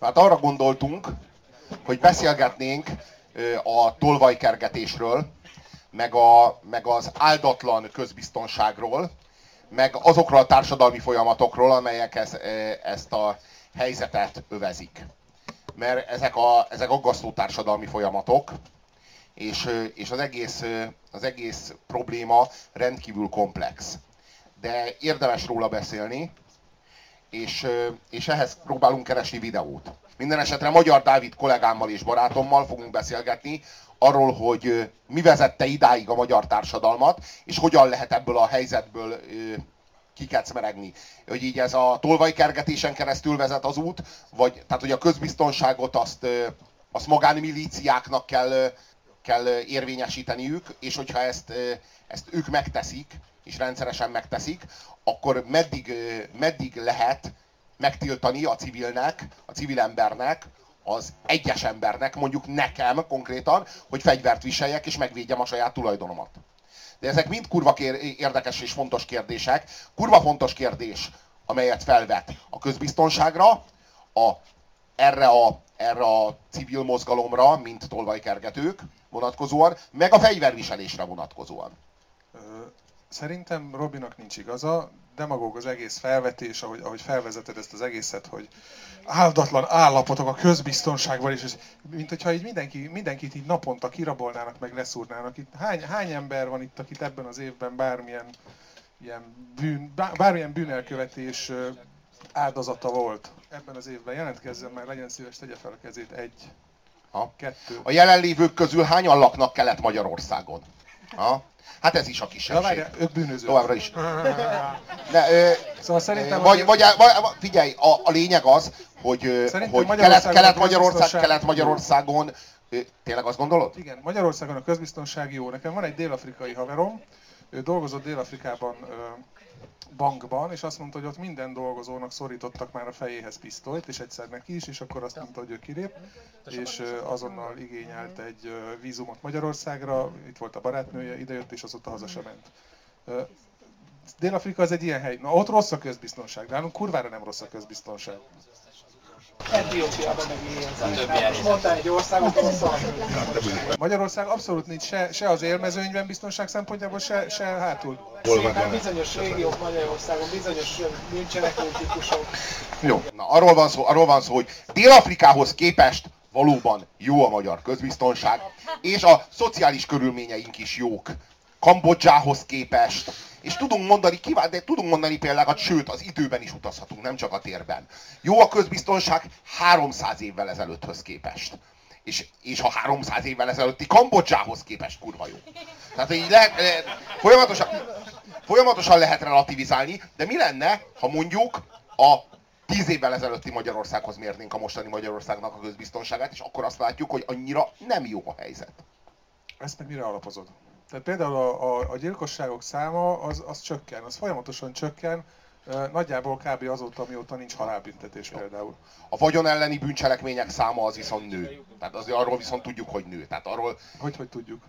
Hát arra gondoltunk, hogy beszélgetnénk a tolvajkergetésről, meg, a, meg az áldatlan közbiztonságról, meg azokról a társadalmi folyamatokról, amelyek ez, ezt a helyzetet övezik. Mert ezek, a, ezek aggasztó társadalmi folyamatok, és, és az, egész, az egész probléma rendkívül komplex. De érdemes róla beszélni, és, és ehhez próbálunk keresni videót. Minden esetre Magyar Dávid kollégámmal és barátommal fogunk beszélgetni arról, hogy mi vezette idáig a magyar társadalmat, és hogyan lehet ebből a helyzetből kikecmeregni. Hogy így ez a tolvajkergetésen keresztül vezet az út, vagy tehát hogy a közbiztonságot azt, azt magánmilíciáknak kell, kell érvényesíteniük, és hogyha ezt, ezt ők megteszik, és rendszeresen megteszik, akkor meddig, meddig lehet megtiltani a civilnek, a civil embernek, az egyes embernek, mondjuk nekem konkrétan, hogy fegyvert viseljek és megvédjem a saját tulajdonomat. De ezek mind kurva érdekes és fontos kérdések. Kurva fontos kérdés, amelyet felvet a közbiztonságra, a, erre, a, erre a civil mozgalomra, mint tolvajkergetők vonatkozóan, meg a fegyverviselésre vonatkozóan. Szerintem Robinak nincs igaza, demagóg az egész felvetés, ahogy, ahogy felvezeted ezt az egészet, hogy áldatlan állapotok a közbiztonságban is, mint hogyha így mindenki, mindenkit így naponta kirabolnának, meg leszúrnának. Itt hány, hány ember van itt, akit ebben az évben bármilyen, ilyen bűn, bármilyen bűnelkövetés áldozata volt ebben az évben. Jelentkezzen már, legyen szíves, tegye fel a kezét. Egy, ha. kettő. A jelenlévők közül hányan laknak Kelet-Magyarországon? Ha? Hát ez is a kisebbség. Várjál, ők bűnözők. Továbbra is. De, ö, szóval szerintem... Vagy, vagy, vagy, figyelj, a, a lényeg az, hogy, hogy Kelet, Kelet-Magyarország, Kelet-Magyarországon Tényleg azt gondolod? Igen, Magyarországon a közbiztonság jó. Nekem van egy dél-afrikai haverom, ő dolgozott Dél-Afrikában bankban, és azt mondta, hogy ott minden dolgozónak szorítottak már a fejéhez pisztolyt, és egyszer neki is, és akkor azt mondta, hogy ő kilép, és azonnal igényelt egy vízumot Magyarországra, itt volt a barátnője, idejött, és azóta haza sem ment. Dél-Afrika az egy ilyen hely. Na ott rossz a közbiztonság, de nálunk kurvára nem rossz a közbiztonság. Etiópiában meg Mondtál egy országot, Magyarország abszolút nincs se, se az élmezőnyben biztonság szempontjából, se, se hátul. Hát bizonyos régiók Magyarországon, bizonyos bűncselekvő típusok. Jó, na arról van szó, arról van szó, hogy Dél-Afrikához képest valóban jó a magyar közbiztonság, és a szociális körülményeink is jók. Kambodzsához képest, és tudunk mondani, kivál, de tudunk mondani például, sőt, az időben is utazhatunk, nem csak a térben. Jó a közbiztonság 300 évvel ezelőtthöz képest. És, és ha 300 évvel ezelőtti Kambodzsához képest kurva jó. Tehát így lehet, lehet folyamatosan, folyamatosan lehet relativizálni, de mi lenne, ha mondjuk a 10 évvel ezelőtti Magyarországhoz mérnénk a mostani Magyarországnak a közbiztonságát, és akkor azt látjuk, hogy annyira nem jó a helyzet. Ezt meg mire alapozod? Tehát például a, a, a gyilkosságok száma az, az csökken, az folyamatosan csökken, nagyjából kb. azóta, mióta nincs halálbüntetés például. A vagyon elleni bűncselekmények száma az viszont nő. Tehát az, arról viszont tudjuk, hogy nő. Tehát arról... Hogy, hogy tudjuk?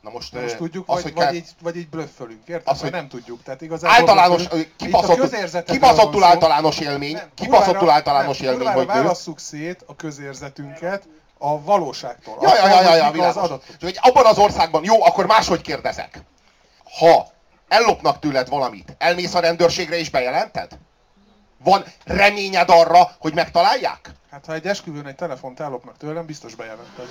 Na most, Na most tudjuk, az, vagy, hogy vagy, kell... így, vagy így blöffölünk, érted? Az, hogy nem tudjuk. Tehát igazából általános, kibaszottul, kibaszottul általános élmény, kibaszottul általános élmény, hogy nő. válasszuk szét a közérzetünket, a valóságtól. Ja, ja, ja, ja, ja világos. Az hogy abban az országban, jó, akkor máshogy kérdezek. Ha ellopnak tőled valamit, elmész a rendőrségre és bejelented? Van reményed arra, hogy megtalálják? Hát ha egy esküvőn egy telefont ellopnak tőlem, biztos bejelented.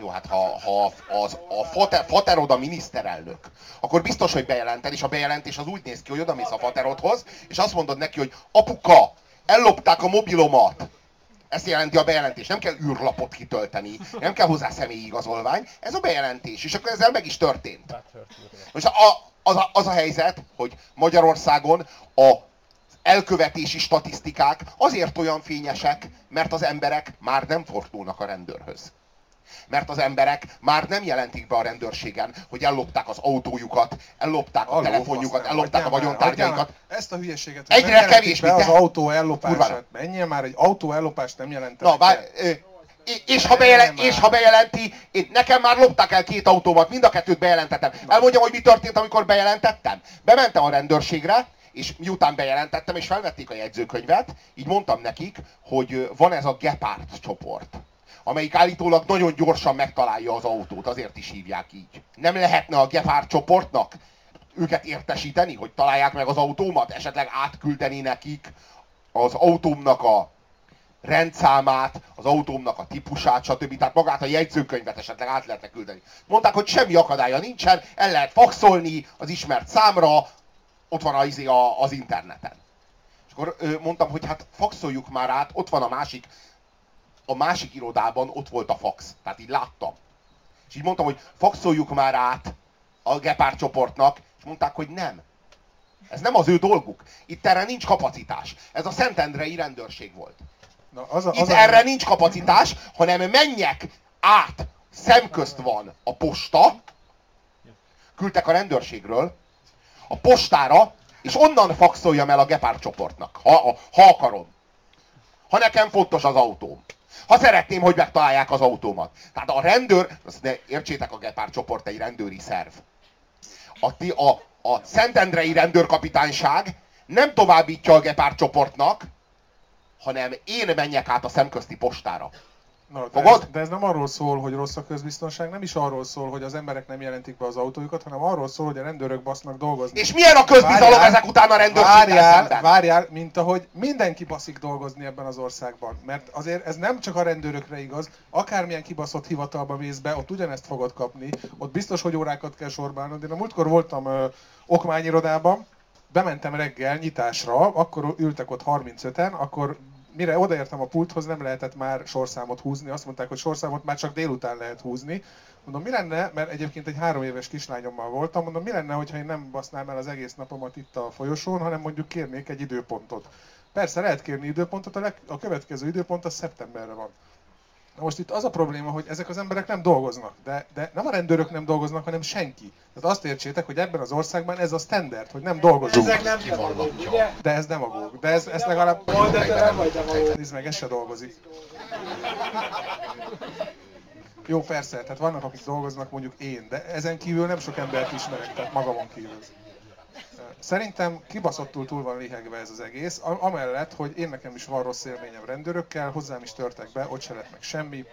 Jó, hát ha, ha az, a fater, faterod a miniszterelnök, akkor biztos, hogy bejelented, és a bejelentés az úgy néz ki, hogy oda mész a faterodhoz, és azt mondod neki, hogy apuka, ellopták a mobilomat. Ezt jelenti a bejelentés. Nem kell űrlapot kitölteni, nem kell hozzá személyi igazolvány. Ez a bejelentés, és akkor ezzel meg is történt. Most a, az, a, az a helyzet, hogy Magyarországon a elkövetési statisztikák azért olyan fényesek, mert az emberek már nem fordulnak a rendőrhöz mert az emberek már nem jelentik be a rendőrségen, hogy ellopták az autójukat, ellopták a Aló, telefonjukat, ellopták a vagyontárgyaikat. Ezt a hülyeséget. Egyre kevésbé. Be az autó ellopását. Menjél már, egy autó ellopást nem jelent. Na, bár, és ha, bejelent, és ha bejelenti, én, nekem már lopták el két autómat, mind a kettőt bejelentettem. Elmondjam, hogy mi történt, amikor bejelentettem. Bementem a rendőrségre, és miután bejelentettem, és felvették a jegyzőkönyvet, így mondtam nekik, hogy van ez a Gepard csoport, amelyik állítólag nagyon gyorsan megtalálja az autót, azért is hívják így. Nem lehetne a Gepard csoportnak őket értesíteni, hogy találják meg az autómat, esetleg átküldeni nekik az autómnak a rendszámát, az autómnak a típusát, stb. Tehát magát a jegyzőkönyvet esetleg át lehetne küldeni. Mondták, hogy semmi akadálya nincsen, el lehet faxolni az ismert számra, ott van az, az interneten. És akkor mondtam, hogy hát faxoljuk már át, ott van a másik, a másik irodában ott volt a fax. Tehát így láttam. És így mondtam, hogy faxoljuk már át a Gepár csoportnak, és mondták, hogy nem. Ez nem az ő dolguk. Itt erre nincs kapacitás. Ez a Szentendrei rendőrség volt. Na, az a, az Itt a... erre nincs kapacitás, hanem menjek át, szemközt van a posta, küldtek a rendőrségről, a postára, és onnan faxoljam el a Gepár csoportnak, ha, ha akarom. Ha nekem fontos az autóm. Ha szeretném, hogy megtalálják az autómat. Tehát a rendőr, azt ne, értsétek, a Gepár csoport egy rendőri szerv. A, a, a Szentendrei rendőrkapitányság nem továbbítja a Gepár csoportnak, hanem én menjek át a szemközti postára. Na, de, Fogod? Ez, de ez nem arról szól, hogy rossz a közbiztonság, nem is arról szól, hogy az emberek nem jelentik be az autójukat, hanem arról szól, hogy a rendőrök basznak dolgozni. És milyen a közbizalom várjál, ezek után a rendőrséggel várjál, szemben? Várjál, mint ahogy mindenki baszik dolgozni ebben az országban. Mert azért ez nem csak a rendőrökre igaz, akármilyen kibaszott hivatalba mész be, ott ugyanezt fogod kapni, ott biztos, hogy órákat kell sorbálnod. Én a múltkor voltam ö, okmányirodában, bementem reggel nyitásra, akkor ültek ott 35-en, akkor mire odaértem a pulthoz, nem lehetett már sorszámot húzni. Azt mondták, hogy sorszámot már csak délután lehet húzni. Mondom, mi lenne, mert egyébként egy három éves kislányommal voltam, mondom, mi lenne, hogyha én nem basznám el az egész napomat itt a folyosón, hanem mondjuk kérnék egy időpontot. Persze lehet kérni időpontot, a, leg, a következő időpont a szeptemberre van. Na most itt az a probléma, hogy ezek az emberek nem dolgoznak, de, de nem a rendőrök nem dolgoznak, hanem senki. Tehát azt értsétek, hogy ebben az országban ez a standard, hogy nem dolgozunk. Ezek nem demagóg, ugye? De ez demagóg. De ez, ez legalább... De te nem vagy demagóg. Nézd meg, ez se dolgozik. Jó, persze, tehát vannak, akik dolgoznak, mondjuk én, de ezen kívül nem sok embert ismerek, tehát magamon kívül. Szerintem kibaszottul túl van lihegve ez az egész, amellett, hogy én nekem is van rossz élményem rendőrökkel, hozzám is törtek be, ott se lett meg semmi,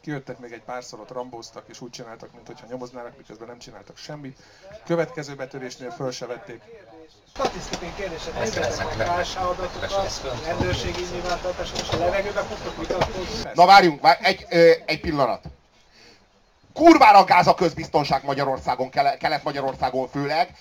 kijöttek még egy párszor, ott rambóztak, és úgy csináltak, mintha nyomoznának, miközben nem csináltak semmit. Következő betörésnél föl se vették. Statisztikai kérdések, nézzetek a adatokat, rendőrségi nyilvántartások, és a levegőbe fogtok vitatkozni. Na várjunk, vár, egy, ö, egy pillanat. Kurvára gáz a közbiztonság Magyarországon, Kelet-Magyarországon főleg,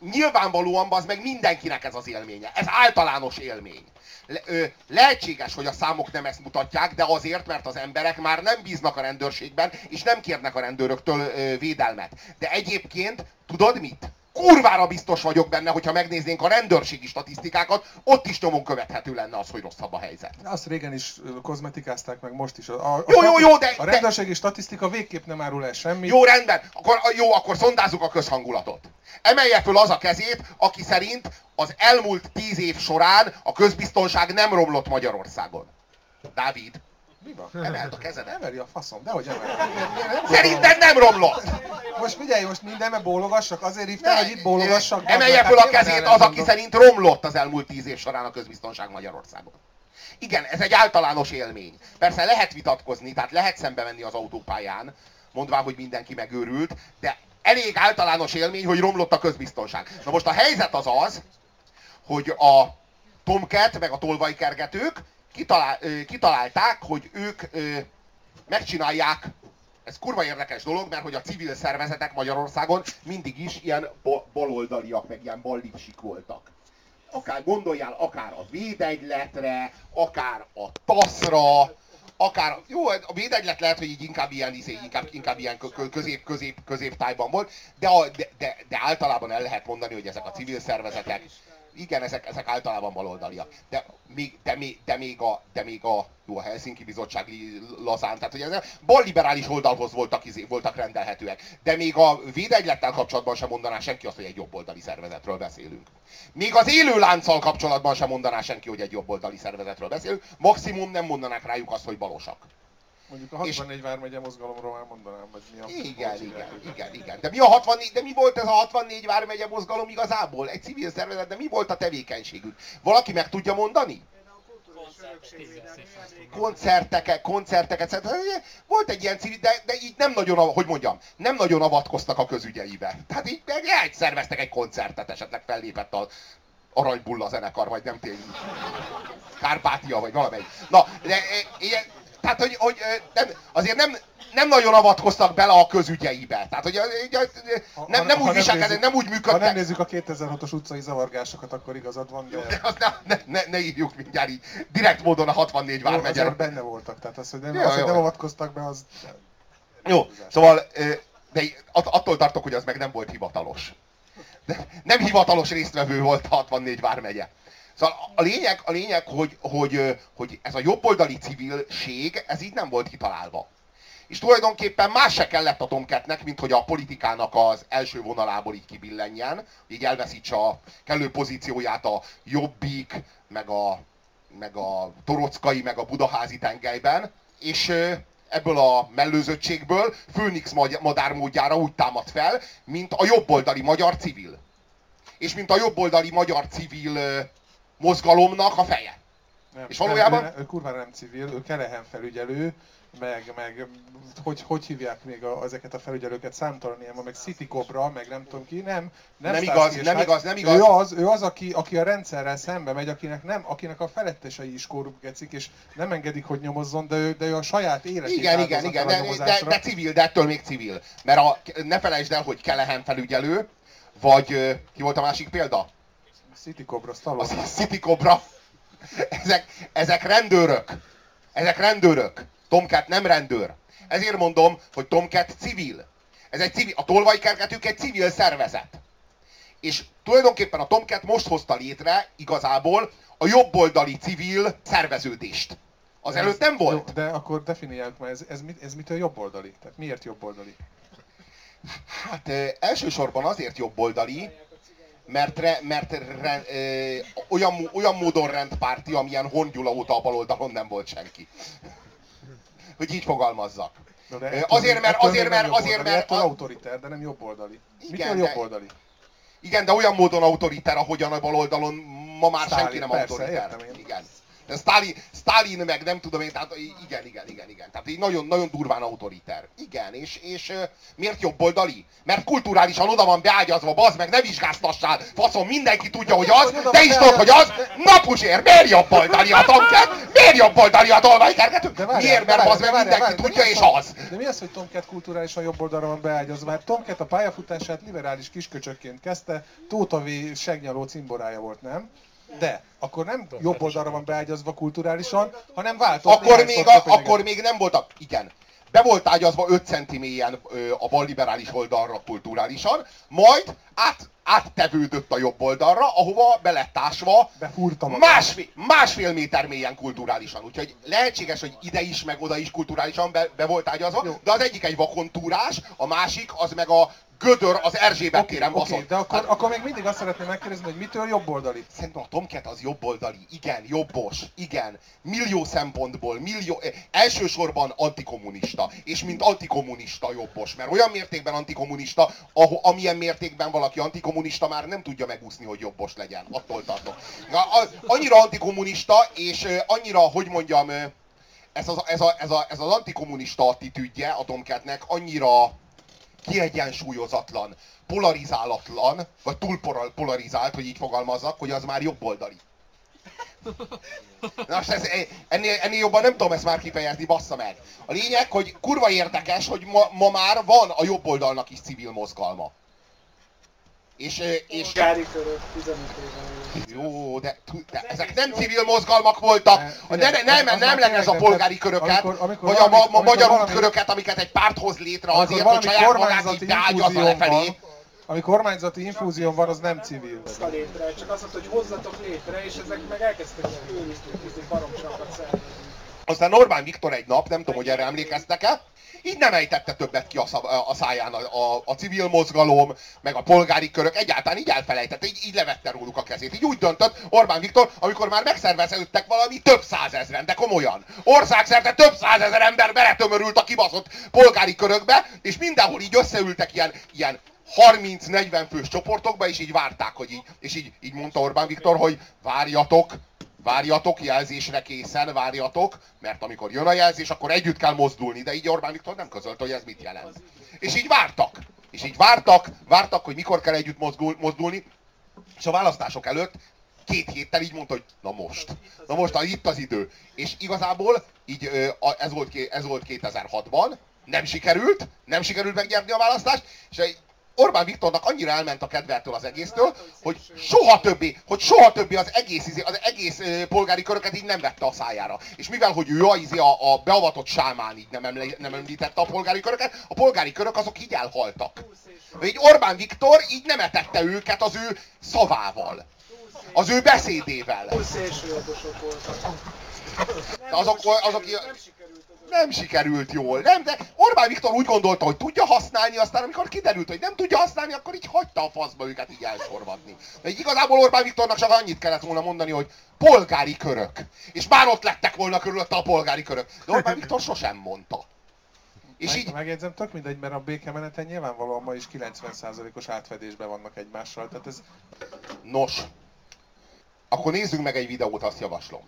nyilvánvalóan az meg mindenkinek ez az élménye. Ez általános élmény. Le, ö, lehetséges, hogy a számok nem ezt mutatják, de azért, mert az emberek már nem bíznak a rendőrségben, és nem kérnek a rendőröktől ö, védelmet. De egyébként, tudod mit? Kurvára biztos vagyok benne, hogyha megnéznénk a rendőrségi statisztikákat, ott is nyomon követhető lenne az, hogy rosszabb a helyzet. Azt régen is kozmetikázták meg, most is. A, a, jó, jó, jó, de... A rendőrségi de... statisztika végképp nem árul el semmit. Jó, rendben. Akkor, jó, akkor szondázzuk a közhangulatot. Emelje föl az a kezét, aki szerint az elmúlt tíz év során a közbiztonság nem romlott Magyarországon. Dávid. Mi van? Emeld a kezed. Emeli a faszom, de hogy emeli? Szerinted nem romlott! Most figyelj, most mindenbe bólogassak, azért hívtál, hogy itt bólogassak. Emelje föl a kezét az, aki szerint romlott az elmúlt tíz év során a közbiztonság Magyarországon. Igen, ez egy általános élmény. Persze lehet vitatkozni, tehát lehet szembe menni az autópályán, mondván, hogy mindenki megőrült, de elég általános élmény, hogy romlott a közbiztonság. Na most a helyzet az az, hogy a Tomcat meg a tolvajkergetők kitalál, kitalálták, hogy ők megcsinálják, ez kurva érdekes dolog, mert hogy a civil szervezetek Magyarországon mindig is ilyen baloldaliak, meg ilyen ballipsik voltak. Akár gondoljál, akár a védegyletre, akár a taszra, akár, jó, a védegylet lehet, hogy így inkább ilyen, izé, inkább, inkább ilyen közép, közép, középtájban volt, de, a, de, de, de, általában el lehet mondani, hogy ezek a civil szervezetek igen, ezek, ezek általában baloldaliak. De még, de, még, de, még a, de még a, jó, a Helsinki Bizottság lazán, tehát hogy ezek balliberális oldalhoz voltak, izé, voltak rendelhetőek. De még a védegylettel kapcsolatban sem mondaná senki azt, hogy egy jobboldali szervezetről beszélünk. Még az élő lánccal kapcsolatban sem mondaná senki, hogy egy jobboldali szervezetről beszélünk. Maximum nem mondanák rájuk azt, hogy balosak. Mondjuk a 64 vármegye mozgalomról már mondanám, hogy mi a... Igen, igen, igen, igen. De mi, a 64, de mi volt ez a 64 vármegye mozgalom igazából? Egy civil szervezet, de mi volt a tevékenységük? Valaki meg tudja mondani? koncerteket, koncerteket, szóval, volt egy ilyen civil, de, de így nem nagyon, a- hogy mondjam, nem nagyon avatkoztak a közügyeibe. Tehát így egy szerveztek egy koncertet, esetleg fellépett az Aranybulla zenekar, vagy nem tény, Kárpátia, vagy valamelyik. Na, de e, ilyen, tehát, hogy, hogy nem, azért nem, nem nagyon avatkoztak bele a közügyeibe. Tehát, hogy Ha- nem, ha- nem ha úgy nem viselkednek, nem úgy Ha működtek. nem nézzük a 2006-os utcai zavargásokat, akkor igazad van, de... De azt ne, ne, ne, ne írjuk mindjárt így. Direkt módon a 64 Jó, vármegye. azért benne voltak, tehát az, hogy nem, Jó, az, hogy jó. nem avatkoztak be, az... Jó, szóval de att- attól tartok, hogy az meg nem volt hivatalos. De nem hivatalos résztvevő volt a 64 vármegye. Szóval a lényeg, a lényeg hogy, hogy, hogy ez a jobboldali civilség, ez így nem volt kitalálva. És tulajdonképpen más se kellett a Tomcatnek, mint hogy a politikának az első vonalából így kibillenjen, így elveszítse a kellő pozícióját a Jobbik, meg a, meg a Torockai, meg a Budaházi tengelyben, és ebből a mellőzöttségből Főnix madár módjára úgy támad fel, mint a jobboldali magyar civil. És mint a jobboldali magyar civil mozgalomnak a feje. Nem, És valójában- Nem, ő, kurvára nem civil, ő kelehen felügyelő, meg, meg hogy, hogy hívják még a, ezeket a felügyelőket, számtalan ilyen van, meg City Cobra, meg nem tudom ki, nem. Nem, Nem igaz, nem Hutch. igaz, nem igaz. Ő az, ő az aki, aki a rendszerrel szembe megy, akinek, nem, akinek a felettesei is korrupgecik, és nem engedik, hogy nyomozzon, de ő, de ő a saját életét Igen, igen, igen, de, de, de civil, de ettől még civil. Mert a, ne felejtsd el, hogy Kelehen felügyelő, vagy ki volt a másik példa? City Cobra, Stallone. Az City Cobra. Ezek, ezek rendőrök. Ezek rendőrök. Tomcat nem rendőr. Ezért mondom, hogy Tomcat civil. Ez egy civil, a tolvajkergetők egy civil szervezet. És tulajdonképpen a Tomcat most hozta létre igazából a jobboldali civil szerveződést. Az előtt nem volt. Jó, de akkor definiáljuk már, ez, ez, mit, ez mitől jobboldali? Tehát miért jobboldali? Hát ö, elsősorban azért jobboldali, mert, re, mert re, ö, olyan, olyan módon rendpárti, amilyen Hongyula óta a baloldalon nem volt senki. Hogy így fogalmazzak. Na de ettől azért, mert- azért, mert- azért, mert Ettől autoriter, de nem jobboldali. Igen, Mitől de- jobboldali? Igen, de olyan módon autoriter, ahogyan a baloldalon ma már Stalin, senki nem persze, autoriter. értem én. Igen. De Stalin, Stalin meg nem tudom én, tehát igen, igen, igen, igen. Tehát így nagyon, nagyon durván autoriter. Igen, és, és miért jobboldali? Mert kulturálisan oda van beágyazva, bazd meg, ne vizsgáztassál, faszom, mindenki tudja, hogy az, te is tudod, hogy az, na Puzsér, miért jobboldali a Tomcat? Miért jobboldali a tolvajkergető? Miért, mert az meg mindenki tudja, és az, De mi az, hogy Tomcat kulturálisan jobb oldalra van beágyazva? Mert Tomcat a pályafutását liberális kisköcsökként kezdte, Tóta V. segnyaló cimborája volt, nem? De akkor nem jobb oldalra van beágyazva kulturálisan, hanem váltott Akkor még, a, akkor még nem voltak, igen. Be volt ágyazva 5 centi mélyen ö, a balliberális oldalra kulturálisan, majd át, áttevődött a jobb oldalra, ahova be lett ásva Befúrta magát. másfél, másfél méter mélyen kulturálisan. Úgyhogy lehetséges, hogy ide is, meg oda is kulturálisan be, be volt ágyazva, Jó. de az egyik egy vakontúrás, a másik az meg a gödör az Erzsébet Oké, téren baszott. de akkor, Hát- akkor még mindig azt szeretném megkérdezni, hogy mitől jobboldali? Szerintem a Tomcat az jobboldali, igen, jobbos, igen, millió szempontból, millió, eh, elsősorban antikommunista, és mint antikommunista jobbos, mert olyan mértékben antikommunista, ahol, amilyen mértékben valaki antikommunista már nem tudja megúszni, hogy jobbos legyen, attól tartok. Na, az, annyira antikommunista, és eh, annyira, hogy mondjam, eh, ez az, ez, a, ez, a, ez az antikommunista attitűdje a Tomcatnek annyira kiegyensúlyozatlan, polarizálatlan, vagy túl polarizált, hogy így fogalmazzak, hogy az már jobboldali. Na most ez, ennél, ennél jobban nem tudom ezt már kifejezni, bassza meg. A lényeg, hogy kurva érdekes, hogy ma, ma már van a jobb oldalnak is civil mozgalma. És, és Gári körök 15 éve. jó, de, de ezek nem civil mozgalmak voltak. A ne, ne, nem, Az nem már lenne ez a polgári köröket, amikor- amikor vagy a ma, ma magyar útköröket, amiket egy párt hoz létre Amikor azért, hogy saját magát így infúzión lefelé. van, ami kormányzati infúzión van, az nem civil. hozta létre, csak azt mondta, hogy hozzatok létre, és ezek meg elkezdtek őrizni, baromságokat szervezni. Aztán Orbán Viktor egy nap, nem tudom, hogy erre emlékeztek-e, Így nem ejtette többet ki a, szav, a száján a, a, a civil mozgalom, meg a polgári körök, egyáltalán így elfelejtette, így, így levette róluk a kezét. Így úgy döntött Orbán Viktor, amikor már megszerveződtek valami több százezren, de komolyan. Országszerte több százezer ember beletömörült a kibaszott polgári körökbe, és mindenhol így összeültek ilyen, ilyen 30-40 fős csoportokba, és így várták, hogy így, és így, így mondta Orbán Viktor, hogy várjatok, várjatok, jelzésre készen, várjatok, mert amikor jön a jelzés, akkor együtt kell mozdulni, de így Orbán Viktor nem közölte, hogy ez mit jelent. És így vártak, és így vártak, vártak, hogy mikor kell együtt mozgul, mozdulni, és a választások előtt két héttel így mondta, hogy na most, na most, itt az idő. És igazából így ez volt, ez volt 2006-ban, nem sikerült, nem sikerült megnyerni a választást, és Orbán Viktornak annyira elment a kedvertől az egésztől, hogy soha többi, hogy soha többi az egész, izé, az egész polgári köröket így nem vette a szájára. És mivel, hogy ő a, izé, a, a beavatott sámán így nem, emle, nem említette a polgári köröket, a polgári körök azok így elhaltak. Így Orbán Viktor így nem etette őket az ő szavával. Az ő beszédével. Azok, azok, azok, nem sikerült jól, nem, de Orbán Viktor úgy gondolta, hogy tudja használni, aztán amikor kiderült, hogy nem tudja használni, akkor így hagyta a faszba őket így elsorvadni. De így igazából Orbán Viktornak csak annyit kellett volna mondani, hogy polgári körök. És már ott lettek volna körülötte a polgári körök. De Orbán Viktor sosem mondta. És Meg, így... Megjegyzem, tök mindegy, mert a békemeneten nyilvánvalóan ma is 90%-os átfedésben vannak egymással, tehát ez... Nos, akkor nézzünk meg egy videót, azt javaslom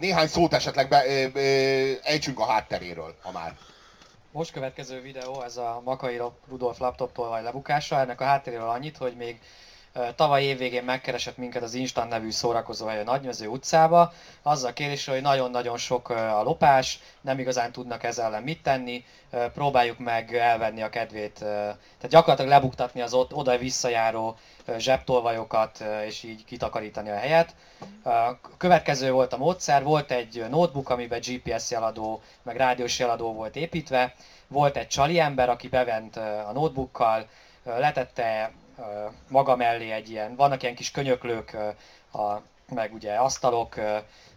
néhány szót esetleg be, ö, ö, ejtsünk a hátteréről, ha már. Most következő videó, ez a Makai Rudolf laptoptól vagy lebukása. Ennek a hátteréről annyit, hogy még tavaly évvégén megkeresett minket az Instant nevű szórakozóhely a Nagymező utcába, azzal kérdésre, hogy nagyon-nagyon sok a lopás, nem igazán tudnak ezzel ellen mit tenni, próbáljuk meg elvenni a kedvét, tehát gyakorlatilag lebuktatni az ott oda visszajáró zsebtolvajokat, és így kitakarítani a helyet. Következő volt a módszer, volt egy notebook, amiben GPS jeladó, meg rádiós jeladó volt építve, volt egy csali ember, aki bevent a notebookkal, letette maga mellé egy ilyen, vannak ilyen kis könyöklők, a, meg ugye asztalok,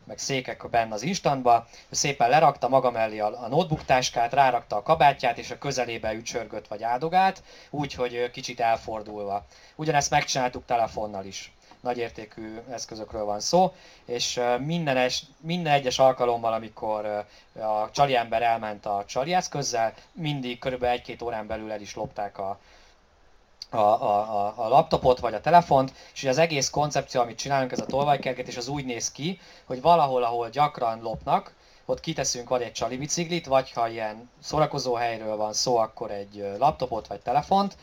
meg székek benne az instantba, szépen lerakta maga mellé a, a notebook táskát, rárakta a kabátját, és a közelébe ücsörgött vagy áldogált, úgy, hogy kicsit elfordulva. Ugyanezt megcsináltuk telefonnal is nagyértékű eszközökről van szó, és minden, es, minden egyes alkalommal, amikor a csali ember elment a csali eszközzel, mindig körülbelül egy-két órán belül el is lopták a, a, a, a laptopot vagy a telefont, és az egész koncepció, amit csinálunk, ez a tolvajkergetés, az úgy néz ki, hogy valahol, ahol gyakran lopnak, ott kiteszünk vagy egy csali biciklit, vagy ha ilyen szórakozó helyről van szó, akkor egy laptopot vagy telefont,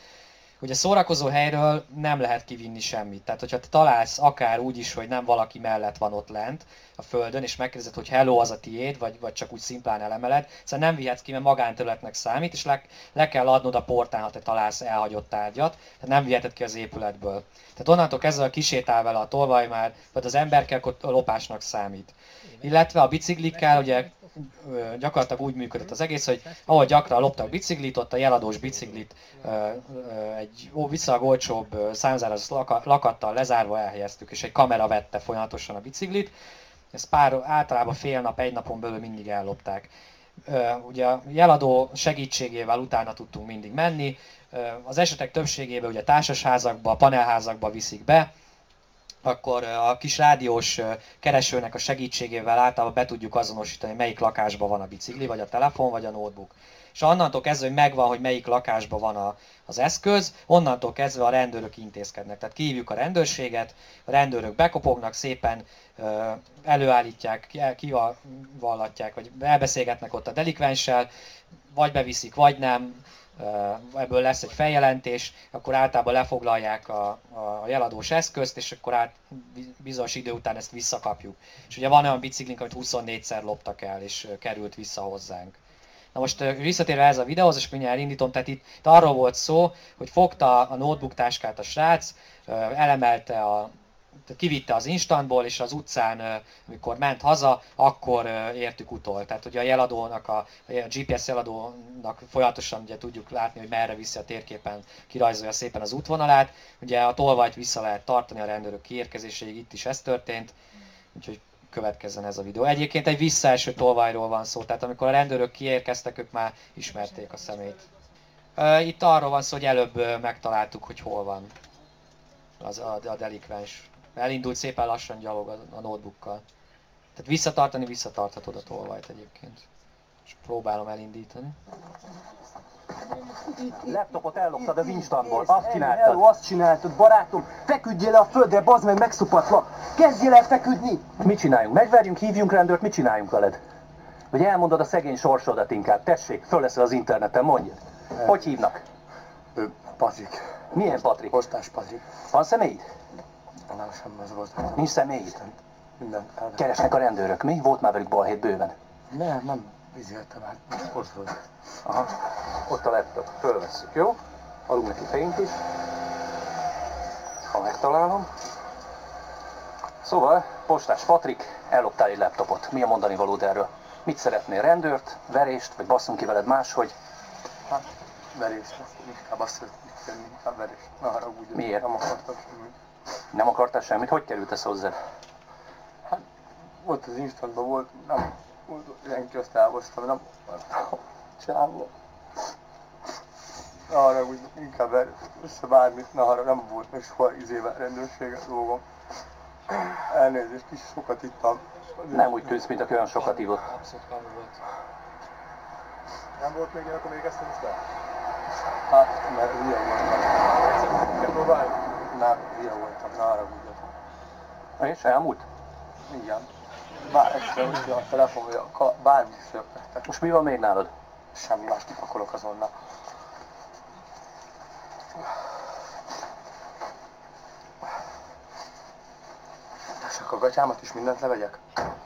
hogy a szórakozó helyről nem lehet kivinni semmit. Tehát, hogyha te találsz akár úgy is, hogy nem valaki mellett van ott lent a földön, és megkérdezed, hogy hello, az a tiéd, vagy, vagy csak úgy szimplán elemeled, szóval nem vihetsz ki, mert magánterületnek számít, és le, le kell adnod a portán, ha te találsz elhagyott tárgyat, tehát nem viheted ki az épületből. Tehát onnantól kezdve a kisétál vele a tolvaj már, vagy az emberkel a lopásnak számít. Illetve a biciklikkel, ugye gyakorlatilag úgy működött az egész, hogy ahol gyakran loptak biciklit, ott a jeladós biciklit egy viszonylag olcsóbb számzáros lakattal lezárva elhelyeztük, és egy kamera vette folyamatosan a biciklit. Ezt pár, általában fél nap, egy napon belül mindig ellopták. Ugye a jeladó segítségével utána tudtunk mindig menni. Az esetek többségében ugye társasházakba, panelházakba viszik be, akkor a kis rádiós keresőnek a segítségével általában be tudjuk azonosítani, melyik lakásban van a bicikli, vagy a telefon, vagy a notebook. És annantól kezdve, hogy megvan, hogy melyik lakásban van a, az eszköz, onnantól kezdve a rendőrök intézkednek. Tehát kívjuk a rendőrséget, a rendőrök bekopognak, szépen előállítják, kivallatják, vagy elbeszélgetnek ott a delikvenssel, vagy beviszik, vagy nem, ebből lesz egy feljelentés, akkor általában lefoglalják a, a jeladós eszközt, és akkor át bizonyos idő után ezt visszakapjuk. És ugye van olyan biciklink, amit 24-szer loptak el, és került vissza hozzánk. Na most visszatérve ez a videóhoz, és mindjárt elindítom, tehát itt, itt arról volt szó, hogy fogta a notebook táskát a srác, elemelte a, kivitte az instantból, és az utcán, amikor ment haza, akkor értük utol. Tehát ugye a jeladónak, a, a GPS jeladónak folyamatosan ugye tudjuk látni, hogy merre viszi a térképen, kirajzolja szépen az útvonalát. Ugye a tolvajt vissza lehet tartani a rendőrök kiérkezéséig, itt is ez történt. Úgyhogy következzen ez a videó. Egyébként egy visszaeső tolvajról van szó, tehát amikor a rendőrök kiérkeztek, ők már ismerték a szemét. Itt arról van szó, hogy előbb megtaláltuk, hogy hol van az a, a delikvens. Elindult szépen lassan gyalog a, a notebookkal. Tehát visszatartani, visszatarthatod a tolvajt egyébként. És próbálom elindítani. Laptopot elloptad az instantból, azt csináltad. Hello, azt csináltad, barátom. Feküdjél le a földre, bazd meg, megszupatlak. Kezdjél el feküdni. Mit csináljunk? Megverjünk, hívjunk rendőrt, mit csináljunk veled? Vagy elmondod a szegény sorsodat inkább. Tessék, föl leszel az interneten, mondja. Hogy hívnak? Ő, Patrik. Milyen Patrik? Postás Patrik. Van személyid? Nem, semmi az volt. Nincs személyid? Minden. elvett. Keresnek a rendőrök, mi? Volt már velük balhét bőven. Nem, nem vizéltem át. Most volt. Aha. Ott a laptop. Fölvesszük, jó? Adunk neki fényt is. Ha megtalálom. Szóval, postás Patrik, elloptál egy laptopot. Mi a mondani valód erről? Mit szeretnél? Rendőrt, verést, vagy basszunk ki veled máshogy? Hát, verés. Inkább azt szeretnék inkább verés. Ne haragudj. Miért? Nem akartam semmit. Nem akartál semmit? Hogy került ez hozzád? Hát, ott az instantban volt, nem, volt, senki azt elhoztam, nem akartam. Csávó. Ne haragudj, inkább. Össze bármit, ne haragudj, nem volt még soha izével rendőrséget dolgom. Elnézést, kis sokat ittam. Nem úgy tűnsz, mint aki olyan sokat. Abszolút kamu volt. Nem volt még ilyen, akkor még ezt nem is Hát, mert hülye voltam. Kell próbálni? Nem, hülye voltam, ne haragudjatok. És elmúlt? Igen. Bár egyszer, hogy a telefon, vagy a bármi is röptettek. Most mi van még nálad? Semmi más kipakolok azonnal. Csak a gatyámat is mindent levegyek?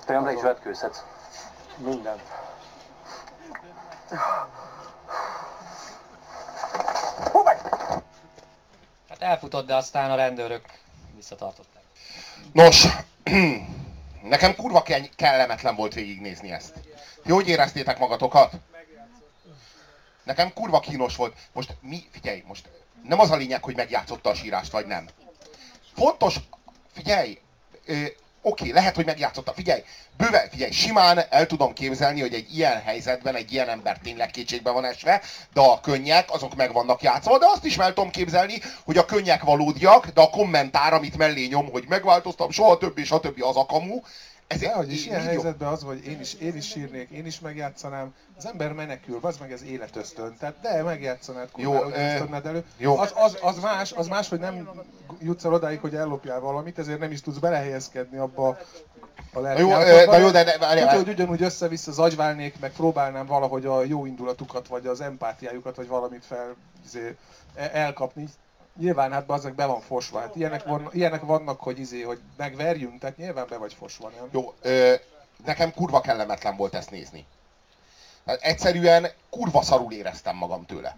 Tömbre is vetkőzhetsz. Mindent. Elfutott, de aztán a rendőrök visszatartották. Nos, nekem kurva ke- kellemetlen volt végignézni ezt. Ti hogy éreztétek magatokat? Nekem kurva kínos volt. Most mi, figyelj, most nem az a lényeg, hogy megjátszotta a sírást, vagy nem. Fontos, figyelj, oké, lehet, hogy megjátszotta. Figyelj, bőve, figyelj, simán el tudom képzelni, hogy egy ilyen helyzetben egy ilyen ember tényleg kétségbe van esve, de a könnyek, azok meg vannak játszva, de azt is el tudom képzelni, hogy a könnyek valódiak, de a kommentár, amit mellé nyom, hogy megváltoztam, soha többé, stb. az a kamu, ez Dehogy is ilyen helyzetben az, hogy én is, én is sírnék, én is megjátszanám, az ember menekül, az meg ez életösztön, tehát de megjátszanád, Jó, hogy adnád elő. jó. Az, az, az, más, az más, hogy nem jutsz el odáig, hogy ellopjál valamit, ezért nem is tudsz belehelyezkedni abba a lelki jó, ö, na jó, de, de várjál, Tudod, várjál. hogy ugyanúgy össze-vissza zagyválnék, meg próbálnám valahogy a jó indulatukat, vagy az empátiájukat, vagy valamit fel izé, e- elkapni. Nyilván hát azok be van fosva. Hát ilyenek, van, ilyenek vannak, hogy izé, hogy megverjünk, tehát nyilván be vagy fosva, nem? Jó, ö, nekem kurva kellemetlen volt ezt nézni. Hát egyszerűen kurva szarul éreztem magam tőle.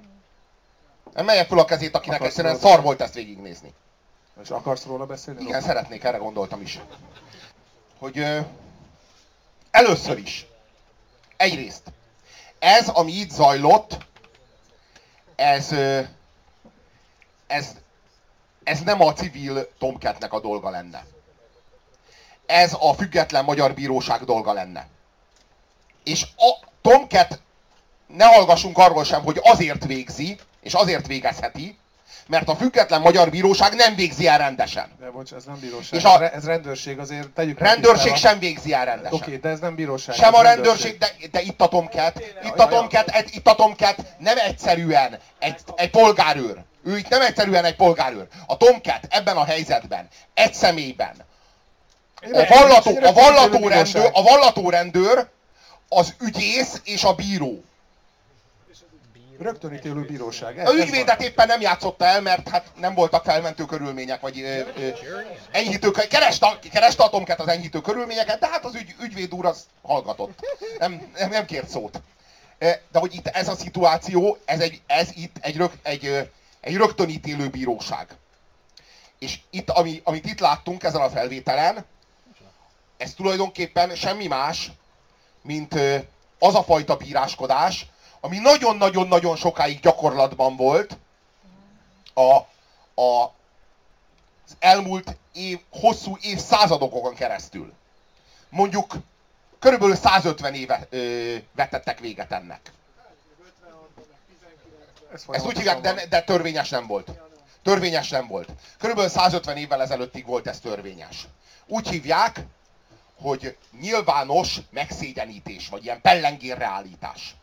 Emelje fel a kezét, akinek Akarsz egyszerűen róla szar volt ezt végignézni. És akarsz róla beszélni? Igen, szeretnék, erre gondoltam is. Hogy ö, először is, egyrészt, ez, ami itt zajlott, ez, ö, ez, ez nem a civil Tomcatnek a dolga lenne. Ez a független magyar bíróság dolga lenne. És a Tomcat, ne hallgassunk arról sem, hogy azért végzi, és azért végezheti, mert a független magyar bíróság nem végzi el rendesen. De bocs, ez nem bíróság. És a- Ez re- ez rendőrség, azért tegyük Rendőrség sem végzi el rendesen. Oké, de ez nem bíróság. Sem a rendőrség, de, de itt a Tomcat, itt a egy- itt a Tomcat nem egyszerűen egy, egy polgárőr. Ő itt nem egyszerűen egy polgárőr. A Tomcat ebben a helyzetben, egy személyben, a vallató, a vallató, rendőr, a vallató rendőr, az ügyész és a bíró. Rögtönítélő bíróság. Ez, A ez ügyvédet éppen nem játszotta el, mert hát nem voltak felmentő körülmények, vagy ö, ö, enyhítő, kereste, kereste a Tomcat az enyhítő körülményeket, de hát az ügy, ügyvéd úr az hallgatott. Nem, nem, nem kért szót. De hogy itt ez a szituáció, ez, egy, ez itt egy, rög, egy, ö, egy rögtönítélő bíróság. És itt, ami, amit itt láttunk ezen a felvételen, ez tulajdonképpen semmi más, mint az a fajta bíráskodás, ami nagyon-nagyon-nagyon sokáig gyakorlatban volt a, a, az elmúlt év, hosszú évszázadokon keresztül. mondjuk körülbelül 150 éve ö, vetettek véget ennek. Ezt úgy hívják, de, de törvényes nem volt. Törvényes nem volt. Körülbelül 150 évvel ezelőttig volt ez törvényes. Úgy hívják, hogy nyilvános megszégyenítés, vagy ilyen pellengérre állítás.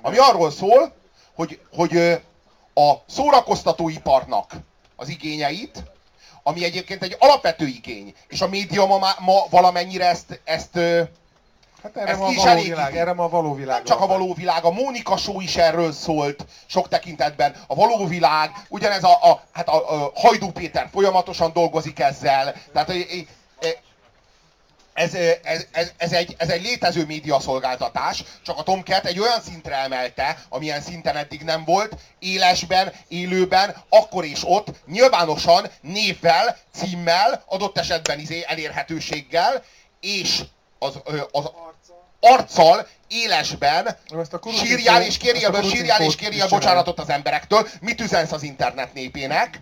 Ami arról szól, hogy, hogy a szórakoztatóiparnak az igényeit, ami egyébként egy alapvető igény, és a média ma, ma valamennyire ezt, ezt Hát erre ma, a való világ, erre ma a való világ. Nem csak a való világ, a Mónika Show is erről szólt sok tekintetben. A való világ, ugyanez a, a, hát a, a Hajdú Péter folyamatosan dolgozik ezzel. Tehát ez, ez, ez, ez, egy, ez egy létező médiaszolgáltatás, csak a Tomcat egy olyan szintre emelte, amilyen szinten eddig nem volt, élesben, élőben, akkor és ott, nyilvánosan, névvel, címmel, adott esetben izé elérhetőséggel, és az, az arccal, élesben sírjál és kérjél, sírjál és kérjél bocsánatot az emberektől, mit üzensz az internet népének,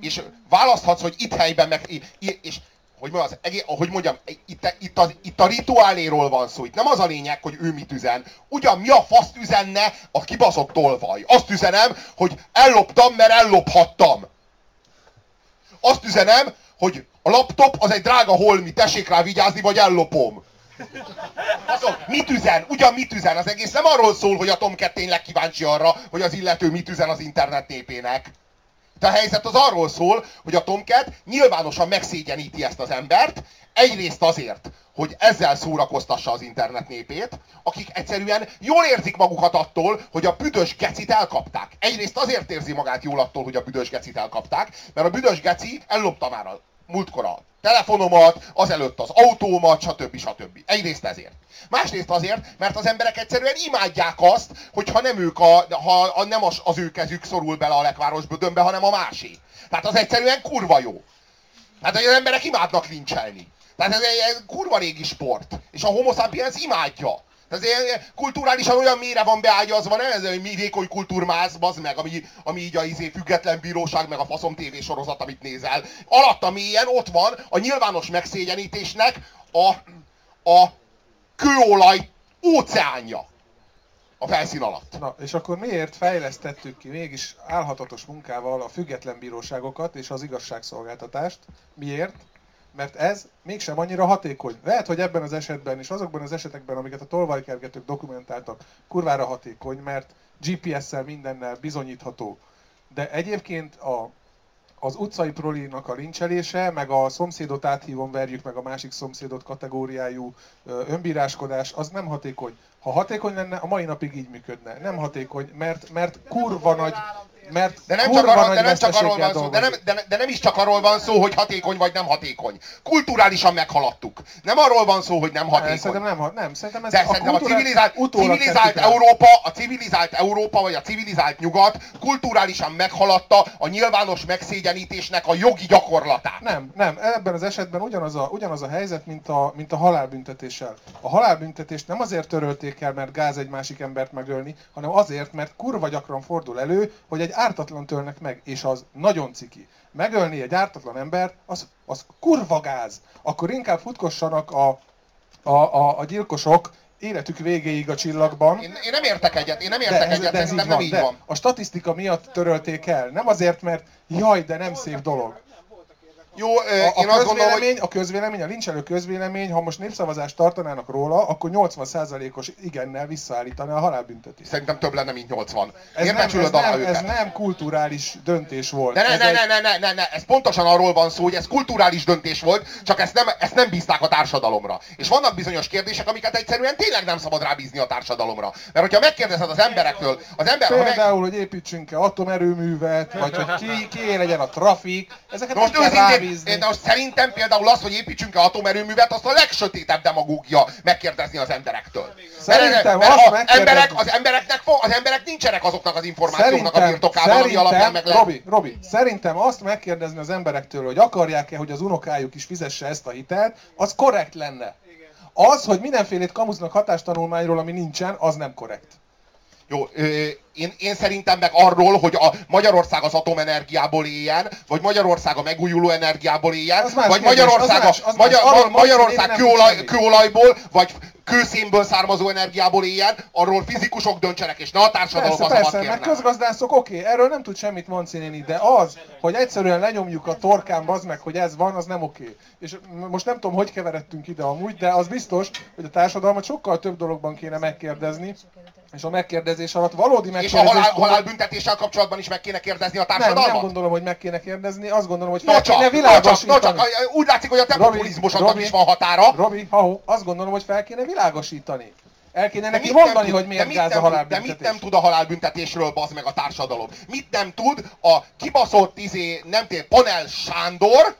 és választhatsz, hogy itt helyben meg, és hogy, az, hogy mondjam, itt, itt, az, itt a rituáléról van szó, itt nem az a lényeg, hogy ő mit üzen. Ugyan mi a faszt üzenne a kibaszott tolvaj? Azt üzenem, hogy elloptam, mert ellophattam. Azt üzenem, hogy a laptop az egy drága holmi, tessék rá vigyázni, vagy ellopom. Azon, mit üzen? Ugyan mit üzen? Az egész nem arról szól, hogy a Tomcat tényleg kíváncsi arra, hogy az illető mit üzen az internet népének. De a helyzet az arról szól, hogy a Tomcat nyilvánosan megszégyeníti ezt az embert, egyrészt azért, hogy ezzel szórakoztassa az internet népét, akik egyszerűen jól érzik magukat attól, hogy a büdös gecit elkapták. Egyrészt azért érzi magát jól attól, hogy a büdös gecit elkapták, mert a büdös geci ellopta már a múltkor a telefonomat, azelőtt az autómat, stb. stb. Egyrészt ezért. Másrészt azért, mert az emberek egyszerűen imádják azt, hogyha nem ők a, ha a, nem az, az ő kezük szorul bele a lekváros bödönbe, hanem a másé. Tehát az egyszerűen kurva jó. Hát az emberek imádnak lincselni. Tehát ez egy kurva régi sport. És a homo sapiens imádja. Ez kulturálisan olyan mélyre van beágyazva, nem ez egy vékony kultúrmáz, bazd meg, ami, ami így a izé független bíróság, meg a faszom TV sorozat, amit nézel. Alatta mélyen ott van a nyilvános megszégyenítésnek a, a kőolaj óceánja a felszín alatt. Na, és akkor miért fejlesztettük ki mégis álhatatos munkával a független bíróságokat és az igazságszolgáltatást? Miért? Mert ez mégsem annyira hatékony. Lehet, hogy ebben az esetben és azokban az esetekben, amiket a tolvajkergetők dokumentáltak, kurvára hatékony, mert GPS-szel mindennel bizonyítható. De egyébként a, az utcai prolinak a lincselése, meg a szomszédot áthívom verjük meg a másik szomszédot kategóriájú önbíráskodás, az nem hatékony. Ha hatékony lenne, a mai napig így működne. Nem hatékony, mert, mert kurva nagy mert de nem, csak arról, de nem csak arról van szó, de nem, de, de nem is csak arról van szó, hogy hatékony vagy nem hatékony. Kulturálisan meghaladtuk. Nem arról van szó, hogy nem hatékony. Szerintem nem, nem szerintem ez de a, szerintem a civilizált, civilizált Európa, a civilizált Európa, vagy a civilizált nyugat kulturálisan meghaladta a nyilvános megszégyenítésnek a jogi gyakorlatát. Nem, nem, ebben az esetben ugyanaz a, ugyanaz a helyzet, mint a, mint a halálbüntetéssel. A halálbüntetést nem azért törölték el, mert gáz egy másik embert megölni, hanem azért, mert kurva gyakran fordul elő, hogy egy ártatlan tölnek meg, és az nagyon ciki. Megölni egy ártatlan embert, az, az kurva gáz. Akkor inkább futkossanak a, a, a, a gyilkosok életük végéig a csillagban. Én, én nem értek egyet, én nem értek de ez, egyet, de ez így nem így van. A statisztika miatt törölték el. Nem azért, mert jaj, de nem szép dolog. Jó, a, én a, azt gondolom, hogy... a közvélemény, a lincselő közvélemény, ha most népszavazást tartanának róla, akkor 80%-os igennel visszaállítaná a halálbüntetést. Szerintem több lenne, mint 80. Ez, nem, ez, nem, ez nem kulturális döntés volt. De ne, ne, ne, ne, ne, ne, ne, ez pontosan arról van szó, hogy ez kulturális döntés volt, csak ezt nem, ezt nem bízták a társadalomra. És vannak bizonyos kérdések, amiket egyszerűen tényleg nem szabad rábízni a társadalomra. Mert hogyha megkérdezed az emberektől, az ember... Például, meg... hogy építsünk-e atomerőművet, vagy hogy ki, ki legyen a trafik, ezeket most nem rábízni. De most szerintem például az, hogy építsünk-e atomerőművet, azt a legsötétebb demagógia megkérdezni az emberektől. Szerintem mert, mert azt emberek, az, embereknek, az emberek nincsenek azoknak az információknak a birtokában, ami alapján meg lehet. Robi, Robi, szerintem azt megkérdezni az emberektől, hogy akarják-e, hogy az unokájuk is fizesse ezt a hitelt, az korrekt lenne. Az, hogy mindenfélét kamuznak hatástanulmányról, ami nincsen, az nem korrekt. Jó, ö, Én, én szerintem meg arról, hogy a Magyarország az atomenergiából éljen, vagy Magyarország a megújuló energiából éljen, Az vagy Magyarország, az a, az Magyar, más. Arról Ma- Marci Magyarország kőolaj, kőolajból, vagy kőszénből származó energiából éljen, arról fizikusok döntsenek, és ne a társadalom Persze, az, persze, meg közgazdászok, oké, erről nem tud semmit Monci néni, de az, hogy egyszerűen lenyomjuk a torkán, bazd meg, hogy ez van, az nem oké. És most nem tudom, hogy keveredtünk ide amúgy, de az biztos, hogy a társadalmat sokkal több dologban kéne megkérdezni, és a megkérdezés alatt valódi És a halál, halálbüntetéssel kapcsolatban is meg kéne kérdezni a nem, társadalmat? nem gondolom, hogy meg kéne kérdezni, azt gondolom, hogy fel kéne no csak, világosítani. no csak, úgy látszik, hogy a te populizmusodnak is van határa. Robi, ha azt gondolom, hogy fel kéne világosítani. El kéne neki nem mondani, tud- hogy miért gáz a nem tud- De halálbüntetés. mit nem tud a halálbüntetésről, bazd meg a társadalom? Mit nem tud a kibaszott izé, nem tér, Panel Sándor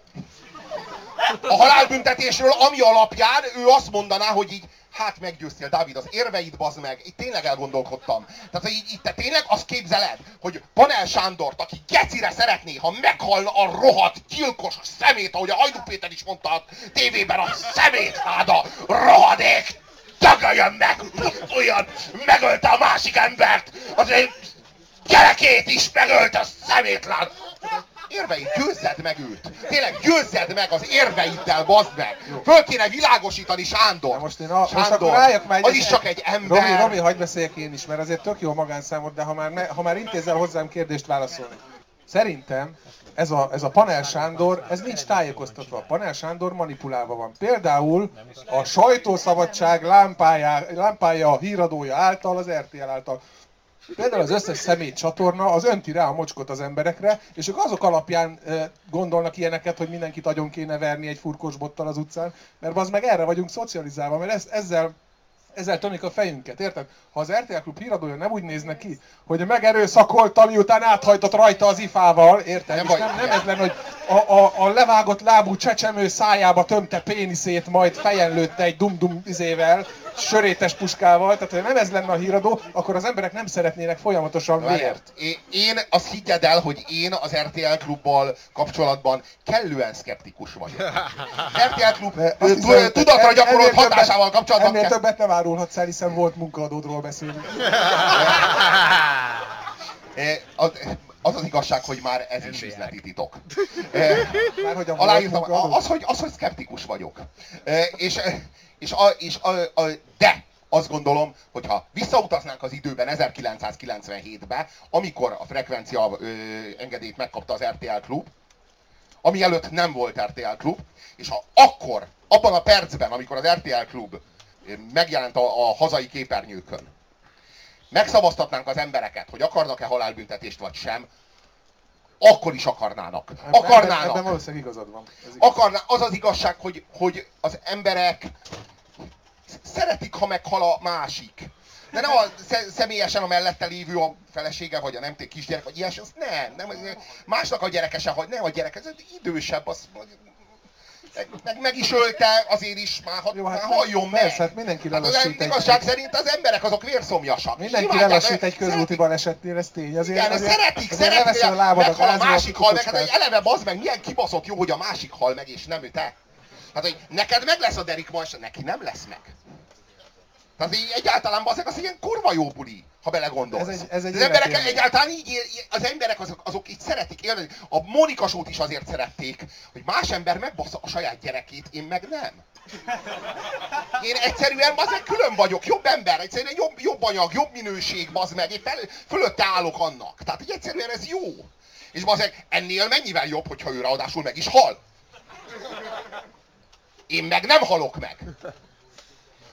a halálbüntetésről, ami alapján ő azt mondaná, hogy így, hát meggyőztél, Dávid, az érveid, bazd meg, itt tényleg elgondolkodtam. Tehát, így, így te tényleg azt képzeled, hogy Panel Sándort, aki gecire szeretné, ha meghal a rohadt, gyilkos szemét, ahogy a Hajdú Péter is mondta a tévében, a szemétláda, rohadék, dögöljön meg, pusztuljon, megölte a másik embert, az ő gyerekét is megölte a szemétláda. Érveid, győzzed meg őt! Tényleg győzzed meg az érveiddel, bazd meg! Föl kéne világosítani Sándor! Na most én a, most Sándor, akkor rájak már az is csak egy ember! Robi, Robi, hagyd beszéljek én is, mert azért tök jó magánszámot, de ha már, ne, ha már intézel hozzám kérdést válaszolni. Szerintem ez a, ez a Panel Sándor, ez nincs tájékoztatva. Panel Sándor manipulálva van. Például a sajtószabadság lámpája, lámpája a híradója által, az RTL által. Például az összes személy csatorna az önti rá a mocskot az emberekre, és ők azok alapján gondolnak ilyeneket, hogy mindenkit agyon kéne verni egy furkos bottal az utcán, mert az meg erre vagyunk szocializálva, mert ez, ezzel ezzel tömik a fejünket, érted? Ha az RTL Klub híradója nem úgy nézne ki, hogy megerőszakolta, miután áthajtott rajta az ifával, érted? Nem vagy- nem, nem ez lenne, hogy a, a, a levágott lábú csecsemő szájába tömte péniszét, majd fejen lőtte egy dum-dum izével, sörétes puskával, tehát ha nem ez lenne a híradó, akkor az emberek nem szeretnének folyamatosan vért. Én, én azt higgyed el, hogy én az RTL klubbal kapcsolatban kellően szkeptikus vagyok. RTL klub tudatra ennél gyakorolt többet- hatásával kapcsolatban Ennél többet nem árulhatsz el, hiszen volt munkaadódról beszélünk. Eh, Az, az az igazság, hogy már ez is üzleti titok. Már hogy a Aláírtam, az, hogy, az, hogy szkeptikus vagyok. E, és, e, és, a, és a, a, de azt gondolom, hogyha visszautaznánk az időben 1997-be, amikor a frekvencia ö, engedélyt megkapta az RTL Klub, ami előtt nem volt RTL Klub, és ha akkor, abban a percben, amikor az RTL Klub megjelent a, a hazai képernyőkön, megszavaztatnánk az embereket, hogy akarnak-e halálbüntetést vagy sem, akkor is akarnának. Ebben- Ebben, Akarnának. ebben valószínűleg igazad van. Ez igaz. Akarná, az az igazság, hogy, hogy az emberek szeretik, ha meghal a másik. De nem a sze- személyesen a mellette lévő a felesége, vagy a nem kisgyerek, vagy ilyesmi, az nem, nem. Másnak a gyereke se, hogy nem a gyerek, ez idősebb, az, meg, meg, meg is ölte, azért is már, ha, Jó, már hát halljon meg. persze, hát mindenki Hát az lelassít egy- igazság szerint az emberek azok vérszomjasak. Mindenki lelassít egy közúti balesetnél, ez tény. Azért, igen, azért, szeretik, azért szeretik, a hogy lábad meghal a másik hal meg, hát eleve bazd meg, milyen kibaszott jó, hogy a másik hal meg, és nem ő te. Hát, hogy neked meg lesz a Derek ma, és neki nem lesz meg. Tehát így egyáltalán bazd meg, az ilyen kurva jó buli, ha belegondolsz. Ez egy- ez egy az emberek életélmény. egyáltalán így, az emberek azok, azok így szeretik élni. A Mónika Sót is azért szerették, hogy más ember megbassza a saját gyerekét, én meg nem. Én egyszerűen bazd meg külön vagyok, jobb ember, egyszerűen jobb, jobb anyag, jobb minőség, bazd meg, én fel, fölötte állok annak. Tehát így egyszerűen ez jó. És bazd meg, ennél mennyivel jobb, hogyha ő ráadásul meg is hal. Én meg nem halok meg.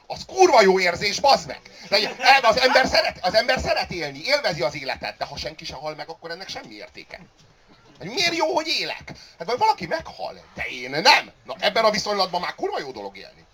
Az kurva jó érzés, bazd meg! De az ember, szeret, az ember szeret élni, élvezi az életet, de ha senki se hal meg, akkor ennek semmi értéke. Hát Miért jó, hogy élek? Hát vagy valaki meghal, de én nem. Na ebben a viszonylatban már kurva jó dolog élni.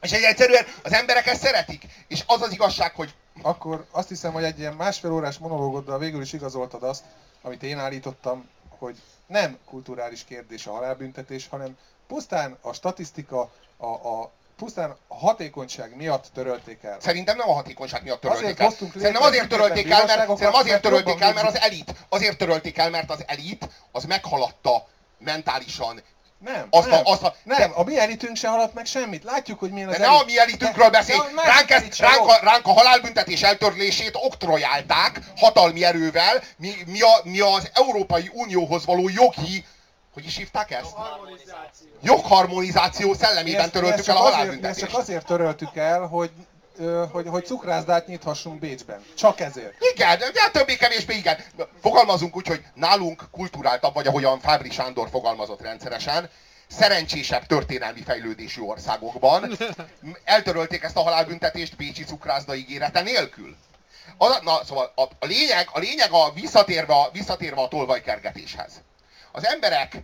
És egy egyszerűen az emberek ezt szeretik. És az az igazság, hogy Akkor azt hiszem, hogy egy ilyen másfél órás monológoddal végül is igazoltad azt, amit én állítottam, hogy nem kulturális kérdés a halálbüntetés, hanem pusztán a statisztika, a, a pusztán hatékonyság miatt törölték el. Szerintem nem a hatékonyság miatt törölték Azért el. Szerintem azért törölték el, mert, szerintem azért törölték el, mert az elit. Azért törölték el, mert az elit az meghaladta mentálisan Nem, Azt nem, a- azt a- nem, a mi elitünk se haladt meg semmit. Látjuk, hogy milyen az De ne a mi elitünkről De- beszélj! de Ránk, elit ezt, ránk, a, ránk a halálbüntetés eltörlését oktrojálták hatalmi erővel, mi, mi, a, mi az Európai Unióhoz való jogi, hogy is hívták ezt? Harmonizáció. Jogharmonizáció szellemében ezt- töröltük ezt el a halálbüntetést. ezt csak azért töröltük el, hogy, hogy, hogy cukrászdát nyithassunk Bécsben. Csak ezért. Igen, de többé-kevésbé igen. Fogalmazunk úgy, hogy nálunk kulturáltabb, vagy ahogyan Fábri Sándor fogalmazott rendszeresen, szerencsésebb történelmi fejlődésű országokban eltörölték ezt a halálbüntetést Bécsi cukrászda ígérete nélkül. Az, na, szóval a, a, lényeg, a lényeg a visszatérve, a visszatérve a tolvajkergetéshez. Az emberek,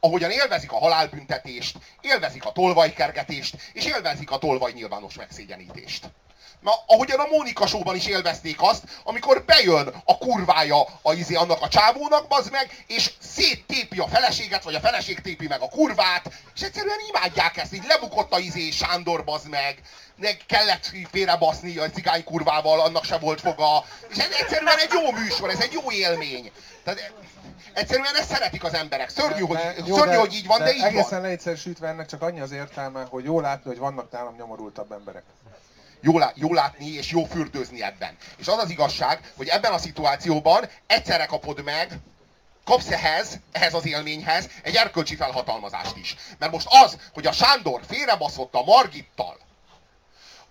ahogyan élvezik a halálbüntetést, élvezik a tolvajkergetést, és élvezik a tolvaj nyilvános megszégyenítést. Na, ahogyan a Mónika showban is élvezték azt, amikor bejön a kurvája a izé annak a csávónak, bazd meg, és széttépi a feleséget, vagy a feleség tépi meg a kurvát, és egyszerűen imádják ezt, így lebukott a izé Sándor, bazd meg, meg kellett félrebaszni a cigány kurvával, annak se volt foga, és ez egyszerűen egy jó műsor, ez egy jó élmény. Tehát egyszerűen ezt szeretik az emberek. Szörnyű, hogy, De- jó, szörnyű, de- hogy így van, de, így egészen van. leegyszerűsítve ennek csak annyi az értelme, hogy jó látni, hogy vannak nálam nyomorultabb emberek. jó, lá- jó látni és jó fürdőzni ebben. És az az igazság, hogy ebben a szituációban egyszerre kapod meg, kapsz ehhez, ehhez az élményhez egy erkölcsi felhatalmazást is. Mert most az, hogy a Sándor félrebaszott a Margittal,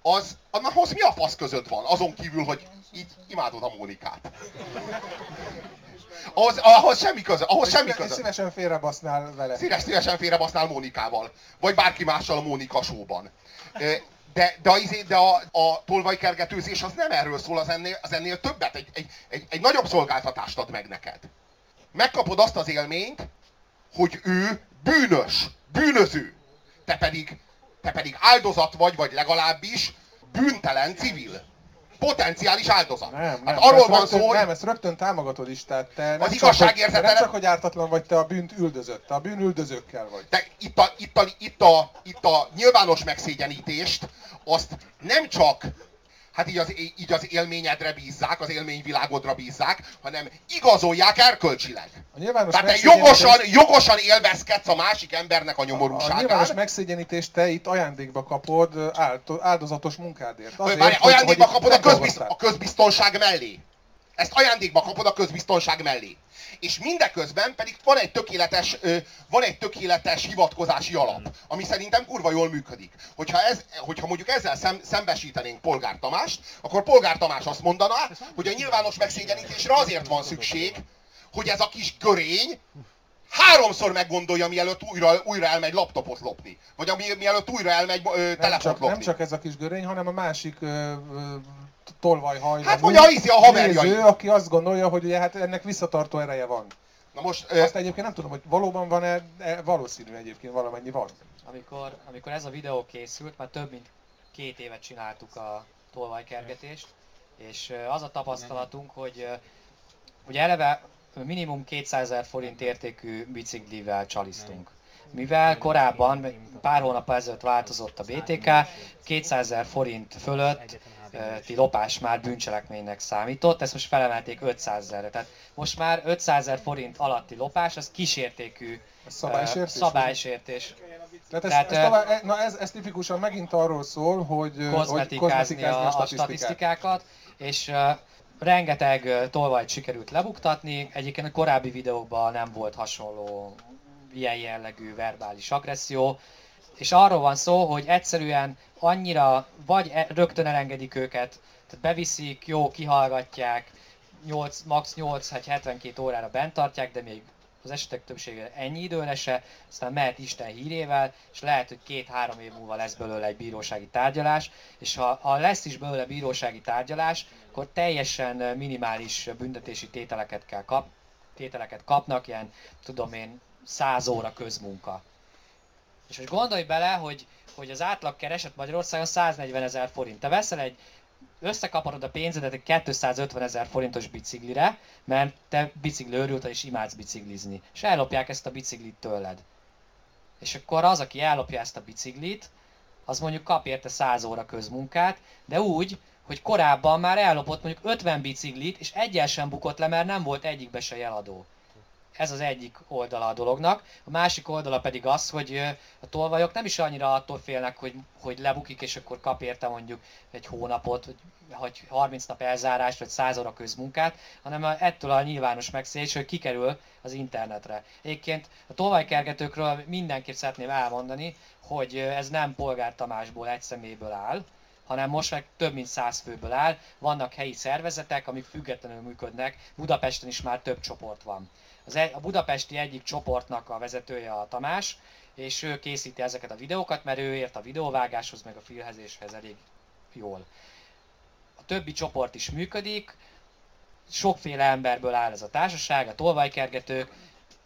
az, annahoz mi a fasz között van? Azon kívül, hogy így imádod a Mónikát. Ahhoz, ahhoz semmi köze, ahhoz semmi köze. szívesen félrebasznál vele. Szíves, szívesen félrebasznál Mónikával. Vagy bárki mással a Mónika show-ban. De, de, a, izé- de a, a tolvajkergetőzés az nem erről szól, az ennél, az ennél többet, egy, egy, egy, egy nagyobb szolgáltatást ad meg neked. Megkapod azt az élményt, hogy ő bűnös, bűnöző. Te pedig, te pedig áldozat vagy, vagy legalábbis bűntelen civil. Potenciális áldozat. Nem, nem. hát arról van rögtön, szó, hogy Nem, ezt rögtön támogatod is, tehát te nem, hogy, te nem csak, hogy ártatlan vagy, te a bűnt üldözött, te a bűn üldözőkkel vagy. de itt a, itt, a, itt, a, itt a nyilvános megszégyenítést, azt nem csak hát így az, így az élményedre bízzák, az élményvilágodra bízzák, hanem igazolják erkölcsileg. A nyilvános Tehát te jogosan, jogosan élvezkedsz a másik embernek a a nyomorúságán. nyilvános megszégyenítést te itt ajándékba kapod áldozatos munkádért. Várj, Azért, hogy- ajándékba kapod a, közbiz, a közbiztonság mellé. Ezt ajándékba kapod a közbiztonság mellé. És mindeközben pedig van egy tökéletes, van egy tökéletes hivatkozási alap, ami szerintem kurva jól működik. Hogyha, ez, hogyha mondjuk ezzel szem, szembesítenénk Polgár Tamást, akkor Polgár Tamás azt mondaná, hogy a nyilvános megszégyenítésre azért van szükség, hogy ez a kis görény háromszor meggondolja, mielőtt újra, újra elmegy laptopot lopni. Vagy ami, mielőtt újra elmegy ö, nem telefont csak, lopni. nem csak ez a kis görény, hanem a másik ö, ö, tolvajhaj. Hát vagy a izé, a haverjai. néző, aki azt gondolja, hogy ugye hát ennek visszatartó ereje van. Na most, Azt egyébként nem tudom, hogy valóban van-e, de valószínű egyébként valamennyi van. Amikor, amikor ez a videó készült, már több mint két évet csináltuk a tolvajkergetést, és az a tapasztalatunk, hogy ugye eleve minimum 200 ezer forint értékű biciklivel csalisztunk. Mivel korábban, pár hónap ezelőtt változott a BTK, 200 ezer forint fölött ti lopás már bűncselekménynek számított, ezt most felemelték 500 ezerre. Tehát most már 500 ezer forint alatti lopás, az kisértékű Ez ö, szabálysértés? szabálysértés. Tehát, ez, Tehát, ez, ö, talán, e- na ez, ez tipikusan megint arról szól, hogy, kozmetikázni a, a statisztikákat, és uh, rengeteg uh, tolvajt sikerült lebuktatni. Egyébként a korábbi videókban nem volt hasonló ilyen jellegű verbális agresszió, és arról van szó, hogy egyszerűen annyira vagy e- rögtön elengedik őket, tehát beviszik, jó, kihallgatják, 8, max 8 vagy 72 órára bent tartják, de még az esetek többsége ennyi időre se, aztán mehet Isten hírével, és lehet, hogy két-három év múlva lesz belőle egy bírósági tárgyalás, és ha, ha lesz is belőle bírósági tárgyalás, akkor teljesen minimális büntetési tételeket kell kap, tételeket kapnak, ilyen, tudom én, 100 óra közmunka. És most gondolj bele, hogy, hogy az átlag kereset Magyarországon 140 ezer forint. Te veszel egy, összekaparod a pénzedet egy 250 ezer forintos biciklire, mert te bicikli és imádsz biciklizni. És ellopják ezt a biciklit tőled. És akkor az, aki ellopja ezt a biciklit, az mondjuk kap érte 100 óra közmunkát, de úgy, hogy korábban már ellopott mondjuk 50 biciklit, és egyel sem bukott le, mert nem volt egyikbe se jeladó. Ez az egyik oldala a dolognak. A másik oldala pedig az, hogy a tolvajok nem is annyira attól félnek, hogy, hogy lebukik, és akkor kap érte mondjuk egy hónapot, vagy, vagy 30 nap elzárást, vagy 100 óra közmunkát, hanem ettől a nyilvános megszélés, hogy kikerül az internetre. Egyébként a tolvajkergetőkről mindenképp szeretném elmondani, hogy ez nem Polgár Tamásból, egy személyből áll, hanem most meg több mint száz főből áll. Vannak helyi szervezetek, amik függetlenül működnek. Budapesten is már több csoport van. Az e- a budapesti egyik csoportnak a vezetője a Tamás, és ő készíti ezeket a videókat, mert ő ért a videóvágáshoz, meg a filmezéshez elég jól. A többi csoport is működik, sokféle emberből áll ez a társaság, a tolvajkergetők,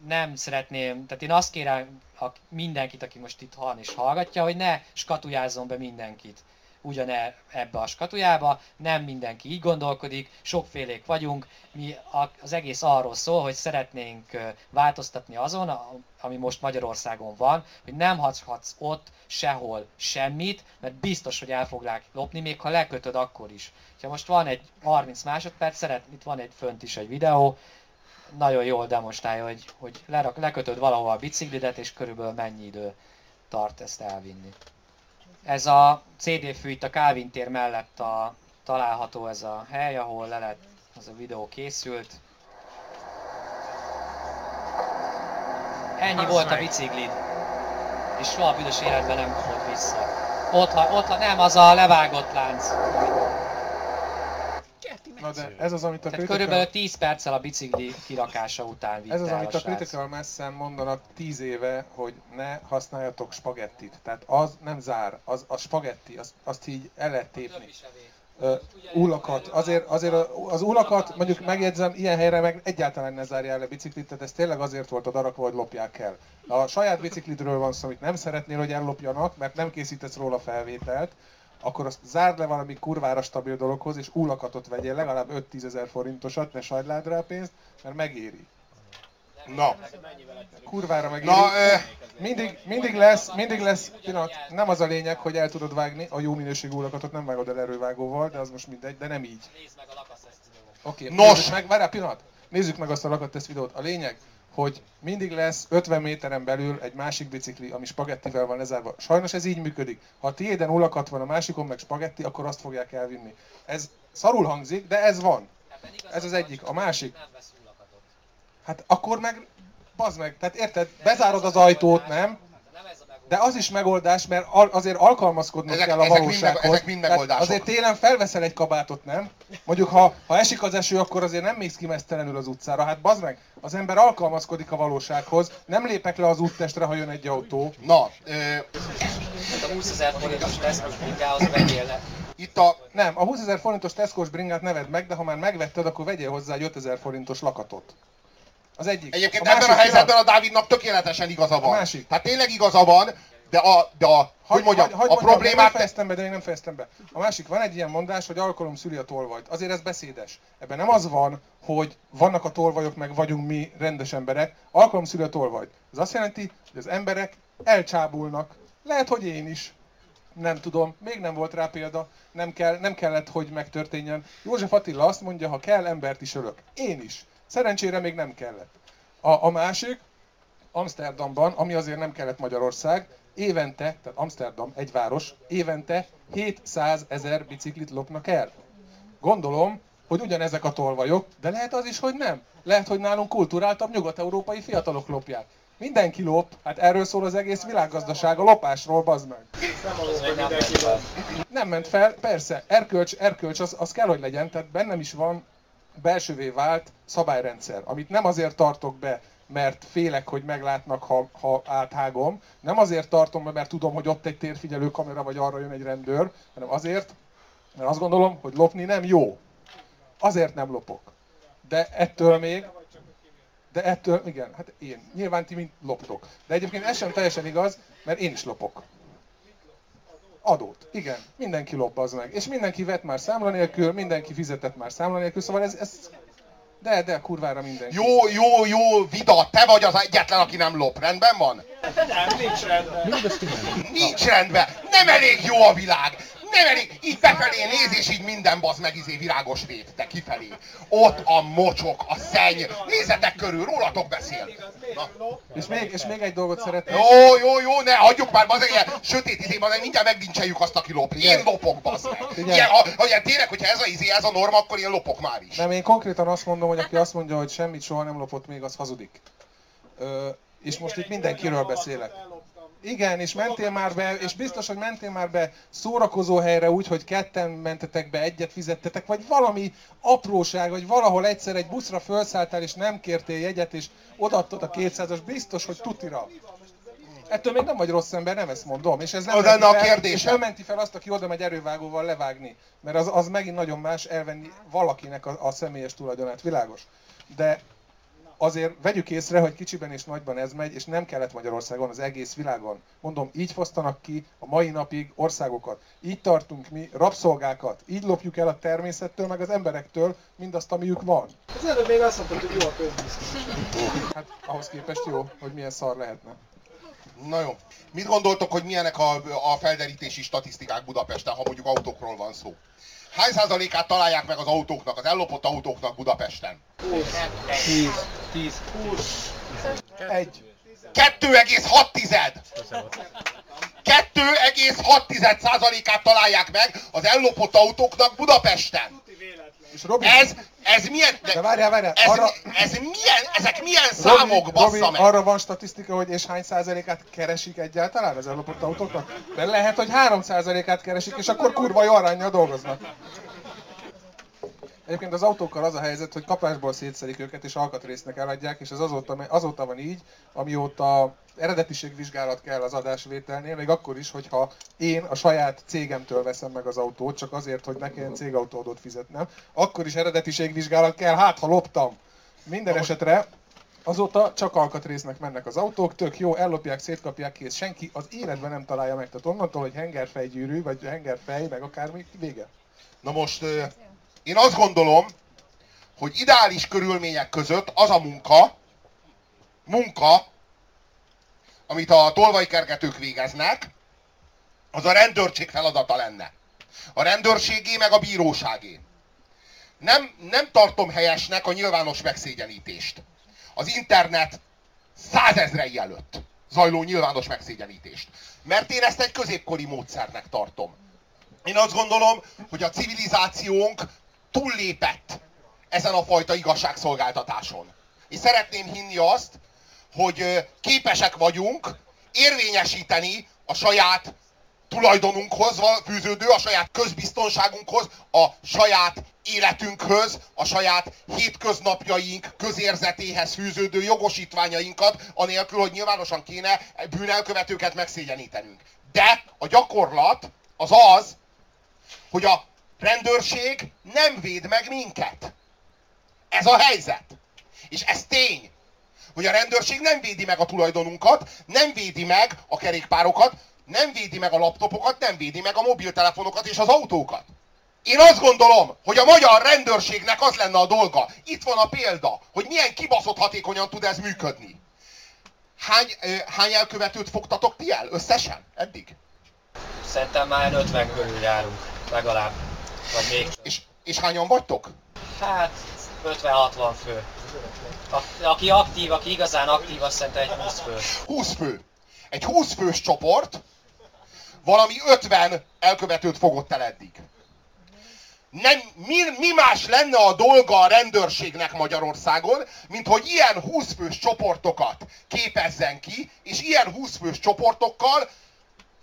nem szeretném, tehát én azt kérem a mindenkit, aki most itt hall és hallgatja, hogy ne skatujázzon be mindenkit ugyane ebbe a skatujába, nem mindenki így gondolkodik, sokfélék vagyunk, mi az egész arról szól, hogy szeretnénk változtatni azon, ami most Magyarországon van, hogy nem hagyhatsz ott sehol semmit, mert biztos, hogy el foglák lopni, még ha lekötöd akkor is. Ha most van egy 30 másodperc, szeret, itt van egy fönt is egy videó, nagyon jól demonstrálja, hogy, hogy lerak, lekötöd valahova a biciklidet, és körülbelül mennyi idő tart ezt elvinni. Ez a CD fű itt a Calvin tér mellett a, található ez a hely, ahol le lett, az a videó készült. Ennyi volt a biciklid. És soha büdös életben nem kapott vissza. Ott, ott, nem, az a levágott lánc. Na de ez az, amit a Tehát körülbelül 10 perccel a bicikli kirakása után vitte Ez az, amit a, a Critical Mass-en mondanak 10 éve, hogy ne használjatok spagettit. Tehát az nem zár, az a spagetti, az, azt így el lehet tépni. Uh, ulakat. Azért, azért az ulakat, mondjuk megjegyzem, ilyen helyre meg egyáltalán ne zárjál le biciklit, tehát ez tényleg azért volt a darakva, hogy lopják el. A saját biciklidről van szó, amit nem szeretnél, hogy ellopjanak, mert nem készítesz róla felvételt, akkor azt zárd le valami kurvára stabil dologhoz, és úlakatot vegyél, legalább 5-10 ezer forintosat, ne sajtlád rá pénzt, mert megéri. Na. Kurvára megéri. Na, mindig, mindig lesz, mindig lesz, pillanat, nem az a lényeg, hogy el tudod vágni a jó minőségű úlakatot, nem vágod el erővágóval, de az most mindegy, de nem így. Oké, okay, Nos! Meg, várjál, pillanat, nézzük meg azt a lakattesz videót. A lényeg, hogy mindig lesz 50 méteren belül egy másik bicikli, ami spagettivel van lezárva. Sajnos ez így működik. Ha a tiéden ulakat van, a másikon meg spagetti, akkor azt fogják elvinni. Ez szarul hangzik, de ez van. Ez az egyik. A másik. Hát akkor meg, bazd meg, tehát érted, bezárod az ajtót, nem? De az is megoldás, mert azért alkalmazkodnod ezek, kell a ezek valósághoz. Mind, ezek mind megoldások. Azért télen felveszel egy kabátot, nem? Mondjuk, ha, ha esik az eső, akkor azért nem mész ki mesztelenül az utcára. Hát bazd meg, az ember alkalmazkodik a valósághoz. Nem lépek le az úttestre, ha jön egy autó. Na, ö... a 20 ezer forintos Tesco bringához vegyél le. Itt a... Nem, a 20 ezer forintos Tesco-s bringát neved meg, de ha már megvetted, akkor vegyél hozzá egy 5 ezer forintos lakatot. Az egyik. Egyébként a ebben a helyzetben a Dávidnak tökéletesen igaza van. A másik. Tehát tényleg igaza van, de a, de a hogy mondjam, hagy, hagy a problémát... Nem fejeztem be, de még nem fejeztem be. A másik, van egy ilyen mondás, hogy alkalom szüli a tolvajt. Azért ez beszédes. Ebben nem az van, hogy vannak a tolvajok, meg vagyunk mi rendes emberek. Alkalom szüli a tolvajt. Ez azt jelenti, hogy az emberek elcsábulnak. Lehet, hogy én is. Nem tudom, még nem volt rá példa, nem, kell, nem kellett, hogy megtörténjen. József Attila azt mondja, ha kell, embert is ölök. Én is. Szerencsére még nem kellett. A, a másik, Amsterdamban, ami azért nem kellett Magyarország, évente, tehát Amsterdam, egy város, évente 700 ezer biciklit lopnak el. Gondolom, hogy ugyanezek a tolvajok, de lehet az is, hogy nem. Lehet, hogy nálunk kulturáltabb nyugat-európai fiatalok lopják. Mindenki lop, hát erről szól az egész világgazdaság, a lopásról, bazd meg. Nem ment fel, persze, erkölcs, erkölcs az, az kell, hogy legyen, tehát bennem is van belsővé vált szabályrendszer, amit nem azért tartok be, mert félek, hogy meglátnak, ha, ha áthágom. Nem azért tartom be, mert tudom, hogy ott egy térfigyelő kamera, vagy arra jön egy rendőr, hanem azért, mert azt gondolom, hogy lopni nem jó. Azért nem lopok. De ettől még, de ettől, igen, hát én. Nyilván ti mind loptok. De egyébként ez sem teljesen igaz, mert én is lopok. Adót. Igen, mindenki lop az meg. És mindenki vett már számla nélkül, mindenki fizetett már számla nélkül, szóval ez, ez de, de, kurvára mindenki. Jó, jó, jó, Vida, te vagy az egyetlen, aki nem lop. Rendben van? Nem, nincs rendben. Nincs rendben. Nem elég jó a világ. Nem elég, így befelé néz, és így minden basz meg izé virágos vét, de kifelé. Ott a mocsok, a szenny. Nézzetek körül, rólatok beszél. Na. És még, és még egy dolgot szeretnék. Jó, jó, jó, ne, hagyjuk már, bazeg, ilyen sötét izé, bazeg, mindjárt megdincseljük azt, aki lop. Én lopok, bazeg. Ilyen, ha, ha, ilyen, tényleg, hogyha ez a izé, ez a norma, akkor én lopok már is. Nem, én konkrétan azt mondom, hogy aki azt mondja, hogy semmit soha nem lopott még, az hazudik. Ö, és most itt mindenkiről beszélek. Igen, és mentél már be, és biztos, hogy mentél már be szórakozó helyre úgy, hogy ketten mentetek be, egyet fizettetek, vagy valami apróság, vagy valahol egyszer egy buszra felszálltál, és nem kértél jegyet, és odaadtad a 200-as, biztos, hogy tutira. Ettől még nem vagy rossz ember, nem ezt mondom. És ez nem Az menti lenne a fel- kérdésem. És nem menti fel azt, aki oda megy erővágóval levágni. Mert az, az megint nagyon más elvenni valakinek a, a személyes tulajdonát, világos. De azért vegyük észre, hogy kicsiben és nagyban ez megy, és nem kellett Magyarországon, az egész világon. Mondom, így fosztanak ki a mai napig országokat. Így tartunk mi rabszolgákat. Így lopjuk el a természettől, meg az emberektől mindazt, amiük van. Az előbb még azt mondtad, hogy jó a közbiztonság. Hát ahhoz képest jó, hogy milyen szar lehetne. Na jó. Mit gondoltok, hogy milyenek a, a felderítési statisztikák Budapesten, ha mondjuk autókról van szó? Hány százalékát találják meg az autóknak, az ellopott autóknak Budapesten? 10, 10. Egy. 2,6 2,6 százalékát találják meg az ellopott autóknak Budapesten. És Robi, Ez, ez milyen, de de, várjál, várjál, ez, arra, ez milyen, ezek milyen Robi, számok, Robi, meg? arra van statisztika, hogy és hány százalékát keresik egyáltalán az ellopott autóknak? Mert lehet, hogy 3 százalékát keresik, és akkor kurva jó arányjal dolgoznak. Egyébként az autókkal az a helyzet, hogy kapásból szétszedik őket, és alkatrésznek eladják, és ez azóta, azóta van így, amióta eredetiségvizsgálat kell az adásvételnél, még akkor is, hogyha én a saját cégemtől veszem meg az autót, csak azért, hogy ne kelljen cégautódot fizetnem, akkor is eredetiségvizsgálat kell, hát ha loptam. Minden esetre Azóta csak alkatrésznek mennek az autók, tök jó, ellopják, szétkapják, kész. Senki az életben nem találja meg. Tehát onnantól, hogy hengerfejgyűrű, vagy hengerfej, meg akármi, vége. Na most én azt gondolom, hogy ideális körülmények között az a munka, munka, amit a tolvajkergetők végeznek, az a rendőrség feladata lenne. A rendőrségé meg a bíróságé. Nem, nem tartom helyesnek a nyilvános megszégyenítést. Az internet százezrei előtt zajló nyilvános megszégyenítést. Mert én ezt egy középkori módszernek tartom. Én azt gondolom, hogy a civilizációnk túllépett ezen a fajta igazságszolgáltatáson. És szeretném hinni azt, hogy képesek vagyunk érvényesíteni a saját tulajdonunkhoz fűződő, a saját közbiztonságunkhoz, a saját életünkhöz, a saját hétköznapjaink közérzetéhez fűződő jogosítványainkat, anélkül, hogy nyilvánosan kéne bűnelkövetőket megszégyenítenünk. De a gyakorlat az az, hogy a rendőrség nem véd meg minket. Ez a helyzet. És ez tény, hogy a rendőrség nem védi meg a tulajdonunkat, nem védi meg a kerékpárokat, nem védi meg a laptopokat, nem védi meg a mobiltelefonokat és az autókat. Én azt gondolom, hogy a magyar rendőrségnek az lenne a dolga. Itt van a példa, hogy milyen kibaszott hatékonyan tud ez működni. Hány, hány elkövetőt fogtatok ti el összesen eddig? Szerintem már 50 körül járunk, legalább. Vagy még. És, és hányan vagytok? Hát 50-60 fő. A, aki aktív, aki igazán aktív, azt szerintem egy 20 fő. 20 fő. Egy 20 fős csoport valami 50 elkövetőt fogott el eddig. Nem, mi, mi más lenne a dolga a rendőrségnek Magyarországon, mint hogy ilyen 20 fős csoportokat képezzen ki, és ilyen 20 fős csoportokkal